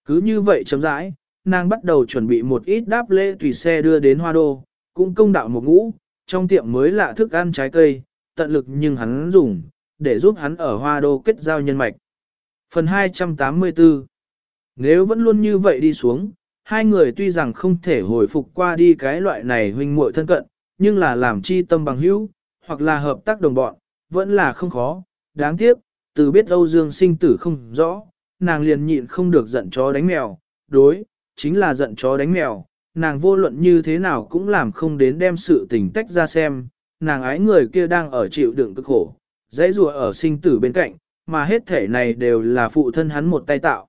Cứ như vậy chấm rãi, nàng bắt đầu chuẩn bị một ít đáp lễ tùy xe đưa đến hoa đô, cũng công đạo một ngũ, trong tiệm mới lạ thức ăn trái cây, tận lực nhưng hắn dùng, để giúp hắn ở hoa đô kết giao nhân mạch. Phần 284 Nếu vẫn luôn như vậy đi xuống, hai người tuy rằng không thể hồi phục qua đi cái loại này huynh muội thân cận, nhưng là làm chi tâm bằng hữu, hoặc là hợp tác đồng bọn, vẫn là không khó. Đáng tiếc, từ biết Âu Dương sinh tử không rõ, nàng liền nhịn không được giận chó đánh mèo, đối, chính là giận chó đánh mèo, nàng vô luận như thế nào cũng làm không đến đem sự tình tách ra xem, nàng ái người kia đang ở chịu đựng cực khổ, dãy rùa ở sinh tử bên cạnh, mà hết thể này đều là phụ thân hắn một tay tạo.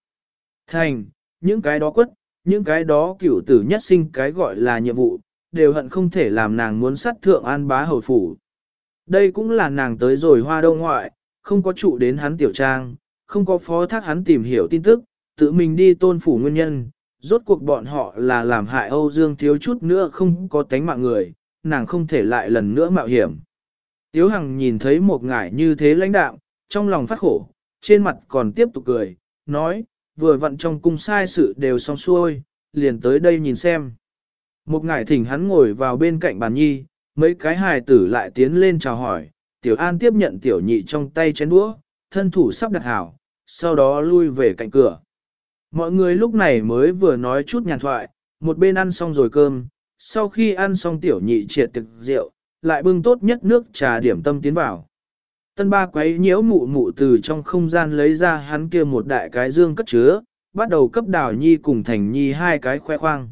Thành, những cái đó quất, những cái đó cửu tử nhất sinh cái gọi là nhiệm vụ, đều hận không thể làm nàng muốn sát thượng an bá hầu phủ. Đây cũng là nàng tới rồi hoa đông ngoại, không có trụ đến hắn tiểu trang, không có phó thác hắn tìm hiểu tin tức, tự mình đi tôn phủ nguyên nhân, rốt cuộc bọn họ là làm hại Âu Dương thiếu chút nữa không có tánh mạng người, nàng không thể lại lần nữa mạo hiểm. Tiếu Hằng nhìn thấy một ngải như thế lãnh đạo, trong lòng phát khổ, trên mặt còn tiếp tục cười, nói, vừa vặn trong cung sai sự đều xong xuôi, liền tới đây nhìn xem. Một ngải thỉnh hắn ngồi vào bên cạnh bàn nhi, mấy cái hài tử lại tiến lên chào hỏi, tiểu an tiếp nhận tiểu nhị trong tay chén đũa, thân thủ sắp đặt hảo, sau đó lui về cạnh cửa. Mọi người lúc này mới vừa nói chút nhàn thoại, một bên ăn xong rồi cơm, sau khi ăn xong tiểu nhị triệt thực rượu, lại bưng tốt nhất nước trà điểm tâm tiến vào. Tân ba quấy nhiễu mụ mụ từ trong không gian lấy ra hắn kia một đại cái dương cất chứa, bắt đầu cấp đào nhi cùng thành nhi hai cái khoe khoang.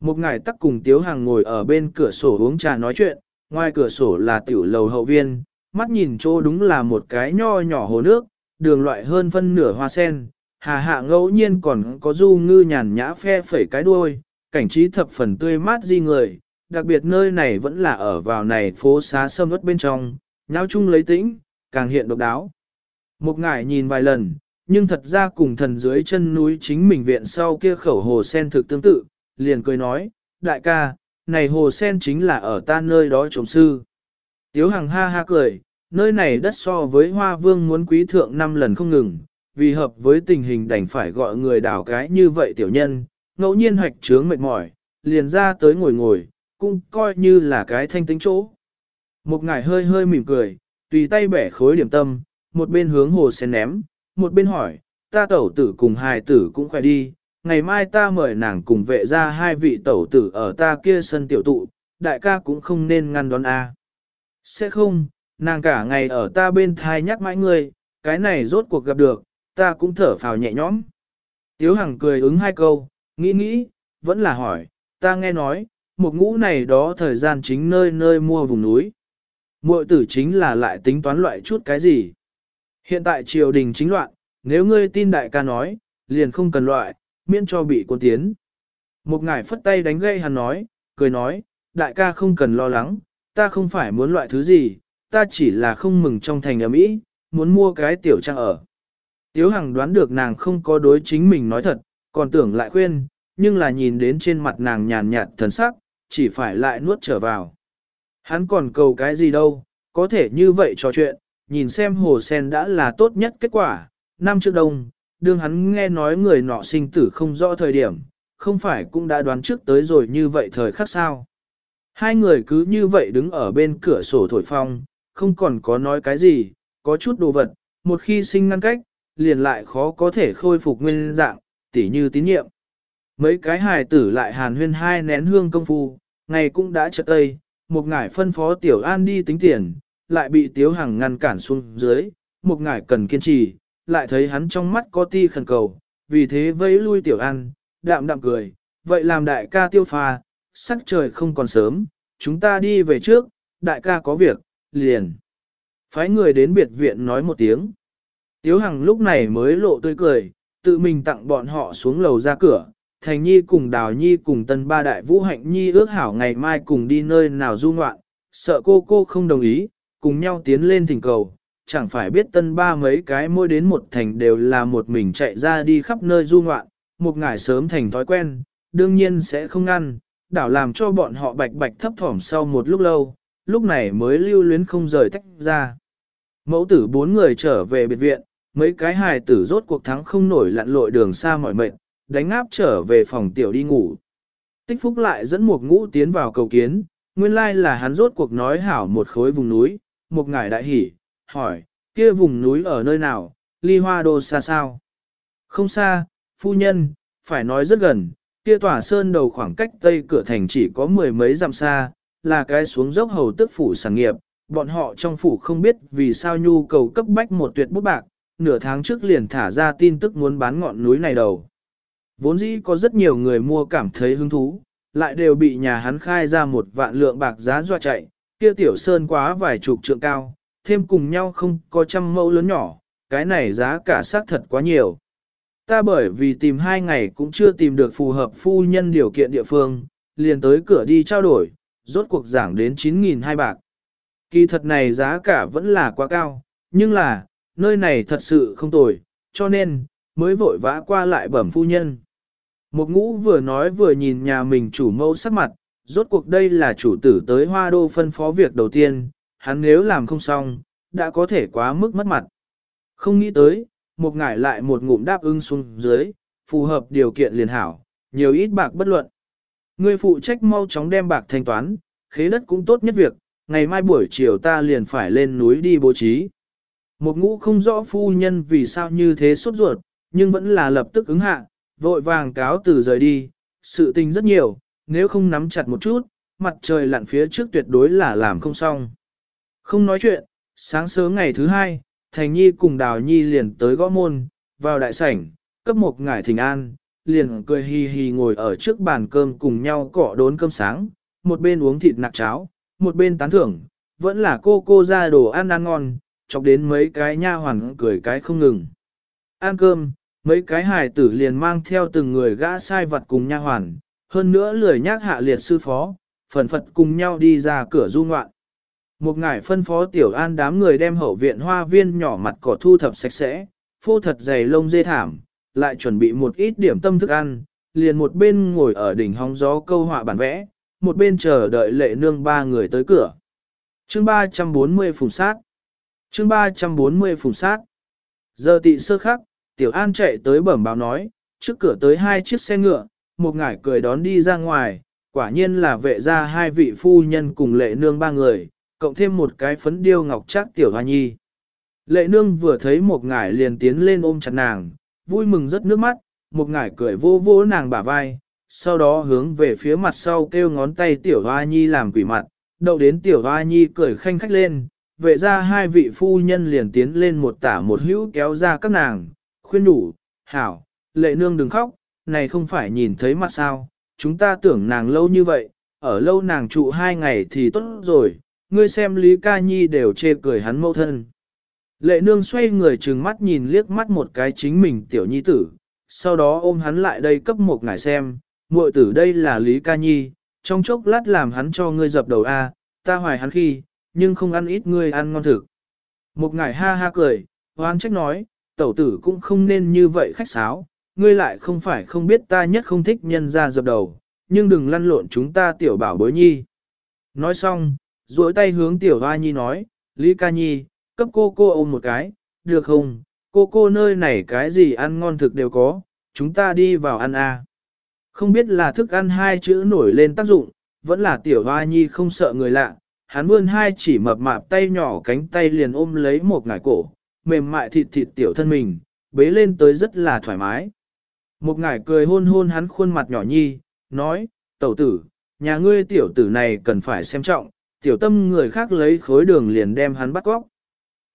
Một ngày tắc cùng tiếu hàng ngồi ở bên cửa sổ uống trà nói chuyện, ngoài cửa sổ là tiểu lầu hậu viên, mắt nhìn chỗ đúng là một cái nho nhỏ hồ nước, đường loại hơn phân nửa hoa sen, hà hạ ngẫu nhiên còn có du ngư nhàn nhã phe phẩy cái đuôi, cảnh trí thập phần tươi mát di người, đặc biệt nơi này vẫn là ở vào này phố xá sâm ớt bên trong, nháo chung lấy tĩnh, càng hiện độc đáo. Một ngải nhìn vài lần, nhưng thật ra cùng thần dưới chân núi chính mình viện sau kia khẩu hồ sen thực tương tự, liền cười nói, đại ca, này hồ sen chính là ở ta nơi đó trồng sư. Tiếu Hằng ha ha cười, nơi này đất so với hoa vương muốn quý thượng năm lần không ngừng, vì hợp với tình hình đành phải gọi người đào cái như vậy tiểu nhân, ngẫu nhiên hoạch trướng mệt mỏi, liền ra tới ngồi ngồi, cũng coi như là cái thanh tính chỗ. Một ngải hơi hơi mỉm cười, tùy tay bẻ khối điểm tâm, một bên hướng hồ sen ném, một bên hỏi, ta tẩu tử cùng hài tử cũng khỏe đi, ngày mai ta mời nàng cùng vệ ra hai vị tẩu tử ở ta kia sân tiểu tụ, đại ca cũng không nên ngăn đón a. Sẽ không, nàng cả ngày ở ta bên thai nhắc mãi ngươi, cái này rốt cuộc gặp được, ta cũng thở phào nhẹ nhõm. Tiếu Hằng cười ứng hai câu, nghĩ nghĩ, vẫn là hỏi, ta nghe nói, một ngũ này đó thời gian chính nơi nơi mua vùng núi muội tử chính là lại tính toán loại chút cái gì. Hiện tại triều đình chính loạn, nếu ngươi tin đại ca nói, liền không cần loại, miễn cho bị quân tiến. Một ngải phất tay đánh gây hắn nói, cười nói, đại ca không cần lo lắng, ta không phải muốn loại thứ gì, ta chỉ là không mừng trong thành ấm Mỹ, muốn mua cái tiểu trang ở. Tiếu Hằng đoán được nàng không có đối chính mình nói thật, còn tưởng lại khuyên, nhưng là nhìn đến trên mặt nàng nhàn nhạt thần sắc, chỉ phải lại nuốt trở vào. Hắn còn cầu cái gì đâu, có thể như vậy trò chuyện, nhìn xem hồ sen đã là tốt nhất kết quả. Năm trước đông, đương hắn nghe nói người nọ sinh tử không rõ thời điểm, không phải cũng đã đoán trước tới rồi như vậy thời khắc sao. Hai người cứ như vậy đứng ở bên cửa sổ thổi phong, không còn có nói cái gì, có chút đồ vật, một khi sinh ngăn cách, liền lại khó có thể khôi phục nguyên dạng, tỉ như tín nhiệm. Mấy cái hài tử lại hàn huyên hai nén hương công phu, ngày cũng đã chợt tây, một ngải phân phó tiểu an đi tính tiền, lại bị tiếu hằng ngăn cản xuống dưới, một ngải cần kiên trì, lại thấy hắn trong mắt có ti khẩn cầu, vì thế vẫy lui tiểu an, đạm đạm cười, vậy làm đại ca tiêu pha, sắc trời không còn sớm, chúng ta đi về trước, đại ca có việc, liền. Phái người đến biệt viện nói một tiếng. Tiếu Hằng lúc này mới lộ tươi cười, tự mình tặng bọn họ xuống lầu ra cửa. Thành Nhi cùng Đào Nhi cùng Tân Ba Đại Vũ Hạnh Nhi ước hảo ngày mai cùng đi nơi nào du ngoạn, sợ cô cô không đồng ý, cùng nhau tiến lên thỉnh cầu. Chẳng phải biết Tân Ba mấy cái môi đến một thành đều là một mình chạy ra đi khắp nơi du ngoạn, một ngày sớm thành thói quen, đương nhiên sẽ không ngăn, đảo làm cho bọn họ bạch bạch thấp thỏm sau một lúc lâu, lúc này mới lưu luyến không rời tách ra. Mẫu tử bốn người trở về biệt viện, mấy cái hài tử rốt cuộc thắng không nổi lặn lội đường xa mỏi mệt, đánh áp trở về phòng tiểu đi ngủ. Tích phúc lại dẫn một ngũ tiến vào cầu kiến, nguyên lai là hắn rốt cuộc nói hảo một khối vùng núi, một ngải đại hỉ, hỏi, kia vùng núi ở nơi nào, ly hoa đô xa sao? Không xa, phu nhân, phải nói rất gần, kia tòa sơn đầu khoảng cách tây cửa thành chỉ có mười mấy dặm xa, là cái xuống dốc hầu tức phủ sản nghiệp, bọn họ trong phủ không biết vì sao nhu cầu cấp bách một tuyệt bút bạc, nửa tháng trước liền thả ra tin tức muốn bán ngọn núi này đầu. Vốn dĩ có rất nhiều người mua cảm thấy hứng thú, lại đều bị nhà hắn khai ra một vạn lượng bạc giá dọa chạy, kia tiểu sơn quá vài chục trượng cao, thêm cùng nhau không có trăm mẫu lớn nhỏ, cái này giá cả xác thật quá nhiều. Ta bởi vì tìm hai ngày cũng chưa tìm được phù hợp phu nhân điều kiện địa phương, liền tới cửa đi trao đổi, rốt cuộc giảng đến 9.000 hai bạc. Kỳ thật này giá cả vẫn là quá cao, nhưng là, nơi này thật sự không tồi, cho nên, mới vội vã qua lại bẩm phu nhân. Một ngũ vừa nói vừa nhìn nhà mình chủ mẫu sắc mặt, rốt cuộc đây là chủ tử tới hoa đô phân phó việc đầu tiên, hắn nếu làm không xong, đã có thể quá mức mất mặt. Không nghĩ tới, một ngải lại một ngụm đáp ứng xuống dưới, phù hợp điều kiện liền hảo, nhiều ít bạc bất luận. Người phụ trách mau chóng đem bạc thanh toán, khế đất cũng tốt nhất việc, ngày mai buổi chiều ta liền phải lên núi đi bố trí. Một ngũ không rõ phu nhân vì sao như thế sốt ruột, nhưng vẫn là lập tức ứng hạ, vội vàng cáo từ rời đi, sự tình rất nhiều, nếu không nắm chặt một chút, mặt trời lặn phía trước tuyệt đối là làm không xong. Không nói chuyện, sáng sớm ngày thứ hai, Thành Nhi cùng Đào Nhi liền tới gõ môn, vào đại sảnh, cấp một ngải thỉnh an, liền cười hì hì ngồi ở trước bàn cơm cùng nhau cọ đốn cơm sáng, một bên uống thịt nạc cháo, một bên tán thưởng, vẫn là cô cô ra đồ ăn ăn ngon, chọc đến mấy cái nha hoàn cười cái không ngừng. Ăn cơm, mấy cái hài tử liền mang theo từng người gã sai vật cùng nha hoàn, hơn nữa lười nhác hạ liệt sư phó, phần phật cùng nhau đi ra cửa du ngoạn. Một ngải phân phó tiểu an đám người đem hậu viện hoa viên nhỏ mặt cỏ thu thập sạch sẽ, phô thật dày lông dê thảm, lại chuẩn bị một ít điểm tâm thức ăn, liền một bên ngồi ở đỉnh hóng gió câu họa bản vẽ, một bên chờ đợi lệ nương ba người tới cửa. Chương 340 phùng sát Chương 340 phùng sát Giờ tị sơ khắc, Tiểu An chạy tới bẩm báo nói, trước cửa tới hai chiếc xe ngựa, một ngải cười đón đi ra ngoài, quả nhiên là vệ ra hai vị phu nhân cùng lệ nương ba người, cộng thêm một cái phấn điêu ngọc trác Tiểu Hoa Nhi. Lệ nương vừa thấy một ngải liền tiến lên ôm chặt nàng, vui mừng rất nước mắt, một ngải cười vô vô nàng bả vai, sau đó hướng về phía mặt sau kêu ngón tay tiểu hoa nhi làm quỷ mặt, đậu đến tiểu hoa nhi cười khanh khách lên, vệ ra hai vị phu nhân liền tiến lên một tả một hữu kéo ra các nàng, khuyên đủ, hảo, lệ nương đừng khóc, này không phải nhìn thấy mặt sao, chúng ta tưởng nàng lâu như vậy, ở lâu nàng trụ hai ngày thì tốt rồi, ngươi xem Lý Ca Nhi đều chê cười hắn mẫu thân. Lệ nương xoay người trừng mắt nhìn liếc mắt một cái chính mình tiểu nhi tử, sau đó ôm hắn lại đây cấp một ngài xem, muội tử đây là Lý Ca Nhi, trong chốc lát làm hắn cho ngươi dập đầu A, ta hoài hắn khi, nhưng không ăn ít ngươi ăn ngon thực. Một ngài ha ha cười, hoan trách nói, tẩu tử cũng không nên như vậy khách sáo, ngươi lại không phải không biết ta nhất không thích nhân ra dập đầu, nhưng đừng lăn lộn chúng ta tiểu bảo bối nhi. Nói xong, duỗi tay hướng tiểu hoa nhi nói, Lý ca nhi, cấp cô cô ôm một cái, được không, cô cô nơi này cái gì ăn ngon thực đều có, chúng ta đi vào ăn à. Không biết là thức ăn hai chữ nổi lên tác dụng, vẫn là tiểu hoa nhi không sợ người lạ, hắn vươn hai chỉ mập mạp tay nhỏ cánh tay liền ôm lấy một ngải cổ, mềm mại thịt thịt tiểu thân mình, bế lên tới rất là thoải mái. Một ngải cười hôn hôn hắn khuôn mặt nhỏ nhi, nói, tẩu tử, nhà ngươi tiểu tử này cần phải xem trọng, tiểu tâm người khác lấy khối đường liền đem hắn bắt góc.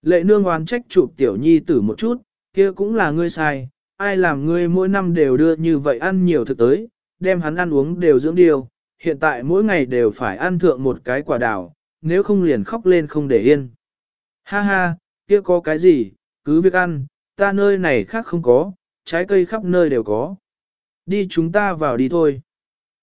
Lệ nương oán trách chụp tiểu nhi tử một chút, kia cũng là ngươi sai, ai làm ngươi mỗi năm đều đưa như vậy ăn nhiều thực tới, đem hắn ăn uống đều dưỡng điều, hiện tại mỗi ngày đều phải ăn thượng một cái quả đào, nếu không liền khóc lên không để yên. Ha ha, kia có cái gì, cứ việc ăn, ta nơi này khác không có, trái cây khắp nơi đều có. Đi chúng ta vào đi thôi.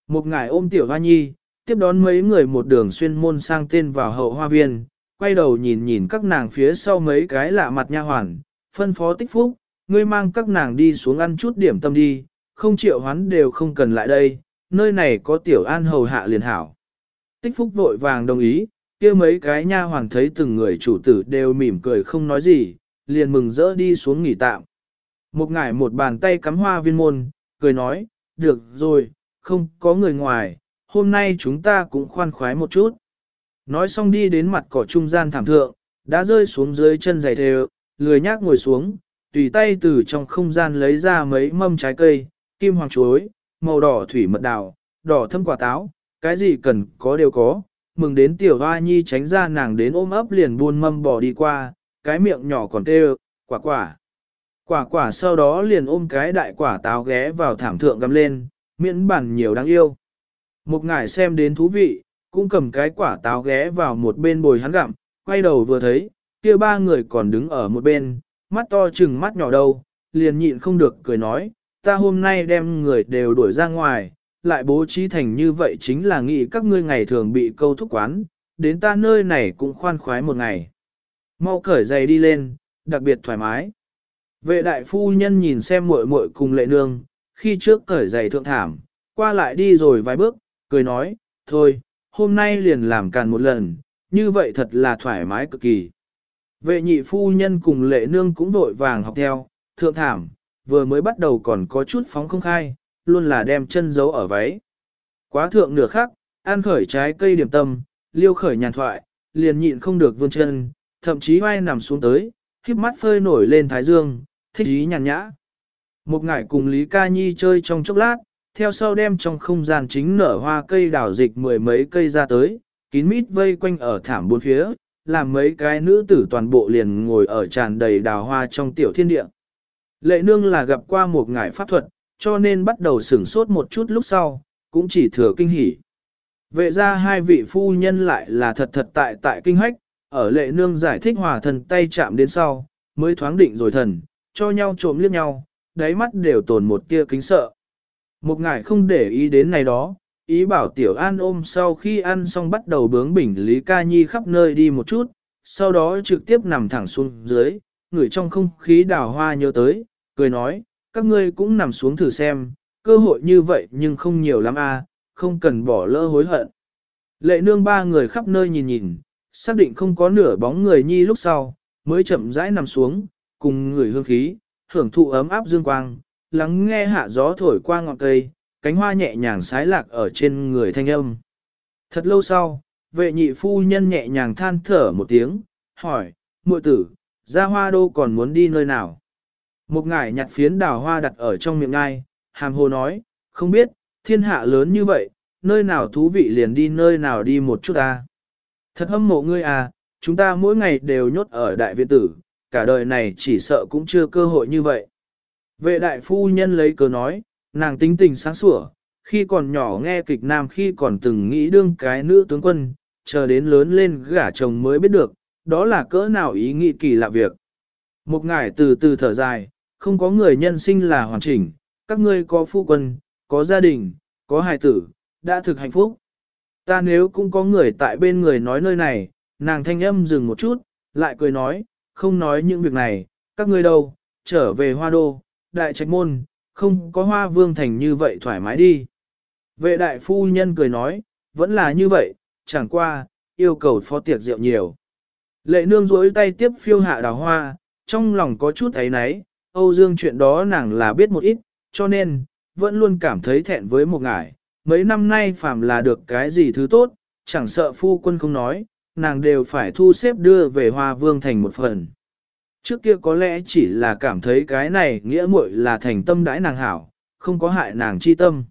Một ngải ôm tiểu hoa nhi, tiếp đón mấy người một đường xuyên môn sang tên vào hậu hoa viên, quay đầu nhìn nhìn các nàng phía sau mấy cái lạ mặt nha hoàn, phân phó tích phúc, ngươi mang các nàng đi xuống ăn chút điểm tâm đi, không chịu hoán đều không cần lại đây, nơi này có tiểu an hầu hạ liền hảo. Tích phúc vội vàng đồng ý, kia mấy cái nha hoàng thấy từng người chủ tử đều mỉm cười không nói gì, liền mừng rỡ đi xuống nghỉ tạm. Một ngải một bàn tay cắm hoa viên môn, cười nói, được rồi, không có người ngoài, hôm nay chúng ta cũng khoan khoái một chút. Nói xong đi đến mặt cỏ trung gian thảm thượng, đã rơi xuống dưới chân giày thề, lười nhác ngồi xuống, tùy tay từ trong không gian lấy ra mấy mâm trái cây, kim hoàng chuối, màu đỏ thủy mật đào, đỏ thâm quả táo, cái gì cần có đều có. Mừng đến tiểu hoa nhi tránh ra nàng đến ôm ấp liền buôn mâm bỏ đi qua, cái miệng nhỏ còn tê quả quả. Quả quả sau đó liền ôm cái đại quả táo ghé vào thảm thượng găm lên, miễn bản nhiều đáng yêu. Một ngải xem đến thú vị, cũng cầm cái quả táo ghé vào một bên bồi hắn gặm, quay đầu vừa thấy, kia ba người còn đứng ở một bên, mắt to chừng mắt nhỏ đâu, liền nhịn không được cười nói, ta hôm nay đem người đều đuổi ra ngoài, lại bố trí thành như vậy chính là nghĩ các ngươi ngày thường bị câu thúc quán, đến ta nơi này cũng khoan khoái một ngày. Mau cởi giày đi lên, đặc biệt thoải mái. Vệ đại phu nhân nhìn xem muội muội cùng lệ nương, khi trước cởi giày thượng thảm, qua lại đi rồi vài bước, cười nói, thôi, hôm nay liền làm càn một lần, như vậy thật là thoải mái cực kỳ. Vệ nhị phu nhân cùng lệ nương cũng vội vàng học theo, thượng thảm, vừa mới bắt đầu còn có chút phóng không khai, luôn là đem chân giấu ở váy. Quá thượng nửa khắc, ăn khởi trái cây điểm tâm, liêu khởi nhàn thoại, liền nhịn không được vươn chân, thậm chí vai nằm xuống tới, khiếp mắt phơi nổi lên thái dương, thích ý nhàn nhã. Một ngải cùng Lý Ca Nhi chơi trong chốc lát, theo sau đem trong không gian chính nở hoa cây đảo dịch mười mấy cây ra tới, kín mít vây quanh ở thảm bốn phía, làm mấy cái nữ tử toàn bộ liền ngồi ở tràn đầy đào hoa trong tiểu thiên địa. Lệ nương là gặp qua một ngải pháp thuật, cho nên bắt đầu sửng sốt một chút lúc sau, cũng chỉ thừa kinh hỉ. Vệ ra hai vị phu nhân lại là thật thật tại tại kinh hách, ở lệ nương giải thích hòa thần tay chạm đến sau, mới thoáng định rồi thần, cho nhau trộm liếc nhau, đáy mắt đều tồn một tia kính sợ. Một ngài không để ý đến này đó, ý bảo tiểu an ôm sau khi ăn xong bắt đầu bướng bỉnh Lý Ca Nhi khắp nơi đi một chút, sau đó trực tiếp nằm thẳng xuống dưới, ngửi trong không khí đào hoa nhớ tới, cười nói, các ngươi cũng nằm xuống thử xem, cơ hội như vậy nhưng không nhiều lắm a, không cần bỏ lỡ hối hận. Lệ nương ba người khắp nơi nhìn nhìn, xác định không có nửa bóng người nhi lúc sau, mới chậm rãi nằm xuống, cùng người hương khí, hưởng thụ ấm áp dương quang, lắng nghe hạ gió thổi qua ngọn cây, cánh hoa nhẹ nhàng sái lạc ở trên người thanh âm. Thật lâu sau, vệ nhị phu nhân nhẹ nhàng than thở một tiếng, hỏi, muội tử, ra hoa đô còn muốn đi nơi nào? Một ngải nhặt phiến đào hoa đặt ở trong miệng ngai, hàm hồ nói, không biết, thiên hạ lớn như vậy, nơi nào thú vị liền đi nơi nào đi một chút ta. Thật hâm mộ ngươi à, chúng ta mỗi ngày đều nhốt ở đại viện tử, cả đời này chỉ sợ cũng chưa cơ hội như vậy. Vệ đại phu nhân lấy cớ nói, nàng tính tình sáng sủa, khi còn nhỏ nghe kịch nam khi còn từng nghĩ đương cái nữ tướng quân, chờ đến lớn lên gả chồng mới biết được, đó là cỡ nào ý nghĩ kỳ lạ việc. Một ngải từ từ thở dài, không có người nhân sinh là hoàn chỉnh, các ngươi có phu quân, có gia đình, có hài tử, đã thực hạnh phúc. Ta nếu cũng có người tại bên người nói nơi này, nàng thanh âm dừng một chút, lại cười nói, không nói những việc này, các ngươi đâu, trở về hoa đô, đại trạch môn, không có hoa vương thành như vậy thoải mái đi. Vệ đại phu nhân cười nói, vẫn là như vậy, chẳng qua, yêu cầu phó tiệc rượu nhiều. Lệ nương rối tay tiếp phiêu hạ đào hoa, trong lòng có chút ấy náy, Âu Dương chuyện đó nàng là biết một ít, cho nên, vẫn luôn cảm thấy thẹn với một ngải. Mấy năm nay phàm là được cái gì thứ tốt, chẳng sợ phu quân không nói, nàng đều phải thu xếp đưa về hoa vương thành một phần. Trước kia có lẽ chỉ là cảm thấy cái này nghĩa muội là thành tâm đãi nàng hảo, không có hại nàng chi tâm.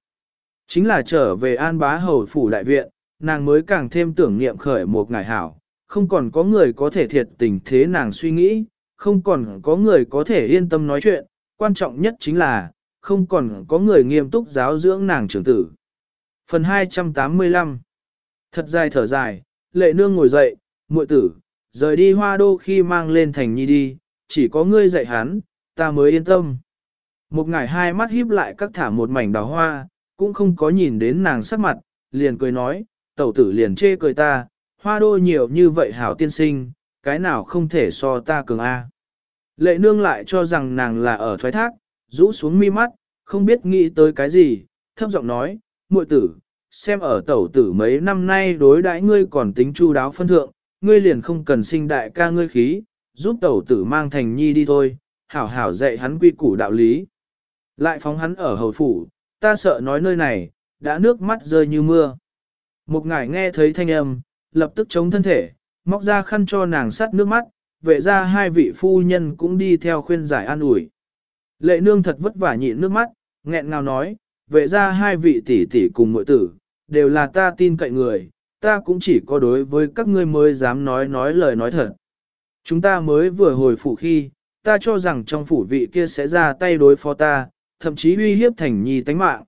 Chính là trở về an bá hầu phủ đại viện, nàng mới càng thêm tưởng niệm khởi một ngài hảo, không còn có người có thể thiệt tình thế nàng suy nghĩ, không còn có người có thể yên tâm nói chuyện, quan trọng nhất chính là, không còn có người nghiêm túc giáo dưỡng nàng trưởng tử. Phần 285 Thật dài thở dài, lệ nương ngồi dậy, muội tử, rời đi hoa đô khi mang lên thành nhi đi, chỉ có ngươi dạy hắn, ta mới yên tâm. Một ngày hai mắt híp lại các thả một mảnh đào hoa, cũng không có nhìn đến nàng sắc mặt, liền cười nói, tẩu tử liền chê cười ta, hoa đô nhiều như vậy hảo tiên sinh, cái nào không thể so ta cường A. Lệ nương lại cho rằng nàng là ở thoái thác, rũ xuống mi mắt, không biết nghĩ tới cái gì, thấp giọng nói, muội tử, xem ở tẩu tử mấy năm nay đối đãi ngươi còn tính chu đáo phân thượng, ngươi liền không cần sinh đại ca ngươi khí, giúp tẩu tử mang thành nhi đi thôi, hảo hảo dạy hắn quy củ đạo lý. Lại phóng hắn ở hầu phủ, ta sợ nói nơi này, đã nước mắt rơi như mưa. Một ngải nghe thấy thanh âm, lập tức chống thân thể, móc ra khăn cho nàng sắt nước mắt, vệ ra hai vị phu nhân cũng đi theo khuyên giải an ủi. Lệ nương thật vất vả nhịn nước mắt, nghẹn ngào nói, vệ ra hai vị tỷ tỷ cùng muội tử, đều là ta tin cậy người, ta cũng chỉ có đối với các ngươi mới dám nói nói lời nói thật. Chúng ta mới vừa hồi phủ khi, ta cho rằng trong phủ vị kia sẽ ra tay đối phó ta, thậm chí uy hiếp Thành Nhi tánh mạng.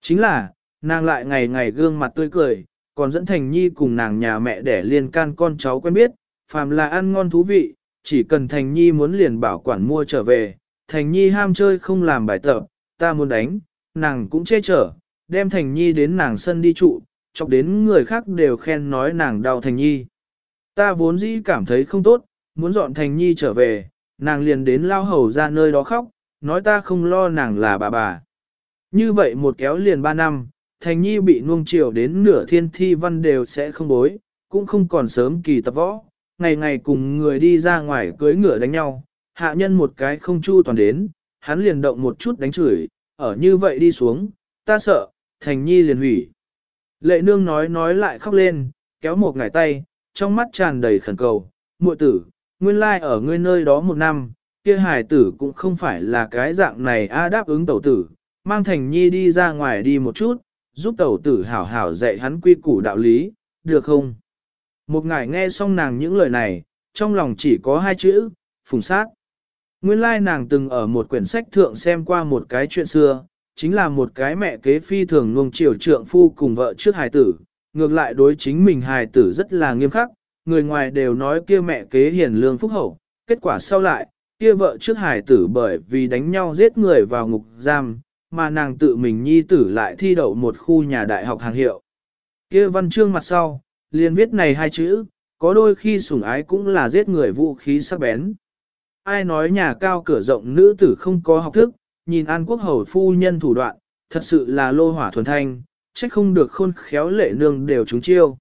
Chính là, nàng lại ngày ngày gương mặt tươi cười, còn dẫn Thành Nhi cùng nàng nhà mẹ để liên can con cháu quen biết, phàm là ăn ngon thú vị, chỉ cần Thành Nhi muốn liền bảo quản mua trở về, Thành Nhi ham chơi không làm bài tập, ta muốn đánh, nàng cũng che chở, đem Thành Nhi đến nàng sân đi trụ, chọc đến người khác đều khen nói nàng đau Thành Nhi. Ta vốn dĩ cảm thấy không tốt, muốn dọn Thành Nhi trở về, nàng liền đến lao hầu ra nơi đó khóc, nói ta không lo nàng là bà bà. Như vậy một kéo liền ba năm, Thành Nhi bị nuông chiều đến nửa thiên thi văn đều sẽ không bối, cũng không còn sớm kỳ tập võ, ngày ngày cùng người đi ra ngoài cưới ngựa đánh nhau, hạ nhân một cái không chu toàn đến, hắn liền động một chút đánh chửi, ở như vậy đi xuống, ta sợ, Thành Nhi liền hủy. Lệ nương nói nói lại khóc lên, kéo một ngải tay, trong mắt tràn đầy khẩn cầu, muội tử, nguyên lai ở ngươi nơi đó một năm, kia hải tử cũng không phải là cái dạng này a đáp ứng tẩu tử, mang thành nhi đi ra ngoài đi một chút, giúp tẩu tử hảo hảo dạy hắn quy củ đạo lý, được không? Một ngài nghe xong nàng những lời này, trong lòng chỉ có hai chữ, phùng sát. Nguyên lai nàng từng ở một quyển sách thượng xem qua một cái chuyện xưa, chính là một cái mẹ kế phi thường nuông chiều trượng phu cùng vợ trước hài tử, ngược lại đối chính mình hài tử rất là nghiêm khắc, người ngoài đều nói kia mẹ kế hiền lương phúc hậu, kết quả sau lại, kia vợ trước hài tử bởi vì đánh nhau giết người vào ngục giam, mà nàng tự mình nhi tử lại thi đậu một khu nhà đại học hàng hiệu. Kia văn chương mặt sau, liền viết này hai chữ, có đôi khi sủng ái cũng là giết người vũ khí sắc bén. Ai nói nhà cao cửa rộng nữ tử không có học thức, nhìn An Quốc Hầu phu nhân thủ đoạn, thật sự là lô hỏa thuần thanh, trách không được khôn khéo lệ nương đều trúng chiêu.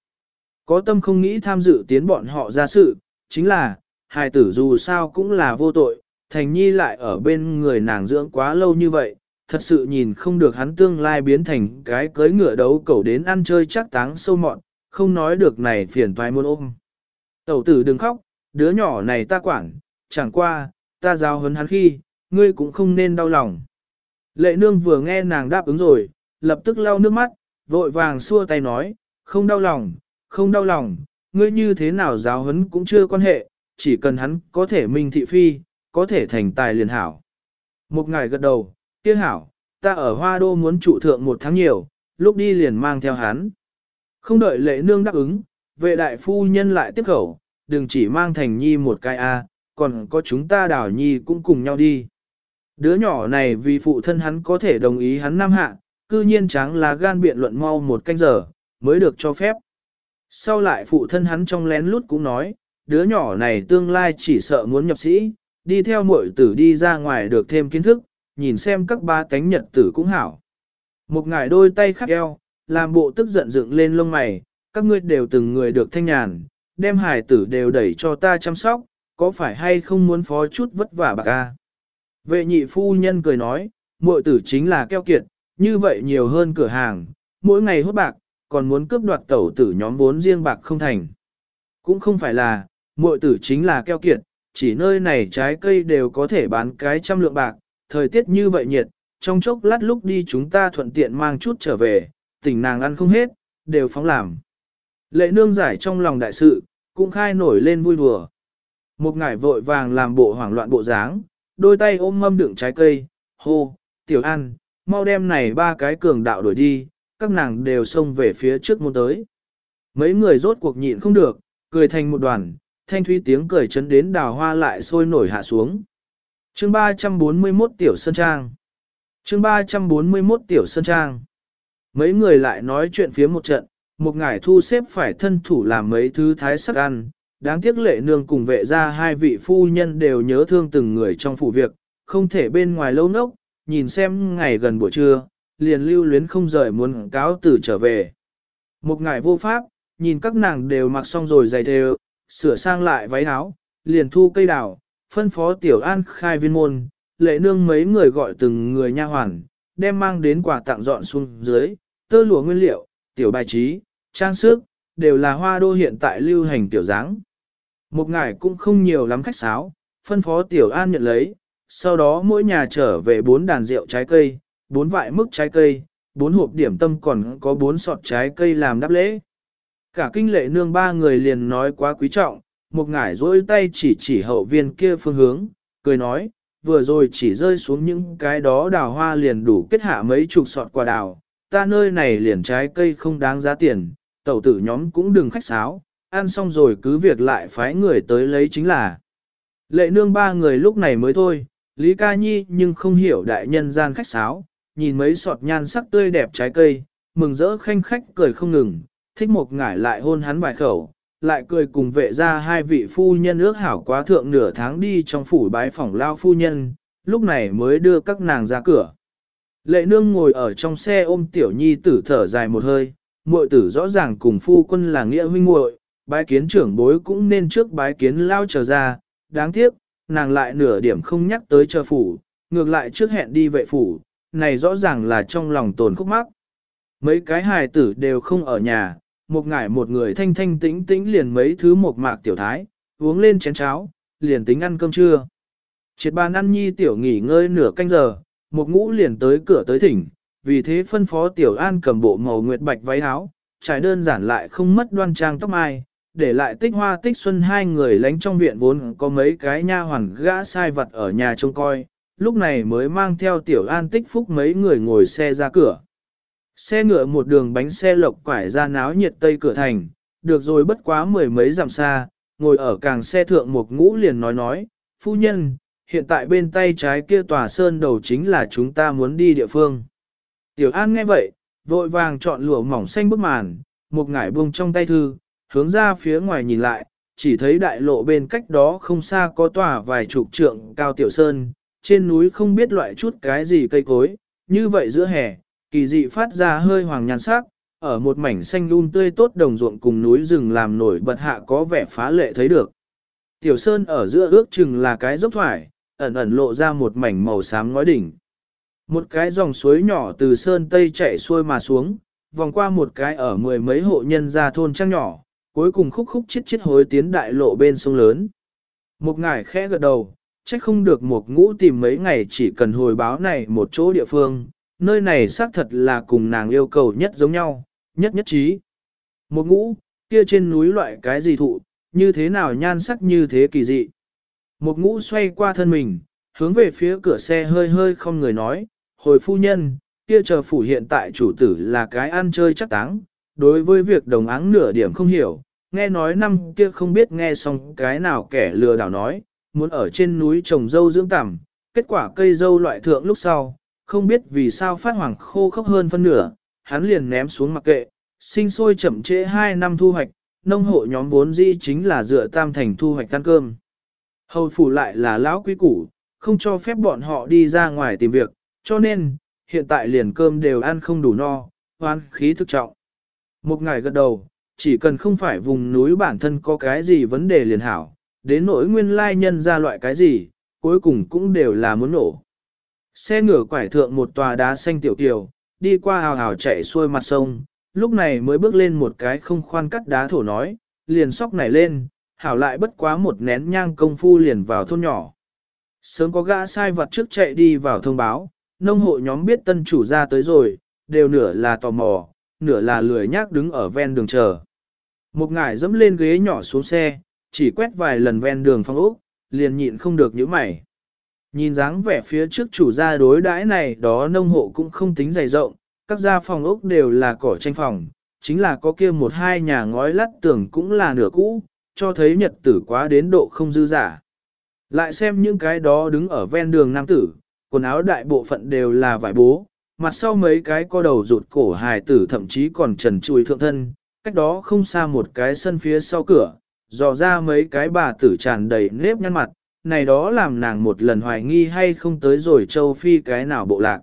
Có tâm không nghĩ tham dự tiến bọn họ ra sự, chính là, hài tử dù sao cũng là vô tội, thành nhi lại ở bên người nàng dưỡng quá lâu như vậy, thật sự nhìn không được hắn tương lai biến thành cái cưới ngựa đấu cẩu đến ăn chơi chắc táng sâu mọn, không nói được này phiền toái muôn ôm. Tẩu tử đừng khóc, đứa nhỏ này ta quản, chẳng qua, ta giao hấn hắn khi, ngươi cũng không nên đau lòng. Lệ nương vừa nghe nàng đáp ứng rồi, lập tức lau nước mắt, vội vàng xua tay nói, không đau lòng, không đau lòng, ngươi như thế nào giáo huấn cũng chưa quan hệ, chỉ cần hắn có thể minh thị phi, có thể thành tài liền hảo. Một ngày gật đầu, kia hảo, ta ở hoa đô muốn trụ thượng một tháng nhiều, lúc đi liền mang theo hắn. Không đợi lệ nương đáp ứng, vệ đại phu nhân lại tiếp khẩu, đừng chỉ mang thành nhi một cái a, còn có chúng ta đảo nhi cũng cùng nhau đi. Đứa nhỏ này vì phụ thân hắn có thể đồng ý hắn năm hạ, cư nhiên trắng là gan biện luận mau một canh giờ, mới được cho phép. Sau lại phụ thân hắn trong lén lút cũng nói, đứa nhỏ này tương lai chỉ sợ muốn nhập sĩ, đi theo muội tử đi ra ngoài được thêm kiến thức, nhìn xem các ba cánh nhật tử cũng hảo. Một ngải đôi tay khắc eo, làm bộ tức giận dựng lên lông mày, các ngươi đều từng người được thanh nhàn, đem hải tử đều đẩy cho ta chăm sóc, có phải hay không muốn phó chút vất vả bạc a? Vệ nhị phu nhân cười nói, muội tử chính là keo kiệt, như vậy nhiều hơn cửa hàng, mỗi ngày hốt bạc, còn muốn cướp đoạt tẩu tử nhóm vốn riêng bạc không thành. Cũng không phải là, muội tử chính là keo kiệt, chỉ nơi này trái cây đều có thể bán cái trăm lượng bạc, thời tiết như vậy nhiệt, trong chốc lát lúc đi chúng ta thuận tiện mang chút trở về, tỉnh nàng ăn không hết, đều phóng làm. Lệ nương giải trong lòng đại sự, cũng khai nổi lên vui đùa. Một ngải vội vàng làm bộ hoảng loạn bộ dáng, đôi tay ôm mâm đựng trái cây, hô, tiểu ăn, mau đem này ba cái cường đạo đuổi đi, các nàng đều xông về phía trước môn tới. Mấy người rốt cuộc nhịn không được, cười thành một đoàn, thanh thúy tiếng cười chấn đến đào hoa lại sôi nổi hạ xuống. Chương 341 Tiểu Sơn Trang. Chương 341 Tiểu Sơn Trang. Mấy người lại nói chuyện phía một trận, một ngải thu xếp phải thân thủ làm mấy thứ thái sắc ăn, đáng tiếc lệ nương cùng vệ ra hai vị phu nhân đều nhớ thương từng người trong phủ việc, không thể bên ngoài lâu nốc, nhìn xem ngày gần buổi trưa, liền lưu luyến không rời muốn cáo tử trở về. Một ngải vô pháp, nhìn các nàng đều mặc xong rồi giày đều, sửa sang lại váy áo, liền thu cây đào, phân phó tiểu an khai viên môn, lệ nương mấy người gọi từng người nha hoàn, đem mang đến quà tặng dọn xuống dưới, tơ lụa nguyên liệu, tiểu bài trí, trang sức, đều là hoa đô hiện tại lưu hành tiểu dáng. Một ngải cũng không nhiều lắm khách sáo, phân phó tiểu an nhận lấy, sau đó mỗi nhà trở về bốn đàn rượu trái cây, bốn vại mức trái cây, bốn hộp điểm tâm còn có bốn sọt trái cây làm đáp lễ. Cả kinh lệ nương ba người liền nói quá quý trọng, một ngải dỗi tay chỉ chỉ hậu viên kia phương hướng, cười nói, vừa rồi chỉ rơi xuống những cái đó đào hoa liền đủ kết hạ mấy chục sọt quả đào, ta nơi này liền trái cây không đáng giá tiền, tẩu tử nhóm cũng đừng khách sáo, ăn xong rồi cứ việc lại phái người tới lấy chính là. Lệ nương ba người lúc này mới thôi, Lý Ca Nhi nhưng không hiểu đại nhân gian khách sáo, nhìn mấy sọt nhan sắc tươi đẹp trái cây, mừng rỡ khanh khách cười không ngừng, thích một ngải lại hôn hắn vài khẩu, lại cười cùng vệ ra hai vị phu nhân ước hảo quá thượng nửa tháng đi trong phủ bái phỏng lao phu nhân, lúc này mới đưa các nàng ra cửa. Lệ nương ngồi ở trong xe ôm tiểu nhi tử thở dài một hơi, muội tử rõ ràng cùng phu quân là nghĩa huynh muội, bái kiến trưởng bối cũng nên trước bái kiến lao trở ra, đáng tiếc, nàng lại nửa điểm không nhắc tới chờ phủ, ngược lại trước hẹn đi vệ phủ, này rõ ràng là trong lòng tồn khúc mắc. Mấy cái hài tử đều không ở nhà, một ngải một người thanh thanh tĩnh tĩnh liền mấy thứ một mạc tiểu thái, uống lên chén cháo, liền tính ăn cơm trưa. Triệt bàn ăn nhi tiểu nghỉ ngơi nửa canh giờ, một ngũ liền tới cửa tới thỉnh, vì thế phân phó tiểu an cầm bộ màu nguyệt bạch váy áo, trải đơn giản lại không mất đoan trang tóc mai, để lại tích hoa tích xuân hai người lánh trong viện vốn có mấy cái nha hoàn gã sai vật ở nhà trông coi, lúc này mới mang theo tiểu an tích phúc mấy người ngồi xe ra cửa. Xe ngựa một đường bánh xe lộc quải ra náo nhiệt tây cửa thành, được rồi bất quá mười mấy dặm xa, ngồi ở càng xe thượng một ngũ liền nói nói, phu nhân, hiện tại bên tay trái kia tòa sơn đầu chính là chúng ta muốn đi địa phương. Tiểu An nghe vậy, vội vàng chọn lụa mỏng xanh bức màn, một ngải buông trong tay thư, hướng ra phía ngoài nhìn lại, chỉ thấy đại lộ bên cách đó không xa có tòa vài chục trượng cao tiểu sơn, trên núi không biết loại chút cái gì cây cối, như vậy giữa hè, kỳ dị phát ra hơi hoàng nhàn sắc, ở một mảnh xanh luôn tươi tốt đồng ruộng cùng núi rừng làm nổi bật hạ có vẻ phá lệ thấy được. Tiểu sơn ở giữa ước chừng là cái dốc thoải, ẩn ẩn lộ ra một mảnh màu xám ngói đỉnh. Một cái dòng suối nhỏ từ sơn tây chảy xuôi mà xuống, vòng qua một cái ở mười mấy hộ nhân ra thôn trang nhỏ, cuối cùng khúc khúc chết chết hối tiến đại lộ bên sông lớn. Một ngải khẽ gật đầu, trách không được một ngũ tìm mấy ngày chỉ cần hồi báo này một chỗ địa phương, nơi này xác thật là cùng nàng yêu cầu nhất giống nhau, nhất nhất trí. Một ngũ, kia trên núi loại cái gì thụ, như thế nào nhan sắc như thế kỳ dị. Một ngũ xoay qua thân mình, hướng về phía cửa xe hơi hơi không người nói, hồi phu nhân, kia chờ phủ hiện tại chủ tử là cái ăn chơi chắc táng, đối với việc đồng áng nửa điểm không hiểu, nghe nói năm kia không biết nghe xong cái nào kẻ lừa đảo nói, muốn ở trên núi trồng dâu dưỡng tằm, kết quả cây dâu loại thượng lúc sau, không biết vì sao phát hoàng khô khốc hơn phân nửa, hắn liền ném xuống mặc kệ, sinh sôi chậm trễ 2 năm thu hoạch, nông hộ nhóm vốn dĩ chính là dựa tam thành thu hoạch ăn cơm. Hầu phủ lại là lão quý củ, không cho phép bọn họ đi ra ngoài tìm việc, cho nên, hiện tại liền cơm đều ăn không đủ no, hoan khí thức trọng. Một ngày gật đầu, chỉ cần không phải vùng núi bản thân có cái gì vấn đề liền hảo, đến nỗi nguyên lai nhân ra loại cái gì, cuối cùng cũng đều là muốn nổ. Xe ngửa quải thượng một tòa đá xanh tiểu tiểu đi qua hào hào chạy xuôi mặt sông, lúc này mới bước lên một cái không khoan cắt đá thổ nói, liền sóc nảy lên, hảo lại bất quá một nén nhang công phu liền vào thôn nhỏ. Sớm có gã sai vật trước chạy đi vào thông báo, nông hộ nhóm biết tân chủ ra tới rồi, đều nửa là tò mò, nửa là lười nhác đứng ở ven đường chờ. Một ngải dẫm lên ghế nhỏ xuống xe, chỉ quét vài lần ven đường phong ốc, liền nhịn không được những mày. Nhìn dáng vẻ phía trước chủ gia đối đãi này đó nông hộ cũng không tính dày rộng, các gia phòng ốc đều là cỏ tranh phòng, chính là có kia một hai nhà ngói lát tường cũng là nửa cũ, cho thấy nhật tử quá đến độ không dư giả. Lại xem những cái đó đứng ở ven đường nam tử, quần áo đại bộ phận đều là vải bố, mặt sau mấy cái co đầu rụt cổ hài tử thậm chí còn trần chùi thượng thân, cách đó không xa một cái sân phía sau cửa, dò ra mấy cái bà tử tràn đầy nếp nhăn mặt, này đó làm nàng một lần hoài nghi hay không tới rồi châu phi cái nào bộ lạc.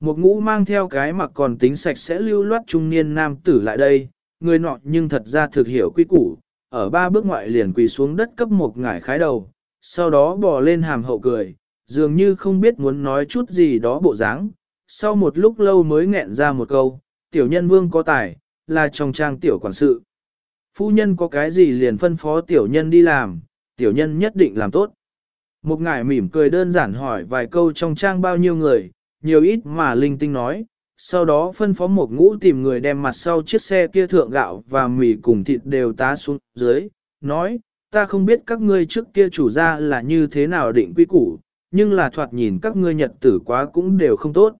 Một ngũ mang theo cái mặc còn tính sạch sẽ lưu loát trung niên nam tử lại đây, người nọ nhưng thật ra thực hiểu quy củ, ở ba bước ngoại liền quỳ xuống đất cấp một ngải khái đầu, sau đó bò lên hàm hậu cười, dường như không biết muốn nói chút gì đó bộ dáng. Sau một lúc lâu mới nghẹn ra một câu, tiểu nhân vương có tài, là trong trang tiểu quản sự. Phu nhân có cái gì liền phân phó tiểu nhân đi làm, tiểu nhân nhất định làm tốt. Một ngài mỉm cười đơn giản hỏi vài câu trong trang bao nhiêu người, nhiều ít mà linh tinh nói, sau đó phân phó một ngũ tìm người đem mặt sau chiếc xe kia thượng gạo và mì cùng thịt đều tá xuống dưới, nói, ta không biết các ngươi trước kia chủ ra là như thế nào định quy củ, nhưng là thoạt nhìn các ngươi nhật tử quá cũng đều không tốt.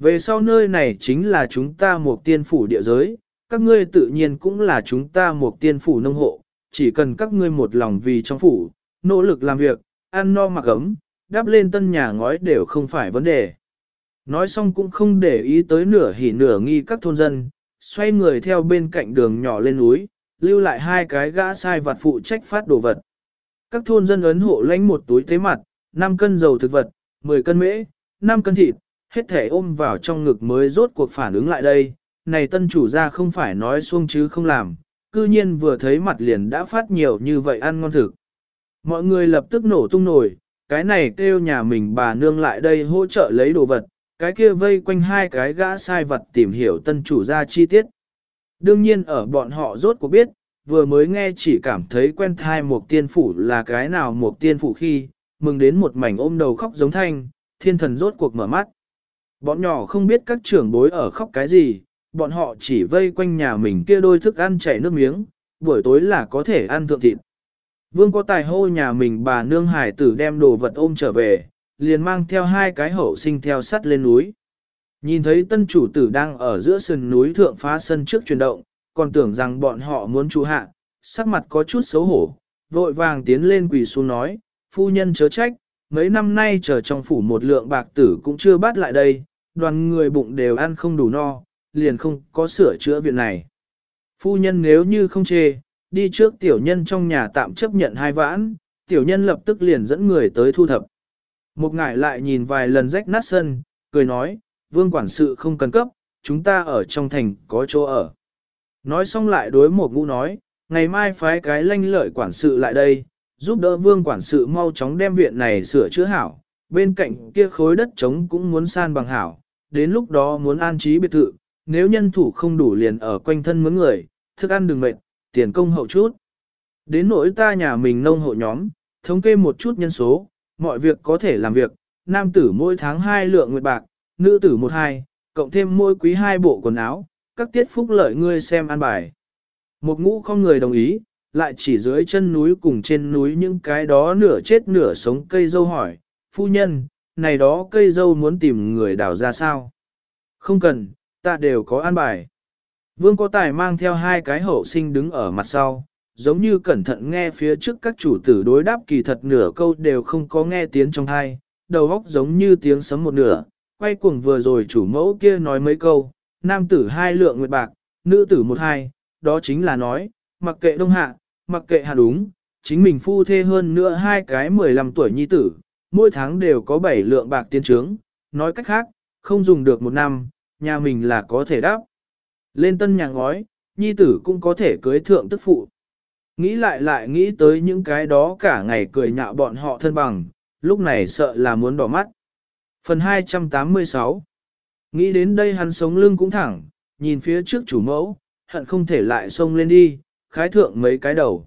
Về sau nơi này chính là chúng ta một tiên phủ địa giới, các ngươi tự nhiên cũng là chúng ta một tiên phủ nông hộ, chỉ cần các ngươi một lòng vì trong phủ, nỗ lực làm việc, ăn no mặc ấm, đáp lên tân nhà ngói đều không phải vấn đề. Nói xong cũng không để ý tới nửa hỉ nửa nghi các thôn dân, xoay người theo bên cạnh đường nhỏ lên núi, lưu lại hai cái gã sai vặt phụ trách phát đồ vật. Các thôn dân ấn hộ lãnh một túi tế mặt, 5 cân dầu thực vật, 10 cân mễ, 5 cân thịt, hết thể ôm vào trong ngực mới rốt cuộc phản ứng lại đây. Này tân chủ gia không phải nói xuông chứ không làm, cư nhiên vừa thấy mặt liền đã phát nhiều như vậy ăn ngon thực. Mọi người lập tức nổ tung nổi, cái này kêu nhà mình bà nương lại đây hỗ trợ lấy đồ vật, cái kia vây quanh hai cái gã sai vật tìm hiểu tân chủ gia chi tiết. Đương nhiên ở bọn họ rốt cuộc biết, vừa mới nghe chỉ cảm thấy quen thai một tiên phủ là cái nào một tiên phủ khi, mừng đến một mảnh ôm đầu khóc giống thanh, thiên thần rốt cuộc mở mắt. Bọn nhỏ không biết các trưởng bối ở khóc cái gì, bọn họ chỉ vây quanh nhà mình kia đôi thức ăn chảy nước miếng, buổi tối là có thể ăn thượng thịt. Vương có tài hô nhà mình bà nương hải tử đem đồ vật ôm trở về, liền mang theo hai cái hậu sinh theo sắt lên núi. Nhìn thấy tân chủ tử đang ở giữa sườn núi thượng phá sân trước chuyển động, còn tưởng rằng bọn họ muốn trụ hạ, sắc mặt có chút xấu hổ, vội vàng tiến lên quỳ xuống nói, phu nhân chớ trách, mấy năm nay chờ trong phủ một lượng bạc tử cũng chưa bắt lại đây, đoàn người bụng đều ăn không đủ no, liền không có sửa chữa viện này. Phu nhân nếu như không chê, đi trước tiểu nhân trong nhà tạm chấp nhận hai vãn, tiểu nhân lập tức liền dẫn người tới thu thập. Một ngải lại nhìn vài lần rách nát sân, cười nói, vương quản sự không cần cấp, chúng ta ở trong thành có chỗ ở. Nói xong lại đối một ngũ nói, ngày mai phái cái lanh lợi quản sự lại đây, giúp đỡ vương quản sự mau chóng đem viện này sửa chữa hảo, bên cạnh kia khối đất trống cũng muốn san bằng hảo, đến lúc đó muốn an trí biệt thự, nếu nhân thủ không đủ liền ở quanh thân mướn người, thức ăn đừng mệt, tiền công hậu chút. Đến nỗi ta nhà mình nông hộ nhóm, thống kê một chút nhân số, mọi việc có thể làm việc, nam tử mỗi tháng 2 lượng nguyệt bạc, nữ tử một hai, cộng thêm mỗi quý hai bộ quần áo, các tiết phúc lợi ngươi xem an bài. Một ngũ không người đồng ý, lại chỉ dưới chân núi cùng trên núi những cái đó nửa chết nửa sống cây dâu hỏi, phu nhân, này đó cây dâu muốn tìm người đào ra sao? Không cần, ta đều có an bài. Vương có tài mang theo hai cái hậu sinh đứng ở mặt sau, giống như cẩn thận nghe phía trước các chủ tử đối đáp kỳ thật nửa câu đều không có nghe tiếng trong thai, đầu óc giống như tiếng sấm một nửa, quay cuồng vừa rồi chủ mẫu kia nói mấy câu, nam tử hai lượng nguyệt bạc, nữ tử một hai, đó chính là nói, mặc kệ đông hạ, mặc kệ hạ đúng, chính mình phu thê hơn nữa hai cái 15 tuổi nhi tử, mỗi tháng đều có 7 lượng bạc tiên trướng, nói cách khác, không dùng được một năm, nhà mình là có thể đáp. Lên tân nhà ngói, nhi tử cũng có thể cưới thượng tức phụ. Nghĩ lại lại nghĩ tới những cái đó cả ngày cười nhạo bọn họ thân bằng, lúc này sợ là muốn đỏ mắt. Phần 286 Nghĩ đến đây hắn sống lưng cũng thẳng, nhìn phía trước chủ mẫu, hận không thể lại xông lên đi, khái thượng mấy cái đầu.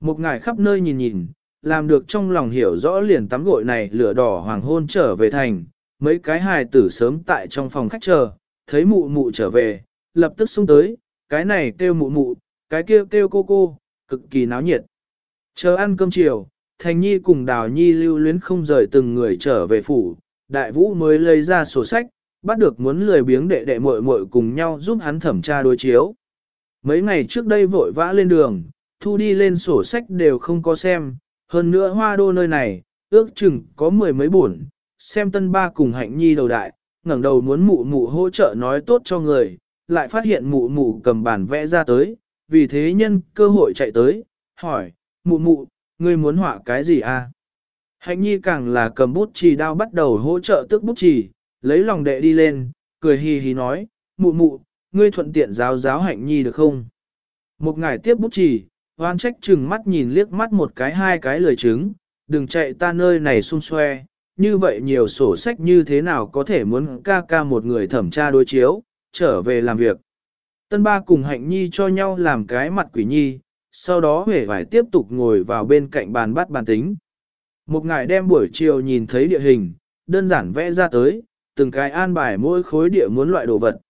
Một ngày khắp nơi nhìn nhìn, làm được trong lòng hiểu rõ liền tắm gội này lửa đỏ hoàng hôn trở về thành, mấy cái hài tử sớm tại trong phòng khách chờ, thấy mụ mụ trở về, lập tức xông tới, cái này kêu mụ mụ, cái kia kêu cô cô, cực kỳ náo nhiệt. Chờ ăn cơm chiều, Thành Nhi cùng Đào Nhi lưu luyến không rời từng người trở về phủ, Đại Vũ mới lấy ra sổ sách, bắt được muốn lười biếng đệ đệ muội muội cùng nhau giúp hắn thẩm tra đối chiếu. Mấy ngày trước đây vội vã lên đường, thu đi lên sổ sách đều không có xem, hơn nữa hoa đô nơi này, ước chừng có mười mấy buồn, xem tân ba cùng hạnh nhi đầu đại, ngẩng đầu muốn mụ mụ hỗ trợ nói tốt cho người, lại phát hiện mụ mụ cầm bản vẽ ra tới, vì thế nhân cơ hội chạy tới, hỏi, mụ mụ, ngươi muốn họa cái gì à? Hạnh nhi càng là cầm bút chì đao bắt đầu hỗ trợ tức bút chì, lấy lòng đệ đi lên, cười hì hì nói, mụ mụ, ngươi thuận tiện giáo giáo hạnh nhi được không? Một ngày tiếp bút chì, hoan trách chừng mắt nhìn liếc mắt một cái hai cái lời chứng, đừng chạy ta nơi này xung xoe, như vậy nhiều sổ sách như thế nào có thể muốn ca ca một người thẩm tra đối chiếu, trở về làm việc. Tân ba cùng hạnh nhi cho nhau làm cái mặt quỷ nhi, sau đó huệ phải tiếp tục ngồi vào bên cạnh bàn bắt bàn tính. Một ngày đem buổi chiều nhìn thấy địa hình, đơn giản vẽ ra tới, từng cái an bài mỗi khối địa muốn loại đồ vật.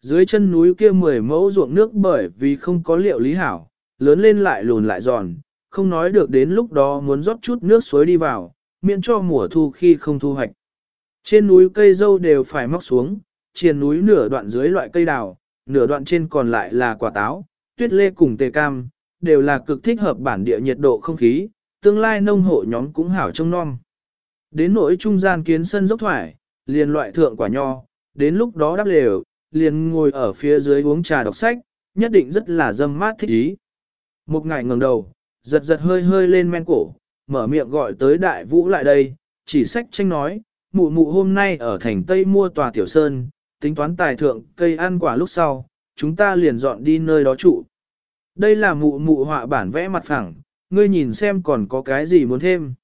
Dưới chân núi kia mười mẫu ruộng nước bởi vì không có liệu lý hảo, lớn lên lại lùn lại giòn, không nói được đến lúc đó muốn rót chút nước suối đi vào, miễn cho mùa thu khi không thu hoạch. Trên núi cây dâu đều phải móc xuống, trên núi nửa đoạn dưới loại cây đào, nửa đoạn trên còn lại là quả táo, tuyết lê cùng tề cam, đều là cực thích hợp bản địa nhiệt độ không khí, tương lai nông hộ nhóm cũng hảo trông non. Đến nỗi trung gian kiến sân dốc thoải, liền loại thượng quả nho, đến lúc đó đắp lều, liền ngồi ở phía dưới uống trà đọc sách, nhất định rất là dâm mát thích ý. Một ngày ngẩng đầu, giật giật hơi hơi lên men cổ, mở miệng gọi tới đại vũ lại đây, chỉ sách tranh nói, mụ mụ hôm nay ở thành Tây mua tòa tiểu sơn, tính toán tài thượng cây ăn quả lúc sau, chúng ta liền dọn đi nơi đó trụ. Đây là mụ mụ họa bản vẽ mặt phẳng, ngươi nhìn xem còn có cái gì muốn thêm.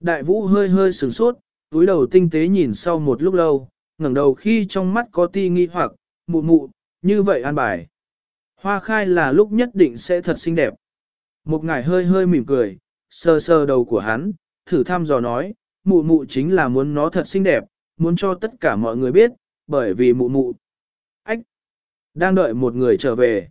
Đại vũ hơi hơi sửng sốt, túi đầu tinh tế nhìn sau một lúc lâu, ngẩng đầu khi trong mắt có ti nghi hoặc, mụ mụ, như vậy an bài. Hoa khai là lúc nhất định sẽ thật xinh đẹp. Một ngải hơi hơi mỉm cười, sờ sờ đầu của hắn, thử thăm dò nói, mụ mụ chính là muốn nó thật xinh đẹp, muốn cho tất cả mọi người biết, bởi vì mụ mụ. Ách! Đang đợi một người trở về.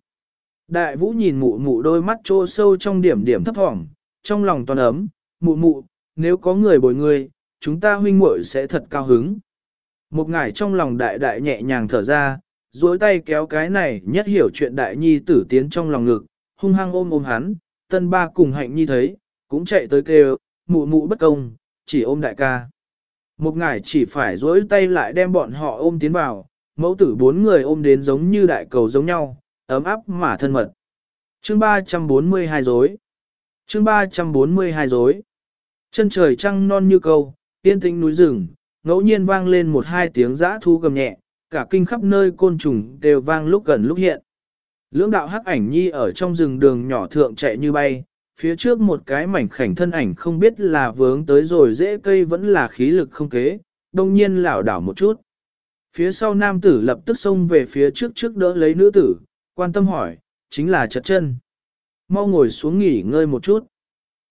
Đại vũ nhìn mụ mụ đôi mắt trô sâu trong điểm điểm thấp thỏm, trong lòng toàn ấm, mụ mụ, nếu có người bồi người, chúng ta huynh muội sẽ thật cao hứng. Một ngải trong lòng đại đại nhẹ nhàng thở ra, duỗi tay kéo cái này nhất hiểu chuyện đại nhi tử tiến trong lòng ngực, hung hăng ôm ôm hắn, tân ba cùng hạnh nhi thấy, cũng chạy tới kêu, mụ mụ bất công, chỉ ôm đại ca. Một ngải chỉ phải dối tay lại đem bọn họ ôm tiến vào, mẫu tử bốn người ôm đến giống như đại cầu giống nhau, ấm áp mà thân mật. Chương 342 dối Chương 342 dối Chân trời trăng non như câu, yên tĩnh núi rừng, ngẫu nhiên vang lên một hai tiếng giã thu gầm nhẹ, cả kinh khắp nơi côn trùng đều vang lúc gần lúc hiện. Lưỡng đạo hắc ảnh nhi ở trong rừng đường nhỏ thượng chạy như bay, phía trước một cái mảnh khảnh thân ảnh không biết là vướng tới rồi dễ cây vẫn là khí lực không kế, đồng nhiên lảo đảo một chút. Phía sau nam tử lập tức xông về phía trước trước đỡ lấy nữ tử, quan tâm hỏi, chính là chật chân. Mau ngồi xuống nghỉ ngơi một chút.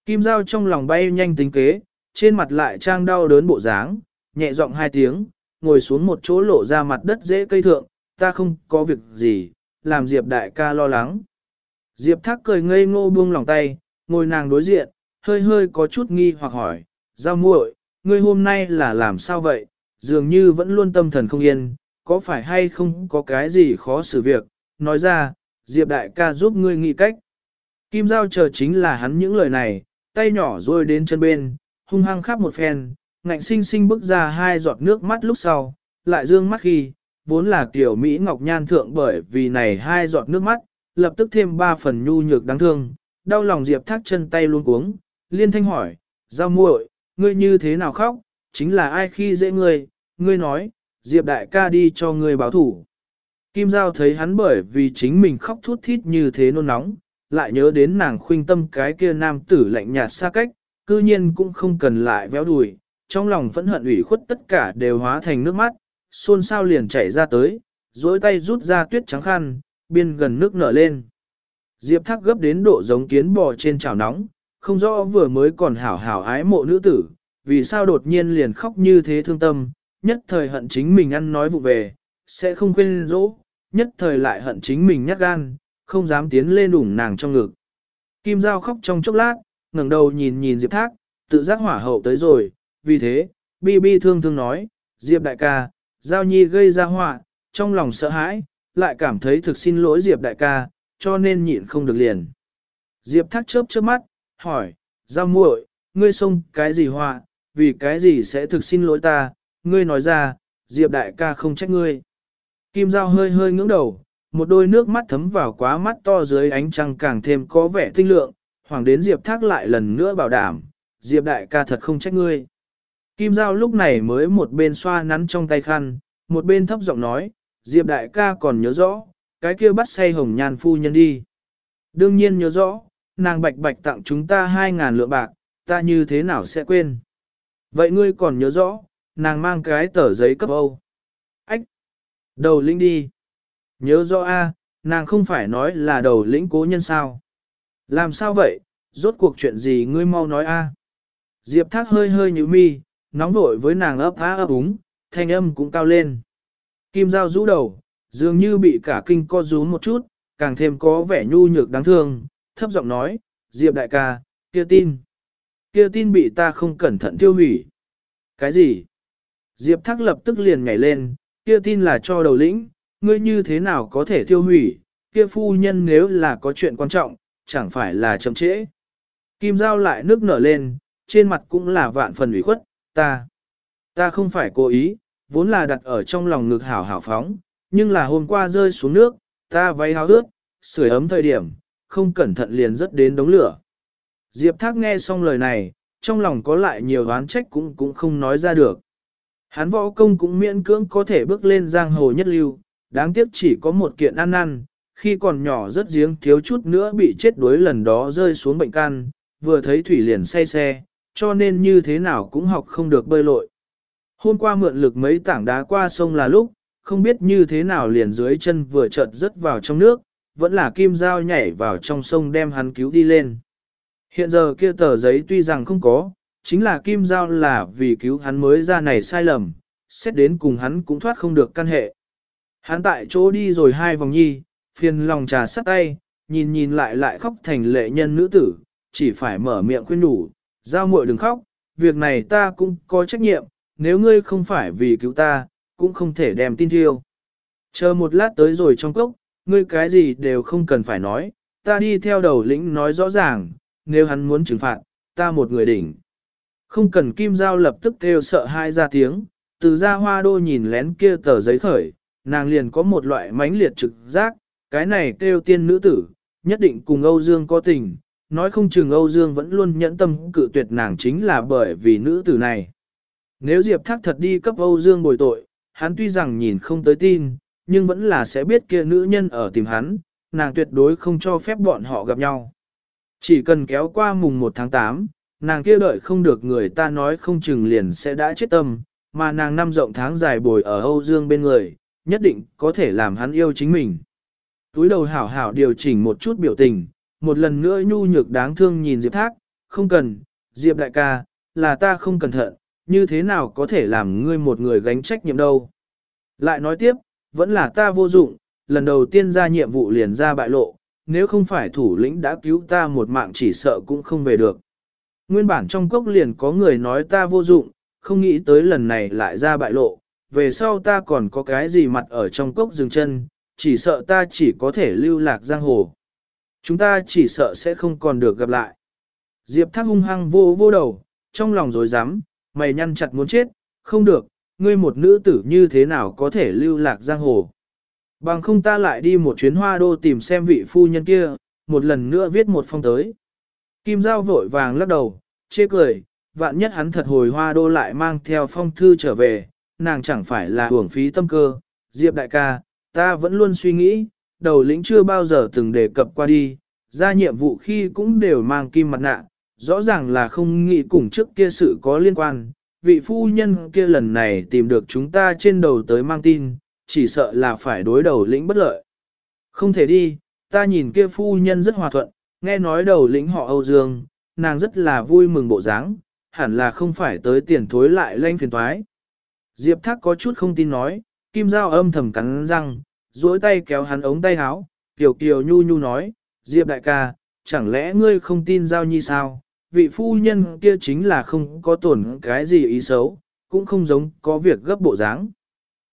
Kim dao trong lòng bay nhanh tính kế, trên mặt lại trang đau đớn bộ dáng, nhẹ giọng hai tiếng, ngồi xuống một chỗ lộ ra mặt đất dễ cây thượng, ta không có việc gì, làm Diệp đại ca lo lắng. Diệp thác cười ngây ngô buông lòng tay, ngồi nàng đối diện, hơi hơi có chút nghi hoặc hỏi, giao muội, ngươi hôm nay là làm sao vậy, dường như vẫn luôn tâm thần không yên, có phải hay không có cái gì khó xử việc, nói ra, Diệp đại ca giúp ngươi nghĩ cách. Kim Giao chờ chính là hắn những lời này, tay nhỏ rôi đến chân bên, hung hăng khắp một phen, ngạnh sinh sinh bước ra hai giọt nước mắt lúc sau, lại dương mắt khi, vốn là kiểu Mỹ Ngọc Nhan thượng bởi vì này hai giọt nước mắt, lập tức thêm ba phần nhu nhược đáng thương, đau lòng Diệp thác chân tay luôn cuống, liên thanh hỏi, giao muội, ngươi như thế nào khóc, chính là ai khi dễ ngươi, ngươi nói, Diệp đại ca đi cho ngươi báo thủ. Kim Giao thấy hắn bởi vì chính mình khóc thút thít như thế nôn nóng, lại nhớ đến nàng khuynh tâm cái kia nam tử lạnh nhạt xa cách, cư nhiên cũng không cần lại véo đùi, trong lòng phẫn hận ủy khuất tất cả đều hóa thành nước mắt, xôn xao liền chảy ra tới, duỗi tay rút ra tuyết trắng khăn, biên gần nước nở lên. Diệp thác gấp đến độ giống kiến bò trên chảo nóng, không rõ vừa mới còn hảo hảo ái mộ nữ tử, vì sao đột nhiên liền khóc như thế thương tâm, nhất thời hận chính mình ăn nói vụ về, sẽ không quên dỗ, nhất thời lại hận chính mình nhát gan, không dám tiến lên đủng nàng trong ngực. Kim Giao khóc trong chốc lát, ngẩng đầu nhìn nhìn Diệp Thác, tự giác hỏa hậu tới rồi, vì thế, Bi Bi thương thương nói, Diệp đại ca, Giao Nhi gây ra họa, trong lòng sợ hãi, lại cảm thấy thực xin lỗi Diệp đại ca, cho nên nhịn không được liền. Diệp Thác chớp chớp mắt, hỏi, Giao muội, ngươi xông cái gì họa, vì cái gì sẽ thực xin lỗi ta, ngươi nói ra, Diệp đại ca không trách ngươi. Kim Giao hơi hơi ngưỡng đầu, một đôi nước mắt thấm vào quá mắt to dưới ánh trăng càng thêm có vẻ tinh lượng, hoàng đến Diệp Thác lại lần nữa bảo đảm, Diệp đại ca thật không trách ngươi. Kim Giao lúc này mới một bên xoa nắn trong tay khăn, một bên thấp giọng nói, Diệp đại ca còn nhớ rõ, cái kia bắt say hồng nhan phu nhân đi. Đương nhiên nhớ rõ, nàng bạch bạch tặng chúng ta hai ngàn lượng bạc, ta như thế nào sẽ quên. Vậy ngươi còn nhớ rõ, nàng mang cái tờ giấy cấp Âu. Ách! Đầu lĩnh đi! Nhớ rõ a, nàng không phải nói là đầu lĩnh cố nhân sao. Làm sao vậy, rốt cuộc chuyện gì ngươi mau nói a. Diệp thác hơi hơi như mi, nóng vội với nàng ấp á ấp úng, thanh âm cũng cao lên. Kim dao rũ đầu, dường như bị cả kinh co rúm một chút, càng thêm có vẻ nhu nhược đáng thương, thấp giọng nói, Diệp đại ca, kia tin. Kia tin bị ta không cẩn thận tiêu hủy. Cái gì? Diệp thác lập tức liền nhảy lên, kia tin là cho đầu lĩnh, ngươi như thế nào có thể tiêu hủy, kia phu nhân nếu là có chuyện quan trọng, chẳng phải là chậm trễ. Kim Giao lại nước nở lên, trên mặt cũng là vạn phần ủy khuất, ta, ta không phải cố ý, vốn là đặt ở trong lòng ngực hảo hảo phóng, nhưng là hôm qua rơi xuống nước, ta váy háo ướt, sưởi ấm thời điểm, không cẩn thận liền rất đến đống lửa. Diệp Thác nghe xong lời này, trong lòng có lại nhiều oán trách cũng cũng không nói ra được. Hắn võ công cũng miễn cưỡng có thể bước lên giang hồ nhất lưu, đáng tiếc chỉ có một kiện ăn ăn, khi còn nhỏ rất giếng thiếu chút nữa bị chết đuối lần đó rơi xuống bệnh can, vừa thấy thủy liền say xe, cho nên như thế nào cũng học không được bơi lội. Hôm qua mượn lực mấy tảng đá qua sông là lúc, không biết như thế nào liền dưới chân vừa chợt rớt vào trong nước, vẫn là kim dao nhảy vào trong sông đem hắn cứu đi lên. Hiện giờ kia tờ giấy tuy rằng không có, chính là kim dao là vì cứu hắn mới ra này sai lầm, xét đến cùng hắn cũng thoát không được căn hệ. Hắn tại chỗ đi rồi hai vòng nhi, phiền lòng trà sắt tay, nhìn nhìn lại lại khóc thành lệ nhân nữ tử, chỉ phải mở miệng khuyên nhủ, giao muội đừng khóc, việc này ta cũng có trách nhiệm, nếu ngươi không phải vì cứu ta, cũng không thể đem tin thiêu. Chờ một lát tới rồi trong cốc, ngươi cái gì đều không cần phải nói, ta đi theo đầu lĩnh nói rõ ràng, nếu hắn muốn trừng phạt, ta một người đỉnh. Không cần kim giao lập tức kêu sợ hai ra tiếng, từ ra hoa đô nhìn lén kia tờ giấy khởi, nàng liền có một loại mãnh liệt trực giác, cái này kêu tiên nữ tử, nhất định cùng Âu Dương có tình, nói không chừng Âu Dương vẫn luôn nhẫn tâm cự tuyệt nàng chính là bởi vì nữ tử này. Nếu Diệp Thác thật đi cấp Âu Dương bồi tội, hắn tuy rằng nhìn không tới tin, nhưng vẫn là sẽ biết kia nữ nhân ở tìm hắn, nàng tuyệt đối không cho phép bọn họ gặp nhau. Chỉ cần kéo qua mùng 1 tháng 8, nàng kia đợi không được người ta nói không chừng liền sẽ đã chết tâm, mà nàng năm rộng tháng dài bồi ở Âu Dương bên người, nhất định có thể làm hắn yêu chính mình. Túi đầu hảo hảo điều chỉnh một chút biểu tình, một lần nữa nhu nhược đáng thương nhìn Diệp Thác, không cần, Diệp đại ca, là ta không cẩn thận, như thế nào có thể làm ngươi một người gánh trách nhiệm đâu. Lại nói tiếp, vẫn là ta vô dụng, lần đầu tiên ra nhiệm vụ liền ra bại lộ, nếu không phải thủ lĩnh đã cứu ta một mạng chỉ sợ cũng không về được. Nguyên bản trong cốc liền có người nói ta vô dụng, không nghĩ tới lần này lại ra bại lộ, về sau ta còn có cái gì mặt ở trong cốc dừng chân, chỉ sợ ta chỉ có thể lưu lạc giang hồ. Chúng ta chỉ sợ sẽ không còn được gặp lại. Diệp thác hung hăng vô vô đầu, trong lòng dối rắm, mày nhăn chặt muốn chết, không được, ngươi một nữ tử như thế nào có thể lưu lạc giang hồ. Bằng không ta lại đi một chuyến hoa đô tìm xem vị phu nhân kia, một lần nữa viết một phong tới. Kim Giao vội vàng lắc đầu, chê cười, vạn nhất hắn thật hồi hoa đô lại mang theo phong thư trở về, nàng chẳng phải là hưởng phí tâm cơ. Diệp đại ca, ta vẫn luôn suy nghĩ, đầu lĩnh chưa bao giờ từng đề cập qua đi, ra nhiệm vụ khi cũng đều mang kim mặt nạ, rõ ràng là không nghĩ cùng trước kia sự có liên quan. Vị phu nhân kia lần này tìm được chúng ta trên đầu tới mang tin, chỉ sợ là phải đối đầu lĩnh bất lợi. Không thể đi, ta nhìn kia phu nhân rất hòa thuận, nghe nói đầu lĩnh họ Âu Dương, nàng rất là vui mừng bộ dáng, hẳn là không phải tới tiền thối lại lanh phiền toái. Diệp Thác có chút không tin nói, Kim Giao âm thầm cắn răng, duỗi tay kéo hắn ống tay áo, Kiều Kiều nhu nhu nói, Diệp đại ca, chẳng lẽ ngươi không tin Giao Nhi sao? Vị phu nhân kia chính là không có tổn cái gì ý xấu, cũng không giống có việc gấp bộ dáng.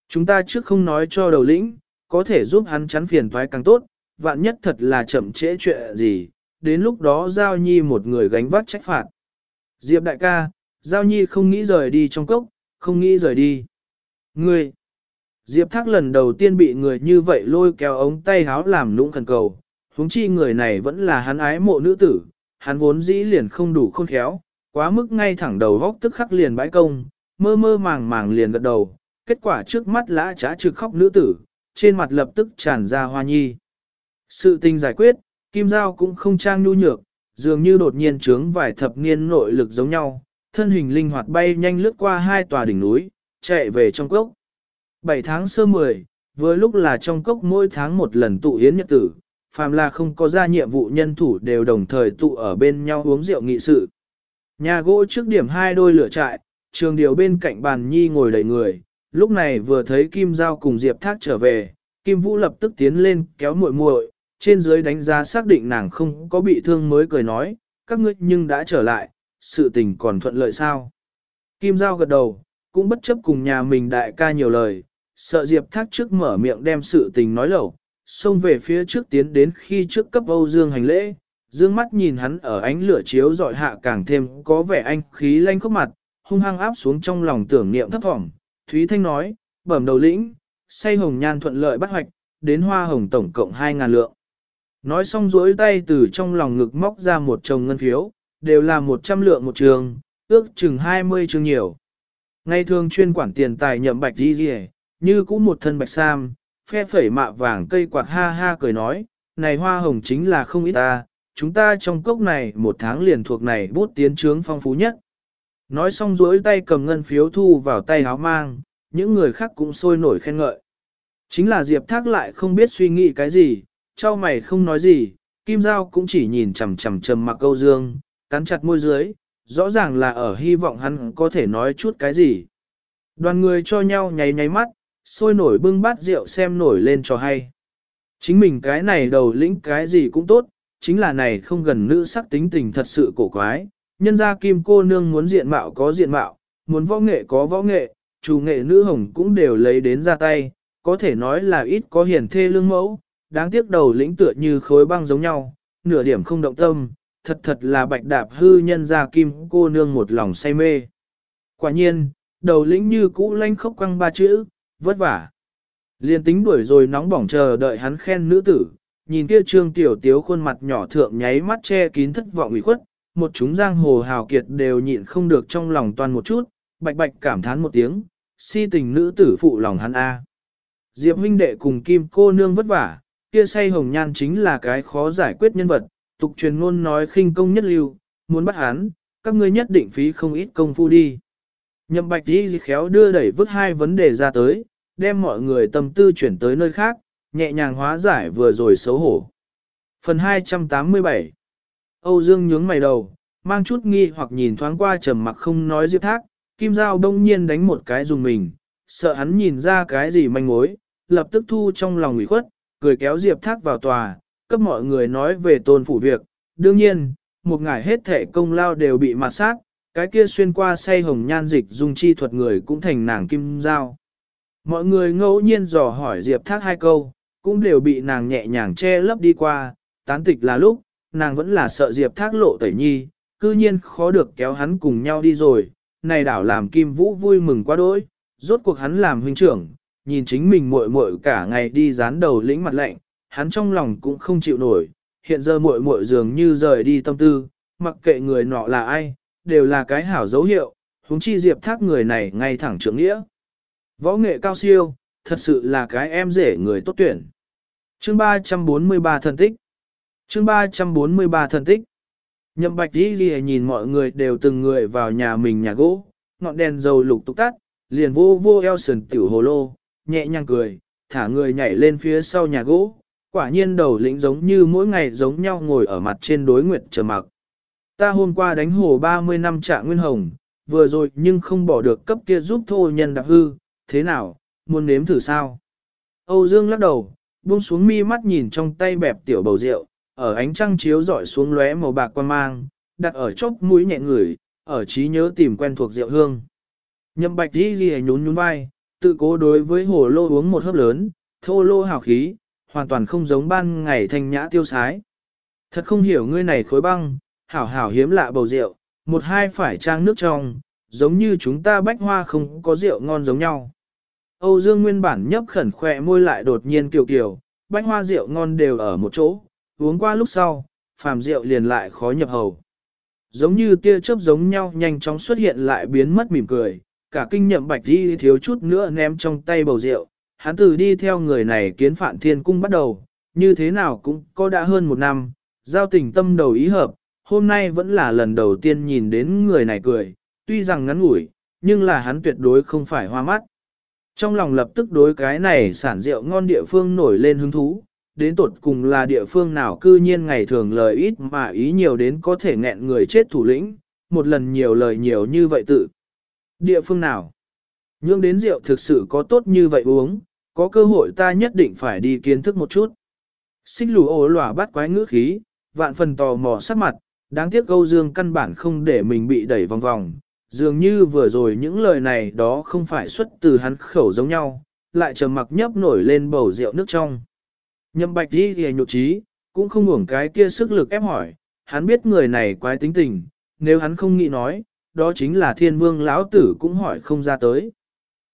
Chúng ta trước không nói cho đầu lĩnh, có thể giúp hắn chắn phiền thoái càng tốt, vạn nhất thật là chậm trễ chuyện gì, đến lúc đó Giao Nhi một người gánh vác trách phạt. Diệp đại ca, Giao Nhi không nghĩ rời đi trong cốc, không nghĩ rời đi. Ngươi! Diệp Thác lần đầu tiên bị người như vậy lôi kéo ống tay háo làm nũng khẩn cầu, huống chi người này vẫn là hắn ái mộ nữ tử, hắn vốn dĩ liền không đủ khôn khéo, quá mức ngay thẳng đầu góc tức khắc liền bãi công, mơ mơ màng màng liền gật đầu, kết quả trước mắt lã trá trực khóc nữ tử, trên mặt lập tức tràn ra hoa nhi. Sự tình giải quyết, Kim Giao cũng không trang nhu nhược, dường như đột nhiên trướng vài thập niên nội lực giống nhau, thân hình linh hoạt bay nhanh lướt qua hai tòa đỉnh núi, chạy về trong cốc. 7 tháng sơ 10, vừa lúc là trong cốc mỗi tháng một lần tụ hiến nhật tử, phàm là không có ra nhiệm vụ nhân thủ đều đồng thời tụ ở bên nhau uống rượu nghị sự. Nhà gỗ trước điểm hai đôi lửa trại, trường điều bên cạnh bàn nhi ngồi đầy người, lúc này vừa thấy Kim Giao cùng Diệp Thác trở về, Kim Vũ lập tức tiến lên kéo muội muội, trên dưới đánh giá xác định nàng không có bị thương mới cười nói, các ngươi nhưng đã trở lại, sự tình còn thuận lợi sao. Kim Giao gật đầu, cũng bất chấp cùng nhà mình đại ca nhiều lời, sợ Diệp Thác trước mở miệng đem sự tình nói lẩu, xông về phía trước tiến đến khi trước cấp Âu Dương hành lễ, dương mắt nhìn hắn ở ánh lửa chiếu dọi hạ càng thêm có vẻ anh khí lanh khốc mặt, hung hăng áp xuống trong lòng tưởng niệm thấp thỏm. Thúy Thanh nói, bẩm đầu lĩnh, say hồng nhan thuận lợi bắt hoạch, đến hoa hồng tổng cộng 2.000 lượng. Nói xong duỗi tay từ trong lòng ngực móc ra một chồng ngân phiếu, đều là 100 lượng một trường, ước chừng 20 trường nhiều. Ngày thường chuyên quản tiền tài nhậm bạch đi như cũ một thân bạch sam, phe phẩy mạ vàng cây quạt ha ha cười nói, này hoa hồng chính là không ít ta, chúng ta trong cốc này một tháng liền thuộc này bút tiến trướng phong phú nhất. Nói xong duỗi tay cầm ngân phiếu thu vào tay áo mang, những người khác cũng sôi nổi khen ngợi. Chính là Diệp Thác lại không biết suy nghĩ cái gì, trao mày không nói gì, Kim Giao cũng chỉ nhìn chằm chằm trầm mặc câu dương, cắn chặt môi dưới, rõ ràng là ở hy vọng hắn có thể nói chút cái gì. Đoàn người cho nhau nháy nháy mắt, sôi nổi bưng bát rượu xem nổi lên cho hay. Chính mình cái này đầu lĩnh cái gì cũng tốt, chính là này không gần nữ sắc tính tình thật sự cổ quái, nhân ra kim cô nương muốn diện mạo có diện mạo, muốn võ nghệ có võ nghệ, chủ nghệ nữ hồng cũng đều lấy đến ra tay, có thể nói là ít có hiển thê lương mẫu, đáng tiếc đầu lĩnh tựa như khối băng giống nhau, nửa điểm không động tâm, thật thật là bạch đạp hư nhân ra kim cô nương một lòng say mê. Quả nhiên, đầu lĩnh như cũ lanh khốc quăng ba chữ, vất vả. Liên tính đuổi rồi nóng bỏng chờ đợi hắn khen nữ tử, nhìn kia trương tiểu tiếu khuôn mặt nhỏ thượng nháy mắt che kín thất vọng ủy khuất, một chúng giang hồ hào kiệt đều nhịn không được trong lòng toàn một chút, bạch bạch cảm thán một tiếng, si tình nữ tử phụ lòng hắn A. Diệp huynh đệ cùng kim cô nương vất vả, kia say hồng nhan chính là cái khó giải quyết nhân vật, tục truyền ngôn nói khinh công nhất lưu, muốn bắt hắn, các ngươi nhất định phí không ít công phu đi. Nhậm bạch đi khéo đưa đẩy vứt hai vấn đề ra tới, đem mọi người tâm tư chuyển tới nơi khác, nhẹ nhàng hóa giải vừa rồi xấu hổ. Phần 287 Âu Dương nhướng mày đầu, mang chút nghi hoặc nhìn thoáng qua trầm mặc không nói diệp thác, kim dao đông nhiên đánh một cái dùng mình, sợ hắn nhìn ra cái gì manh mối, lập tức thu trong lòng ủy khuất, cười kéo diệp thác vào tòa, cấp mọi người nói về tôn phủ việc. Đương nhiên, một ngày hết thể công lao đều bị mạt sát, cái kia xuyên qua say hồng nhan dịch dung chi thuật người cũng thành nàng kim dao. Mọi người ngẫu nhiên dò hỏi Diệp Thác hai câu, cũng đều bị nàng nhẹ nhàng che lấp đi qua, tán tịch là lúc, nàng vẫn là sợ Diệp Thác lộ tẩy nhi, cư nhiên khó được kéo hắn cùng nhau đi rồi, này đảo làm Kim Vũ vui mừng quá đỗi, rốt cuộc hắn làm huynh trưởng, nhìn chính mình muội muội cả ngày đi dán đầu lĩnh mặt lạnh, hắn trong lòng cũng không chịu nổi, hiện giờ muội muội dường như rời đi tâm tư, mặc kệ người nọ là ai, đều là cái hảo dấu hiệu, huống chi Diệp Thác người này ngay thẳng trưởng nghĩa. Võ nghệ cao siêu, thật sự là cái em rể người tốt tuyển. Chương 343 thần tích Chương 343 thần tích Nhậm bạch đi ghi nhìn mọi người đều từng người vào nhà mình nhà gỗ, ngọn đèn dầu lục tục tắt, liền vô vô eo sườn tiểu hồ lô, nhẹ nhàng cười, thả người nhảy lên phía sau nhà gỗ, quả nhiên đầu lĩnh giống như mỗi ngày giống nhau ngồi ở mặt trên đối nguyệt chờ mặc. Ta hôm qua đánh hồ 30 năm trạng nguyên hồng, vừa rồi nhưng không bỏ được cấp kia giúp thô nhân đạp hư, thế nào, muốn nếm thử sao? Âu Dương lắc đầu, buông xuống mi mắt nhìn trong tay bẹp tiểu bầu rượu, ở ánh trăng chiếu dọi xuống lóe màu bạc quan mang, đặt ở chốc mũi nhẹ ngửi, ở trí nhớ tìm quen thuộc rượu hương. Nhậm bạch đi ghi nhún nhún vai, tự cố đối với hồ lô uống một hớp lớn, thô lô hào khí, hoàn toàn không giống ban ngày thanh nhã tiêu sái. Thật không hiểu ngươi này khối băng, hảo hảo hiếm lạ bầu rượu, một hai phải trang nước trong, giống như chúng ta bách hoa không có rượu ngon giống nhau. Âu Dương nguyên bản nhấp khẩn khỏe môi lại đột nhiên kiều kiều, bánh hoa rượu ngon đều ở một chỗ, uống qua lúc sau, phàm rượu liền lại khó nhập hầu. Giống như tia chớp giống nhau nhanh chóng xuất hiện lại biến mất mỉm cười, cả kinh nhậm bạch đi thiếu chút nữa ném trong tay bầu rượu, hắn từ đi theo người này kiến phản thiên cung bắt đầu, như thế nào cũng có đã hơn một năm, giao tình tâm đầu ý hợp, hôm nay vẫn là lần đầu tiên nhìn đến người này cười, tuy rằng ngắn ngủi, nhưng là hắn tuyệt đối không phải hoa mắt. Trong lòng lập tức đối cái này sản rượu ngon địa phương nổi lên hứng thú, đến tột cùng là địa phương nào cư nhiên ngày thường lời ít mà ý nhiều đến có thể nghẹn người chết thủ lĩnh, một lần nhiều lời nhiều như vậy tự. Địa phương nào? Nhưng đến rượu thực sự có tốt như vậy uống, có cơ hội ta nhất định phải đi kiến thức một chút. Xích lù ổ lỏa bắt quái ngữ khí, vạn phần tò mò sắc mặt, đáng tiếc câu dương căn bản không để mình bị đẩy vòng vòng, dường như vừa rồi những lời này đó không phải xuất từ hắn khẩu giống nhau, lại trầm mặc nhấp nổi lên bầu rượu nước trong. Nhậm bạch đi thì nhục trí, cũng không ngủng cái kia sức lực ép hỏi, hắn biết người này quái tính tình, nếu hắn không nghĩ nói, đó chính là thiên vương lão tử cũng hỏi không ra tới.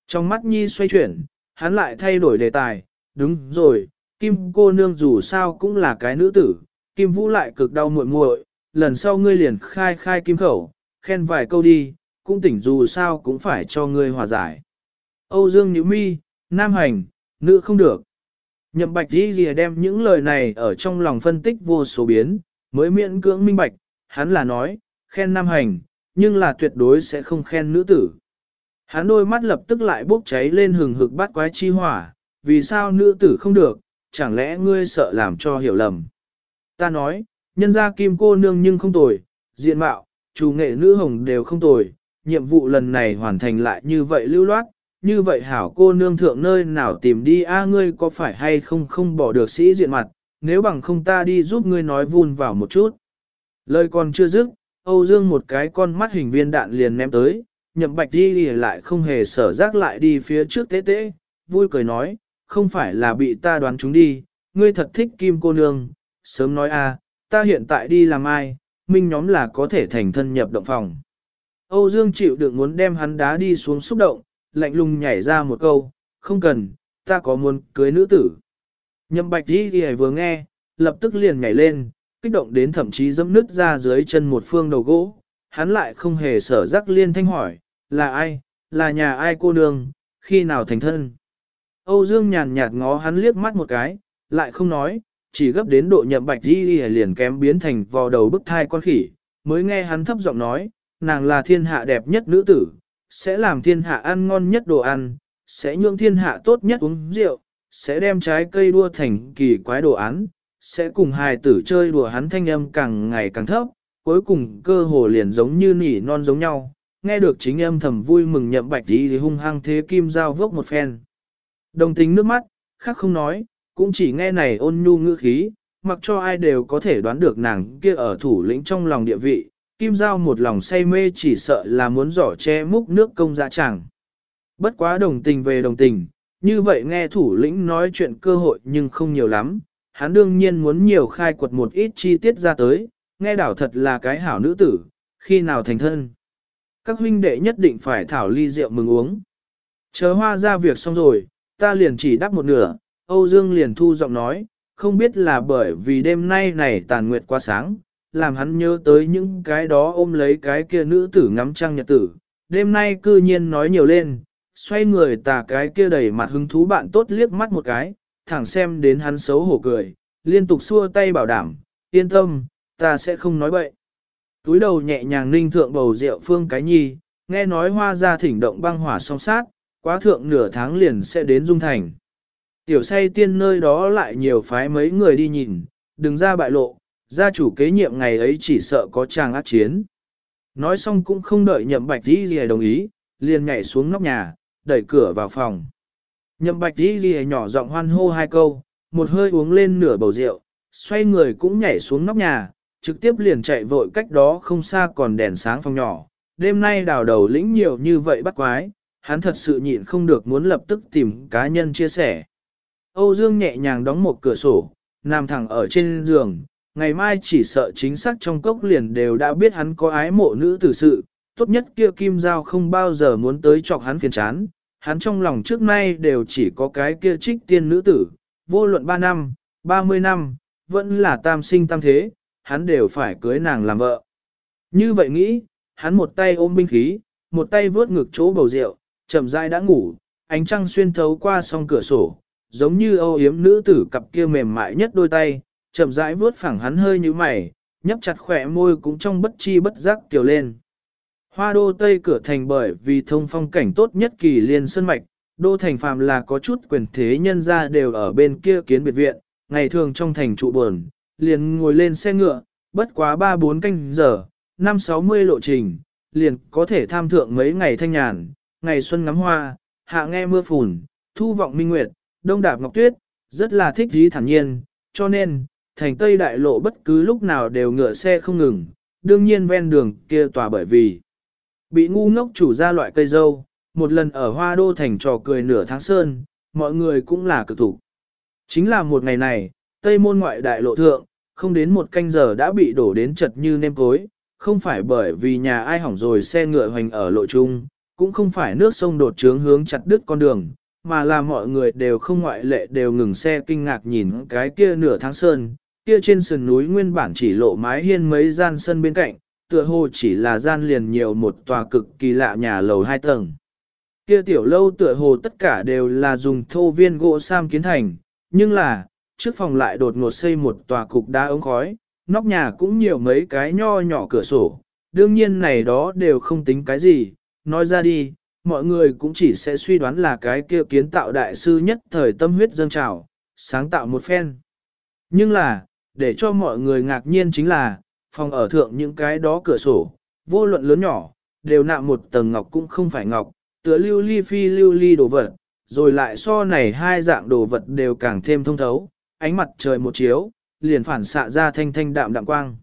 Trong mắt nhi xoay chuyển, hắn lại thay đổi đề tài, đúng rồi, kim cô nương dù sao cũng là cái nữ tử, kim vũ lại cực đau muội muội, lần sau ngươi liền khai khai kim khẩu, khen vài câu đi, cũng tỉnh dù sao cũng phải cho ngươi hòa giải. Âu Dương Nhữ Mi, Nam Hành, nữ không được. Nhậm bạch đi lìa đem những lời này ở trong lòng phân tích vô số biến, mới miễn cưỡng minh bạch, hắn là nói, khen nam hành, nhưng là tuyệt đối sẽ không khen nữ tử. Hắn đôi mắt lập tức lại bốc cháy lên hừng hực bát quái chi hỏa, vì sao nữ tử không được, chẳng lẽ ngươi sợ làm cho hiểu lầm. Ta nói, nhân gia kim cô nương nhưng không tồi, diện mạo, chủ nghệ nữ hồng đều không tồi, nhiệm vụ lần này hoàn thành lại như vậy lưu loát, như vậy hảo cô nương thượng nơi nào tìm đi a ngươi có phải hay không không bỏ được sĩ diện mặt, nếu bằng không ta đi giúp ngươi nói vun vào một chút. Lời còn chưa dứt, Âu Dương một cái con mắt hình viên đạn liền ném tới, nhậm bạch đi lại không hề sở giác lại đi phía trước tế tế, vui cười nói, không phải là bị ta đoán chúng đi, ngươi thật thích kim cô nương, sớm nói a, ta hiện tại đi làm ai, minh nhóm là có thể thành thân nhập động phòng. Âu Dương chịu được muốn đem hắn đá đi xuống xúc động, lạnh lùng nhảy ra một câu, không cần, ta có muốn cưới nữ tử. Nhậm bạch đi thì vừa nghe, lập tức liền nhảy lên, kích động đến thậm chí dẫm nứt ra dưới chân một phương đầu gỗ, hắn lại không hề sở rắc liên thanh hỏi, là ai, là nhà ai cô nương, khi nào thành thân. Âu Dương nhàn nhạt ngó hắn liếc mắt một cái, lại không nói, chỉ gấp đến độ nhậm bạch đi liền kém biến thành vò đầu bức thai con khỉ, mới nghe hắn thấp giọng nói, nàng là thiên hạ đẹp nhất nữ tử, sẽ làm thiên hạ ăn ngon nhất đồ ăn, sẽ nhượng thiên hạ tốt nhất uống rượu, sẽ đem trái cây đua thành kỳ quái đồ án, sẽ cùng hài tử chơi đùa hắn thanh âm càng ngày càng thấp, cuối cùng cơ hồ liền giống như nỉ non giống nhau, nghe được chính âm thầm vui mừng nhậm bạch đi thì hung hăng thế kim giao vốc một phen. Đồng tính nước mắt, khác không nói, cũng chỉ nghe này ôn nhu ngữ khí, mặc cho ai đều có thể đoán được nàng kia ở thủ lĩnh trong lòng địa vị, Kim Giao một lòng say mê chỉ sợ là muốn giỏ che múc nước công dạ chẳng. Bất quá đồng tình về đồng tình, như vậy nghe thủ lĩnh nói chuyện cơ hội nhưng không nhiều lắm, hắn đương nhiên muốn nhiều khai quật một ít chi tiết ra tới, nghe đảo thật là cái hảo nữ tử, khi nào thành thân. Các huynh đệ nhất định phải thảo ly rượu mừng uống. Chờ hoa ra việc xong rồi, ta liền chỉ đáp một nửa, Âu Dương liền thu giọng nói, không biết là bởi vì đêm nay này tàn nguyệt quá sáng, làm hắn nhớ tới những cái đó ôm lấy cái kia nữ tử ngắm trăng nhật tử. Đêm nay cư nhiên nói nhiều lên, xoay người tà cái kia đầy mặt hứng thú bạn tốt liếc mắt một cái, thẳng xem đến hắn xấu hổ cười, liên tục xua tay bảo đảm, yên tâm, ta sẽ không nói bậy. Túi đầu nhẹ nhàng ninh thượng bầu rượu phương cái nhi, nghe nói hoa ra thỉnh động băng hỏa song sát, quá thượng nửa tháng liền sẽ đến dung thành. Tiểu say tiên nơi đó lại nhiều phái mấy người đi nhìn, đừng ra bại lộ, gia chủ kế nhiệm ngày ấy chỉ sợ có chàng ác chiến. Nói xong cũng không đợi nhậm bạch đi gì đồng ý, liền nhảy xuống nóc nhà, đẩy cửa vào phòng. Nhậm bạch đi gì nhỏ giọng hoan hô hai câu, một hơi uống lên nửa bầu rượu, xoay người cũng nhảy xuống nóc nhà, trực tiếp liền chạy vội cách đó không xa còn đèn sáng phòng nhỏ. Đêm nay đào đầu lĩnh nhiều như vậy bắt quái, hắn thật sự nhịn không được muốn lập tức tìm cá nhân chia sẻ. Âu Dương nhẹ nhàng đóng một cửa sổ, nằm thẳng ở trên giường, ngày mai chỉ sợ chính xác trong cốc liền đều đã biết hắn có ái mộ nữ tử sự, tốt nhất kia kim giao không bao giờ muốn tới chọc hắn phiền chán, hắn trong lòng trước nay đều chỉ có cái kia trích tiên nữ tử, vô luận 3 năm, 30 năm, vẫn là tam sinh tam thế, hắn đều phải cưới nàng làm vợ. Như vậy nghĩ, hắn một tay ôm binh khí, một tay vướt ngực chỗ bầu rượu, chậm rãi đã ngủ, ánh trăng xuyên thấu qua song cửa sổ, giống như âu yếm nữ tử cặp kia mềm mại nhất đôi tay, chậm rãi vướt phẳng hắn hơi như mày, nhấp chặt khỏe môi cũng trong bất chi bất giác tiểu lên. Hoa đô tây cửa thành bởi vì thông phong cảnh tốt nhất kỳ liên sơn mạch, đô thành phàm là có chút quyền thế nhân ra đều ở bên kia kiến biệt viện, ngày thường trong thành trụ buồn, liền ngồi lên xe ngựa, bất quá 3-4 canh giờ, 5-60 lộ trình, liền có thể tham thượng mấy ngày thanh nhàn, ngày xuân ngắm hoa, hạ nghe mưa phùn, thu vọng minh nguyệt, đông đạp ngọc tuyết, rất là thích dí thản nhiên, cho nên, thành Tây Đại Lộ bất cứ lúc nào đều ngựa xe không ngừng, đương nhiên ven đường kia tòa bởi vì bị ngu ngốc chủ ra loại cây dâu, một lần ở hoa đô thành trò cười nửa tháng sơn, mọi người cũng là cực thủ. Chính là một ngày này, Tây môn ngoại đại lộ thượng, không đến một canh giờ đã bị đổ đến chật như nêm cối, không phải bởi vì nhà ai hỏng rồi xe ngựa hoành ở lộ trung, cũng không phải nước sông đột trướng hướng chặt đứt con đường, mà là mọi người đều không ngoại lệ đều ngừng xe kinh ngạc nhìn cái kia nửa tháng sơn, kia trên sườn núi nguyên bản chỉ lộ mái hiên mấy gian sân bên cạnh, tựa hồ chỉ là gian liền nhiều một tòa cực kỳ lạ nhà lầu hai tầng. Kia tiểu lâu tựa hồ tất cả đều là dùng thô viên gỗ sam kiến thành, nhưng là, trước phòng lại đột ngột xây một tòa cục đá ống khói, nóc nhà cũng nhiều mấy cái nho nhỏ cửa sổ, đương nhiên này đó đều không tính cái gì, nói ra đi, mọi người cũng chỉ sẽ suy đoán là cái kia kiến tạo đại sư nhất thời tâm huyết dâng trào, sáng tạo một phen. Nhưng là, để cho mọi người ngạc nhiên chính là, phòng ở thượng những cái đó cửa sổ, vô luận lớn nhỏ, đều nạm một tầng ngọc cũng không phải ngọc, tựa lưu ly phi lưu ly đồ vật, rồi lại so này hai dạng đồ vật đều càng thêm thông thấu, ánh mặt trời một chiếu, liền phản xạ ra thanh thanh đạm đạm quang.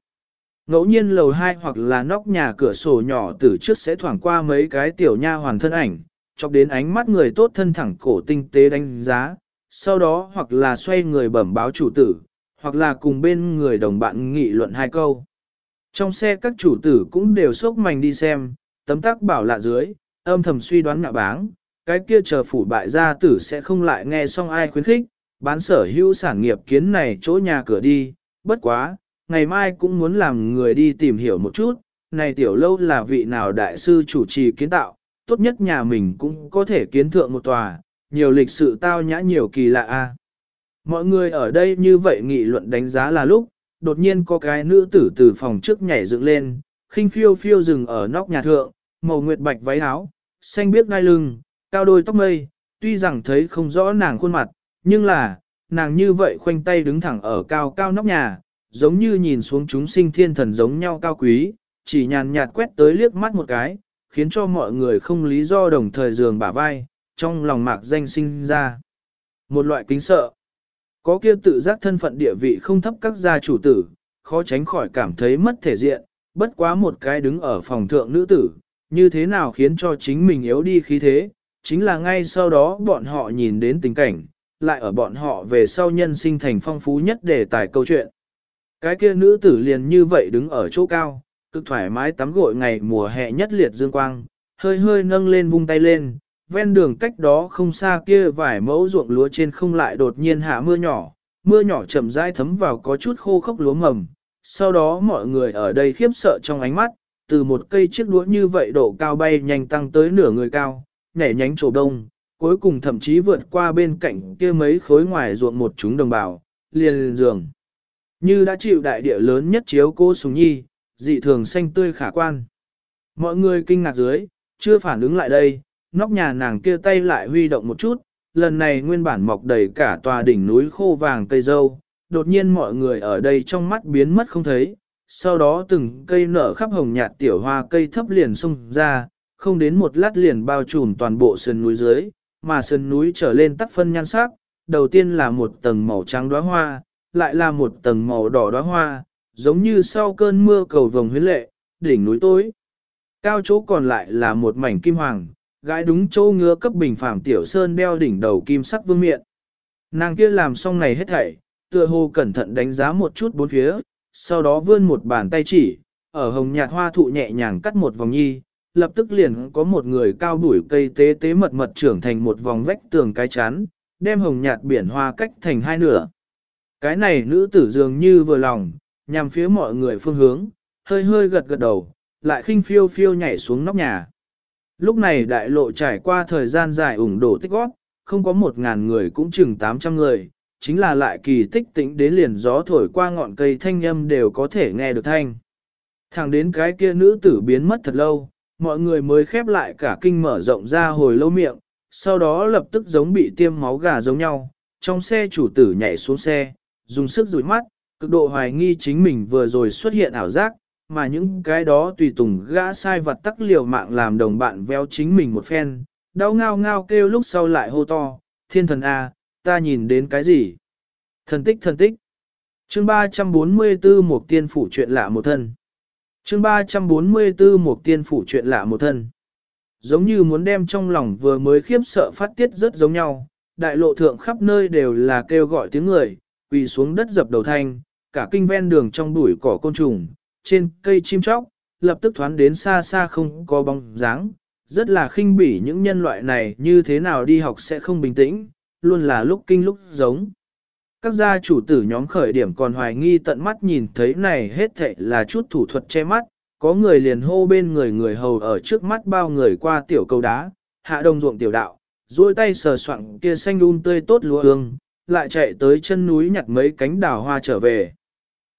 Ngẫu nhiên lầu hai hoặc là nóc nhà cửa sổ nhỏ từ trước sẽ thoảng qua mấy cái tiểu nha hoàn thân ảnh, chọc đến ánh mắt người tốt thân thẳng cổ tinh tế đánh giá, sau đó hoặc là xoay người bẩm báo chủ tử, hoặc là cùng bên người đồng bạn nghị luận hai câu. Trong xe các chủ tử cũng đều sốc mảnh đi xem, tấm tắc bảo lạ dưới, âm thầm suy đoán ngạ báng, cái kia chờ phủ bại gia tử sẽ không lại nghe xong ai khuyến khích, bán sở hữu sản nghiệp kiến này chỗ nhà cửa đi, bất quá, ngày mai cũng muốn làm người đi tìm hiểu một chút, này tiểu lâu là vị nào đại sư chủ trì kiến tạo, tốt nhất nhà mình cũng có thể kiến thượng một tòa, nhiều lịch sự tao nhã nhiều kỳ lạ a. Mọi người ở đây như vậy nghị luận đánh giá là lúc, đột nhiên có cái nữ tử từ phòng trước nhảy dựng lên, khinh phiêu phiêu dừng ở nóc nhà thượng, màu nguyệt bạch váy áo, xanh biếc đai lưng, cao đôi tóc mây, tuy rằng thấy không rõ nàng khuôn mặt, nhưng là, nàng như vậy khoanh tay đứng thẳng ở cao cao nóc nhà, giống như nhìn xuống chúng sinh thiên thần giống nhau cao quý, chỉ nhàn nhạt quét tới liếc mắt một cái, khiến cho mọi người không lý do đồng thời giường bả vai, trong lòng mạc danh sinh ra. Một loại kính sợ. Có kia tự giác thân phận địa vị không thấp các gia chủ tử, khó tránh khỏi cảm thấy mất thể diện, bất quá một cái đứng ở phòng thượng nữ tử, như thế nào khiến cho chính mình yếu đi khí thế, chính là ngay sau đó bọn họ nhìn đến tình cảnh, lại ở bọn họ về sau nhân sinh thành phong phú nhất để tải câu chuyện. Cái kia nữ tử liền như vậy đứng ở chỗ cao, cực thoải mái tắm gội ngày mùa hè nhất liệt dương quang, hơi hơi nâng lên vung tay lên, ven đường cách đó không xa kia vài mẫu ruộng lúa trên không lại đột nhiên hạ mưa nhỏ, mưa nhỏ chậm rãi thấm vào có chút khô khốc lúa mầm. Sau đó mọi người ở đây khiếp sợ trong ánh mắt, từ một cây chiếc đũa như vậy độ cao bay nhanh tăng tới nửa người cao, nhảy nhánh trổ đông, cuối cùng thậm chí vượt qua bên cạnh kia mấy khối ngoài ruộng một chúng đồng bào, liền giường. Như đã chịu đại địa lớn nhất chiếu cô Sùng Nhi, dị thường xanh tươi khả quan. Mọi người kinh ngạc dưới, chưa phản ứng lại đây, nóc nhà nàng kia tay lại huy động một chút, lần này nguyên bản mọc đầy cả tòa đỉnh núi khô vàng cây dâu, đột nhiên mọi người ở đây trong mắt biến mất không thấy, sau đó từng cây nở khắp hồng nhạt tiểu hoa cây thấp liền xông ra, không đến một lát liền bao trùm toàn bộ sườn núi dưới, mà sườn núi trở lên tắc phân nhan sắc, đầu tiên là một tầng màu trắng đóa hoa, lại là một tầng màu đỏ đóa hoa, giống như sau cơn mưa cầu vồng huyến lệ, đỉnh núi tối. Cao chỗ còn lại là một mảnh kim hoàng, gái đúng chỗ ngứa cấp bình phàm tiểu sơn đeo đỉnh đầu kim sắc vương miện. Nàng kia làm xong này hết thảy, tựa hồ cẩn thận đánh giá một chút bốn phía, sau đó vươn một bàn tay chỉ, ở hồng nhạt hoa thụ nhẹ nhàng cắt một vòng nhi, lập tức liền có một người cao đuổi cây tế tế mật mật trưởng thành một vòng vách tường cái chán, đem hồng nhạt biển hoa cách thành hai nửa. Cái này nữ tử dường như vừa lòng, nhằm phía mọi người phương hướng, hơi hơi gật gật đầu, lại khinh phiêu phiêu nhảy xuống nóc nhà. Lúc này đại lộ trải qua thời gian dài ủng đổ tích góp, không có một ngàn người cũng chừng tám trăm người, chính là lại kỳ tích tĩnh đến liền gió thổi qua ngọn cây thanh âm đều có thể nghe được thanh. Thẳng đến cái kia nữ tử biến mất thật lâu, mọi người mới khép lại cả kinh mở rộng ra hồi lâu miệng, sau đó lập tức giống bị tiêm máu gà giống nhau, trong xe chủ tử nhảy xuống xe, dùng sức rủi mắt, cực độ hoài nghi chính mình vừa rồi xuất hiện ảo giác, mà những cái đó tùy tùng gã sai vật tắc liều mạng làm đồng bạn véo chính mình một phen, đau ngao ngao kêu lúc sau lại hô to, thiên thần A, ta nhìn đến cái gì? Thần tích thần tích. Chương 344 một tiên phủ chuyện lạ một thân. Chương 344 một tiên phủ chuyện lạ một thân. Giống như muốn đem trong lòng vừa mới khiếp sợ phát tiết rất giống nhau, đại lộ thượng khắp nơi đều là kêu gọi tiếng người, quỳ xuống đất dập đầu thanh, cả kinh ven đường trong bụi cỏ côn trùng, trên cây chim chóc, lập tức thoán đến xa xa không có bóng dáng, rất là khinh bỉ những nhân loại này như thế nào đi học sẽ không bình tĩnh, luôn là lúc kinh lúc giống. Các gia chủ tử nhóm khởi điểm còn hoài nghi tận mắt nhìn thấy này hết thệ là chút thủ thuật che mắt, có người liền hô bên người người hầu ở trước mắt bao người qua tiểu cầu đá, hạ đông ruộng tiểu đạo, duỗi tay sờ soạng kia xanh đun tươi tốt lúa hương, lại chạy tới chân núi nhặt mấy cánh đào hoa trở về.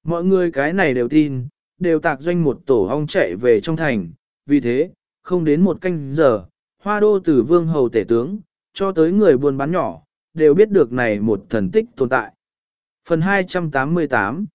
Mọi người cái này đều tin, đều tạc doanh một tổ ong chạy về trong thành, vì thế, không đến một canh giờ, hoa đô từ vương hầu tể tướng, cho tới người buôn bán nhỏ, đều biết được này một thần tích tồn tại. Phần 288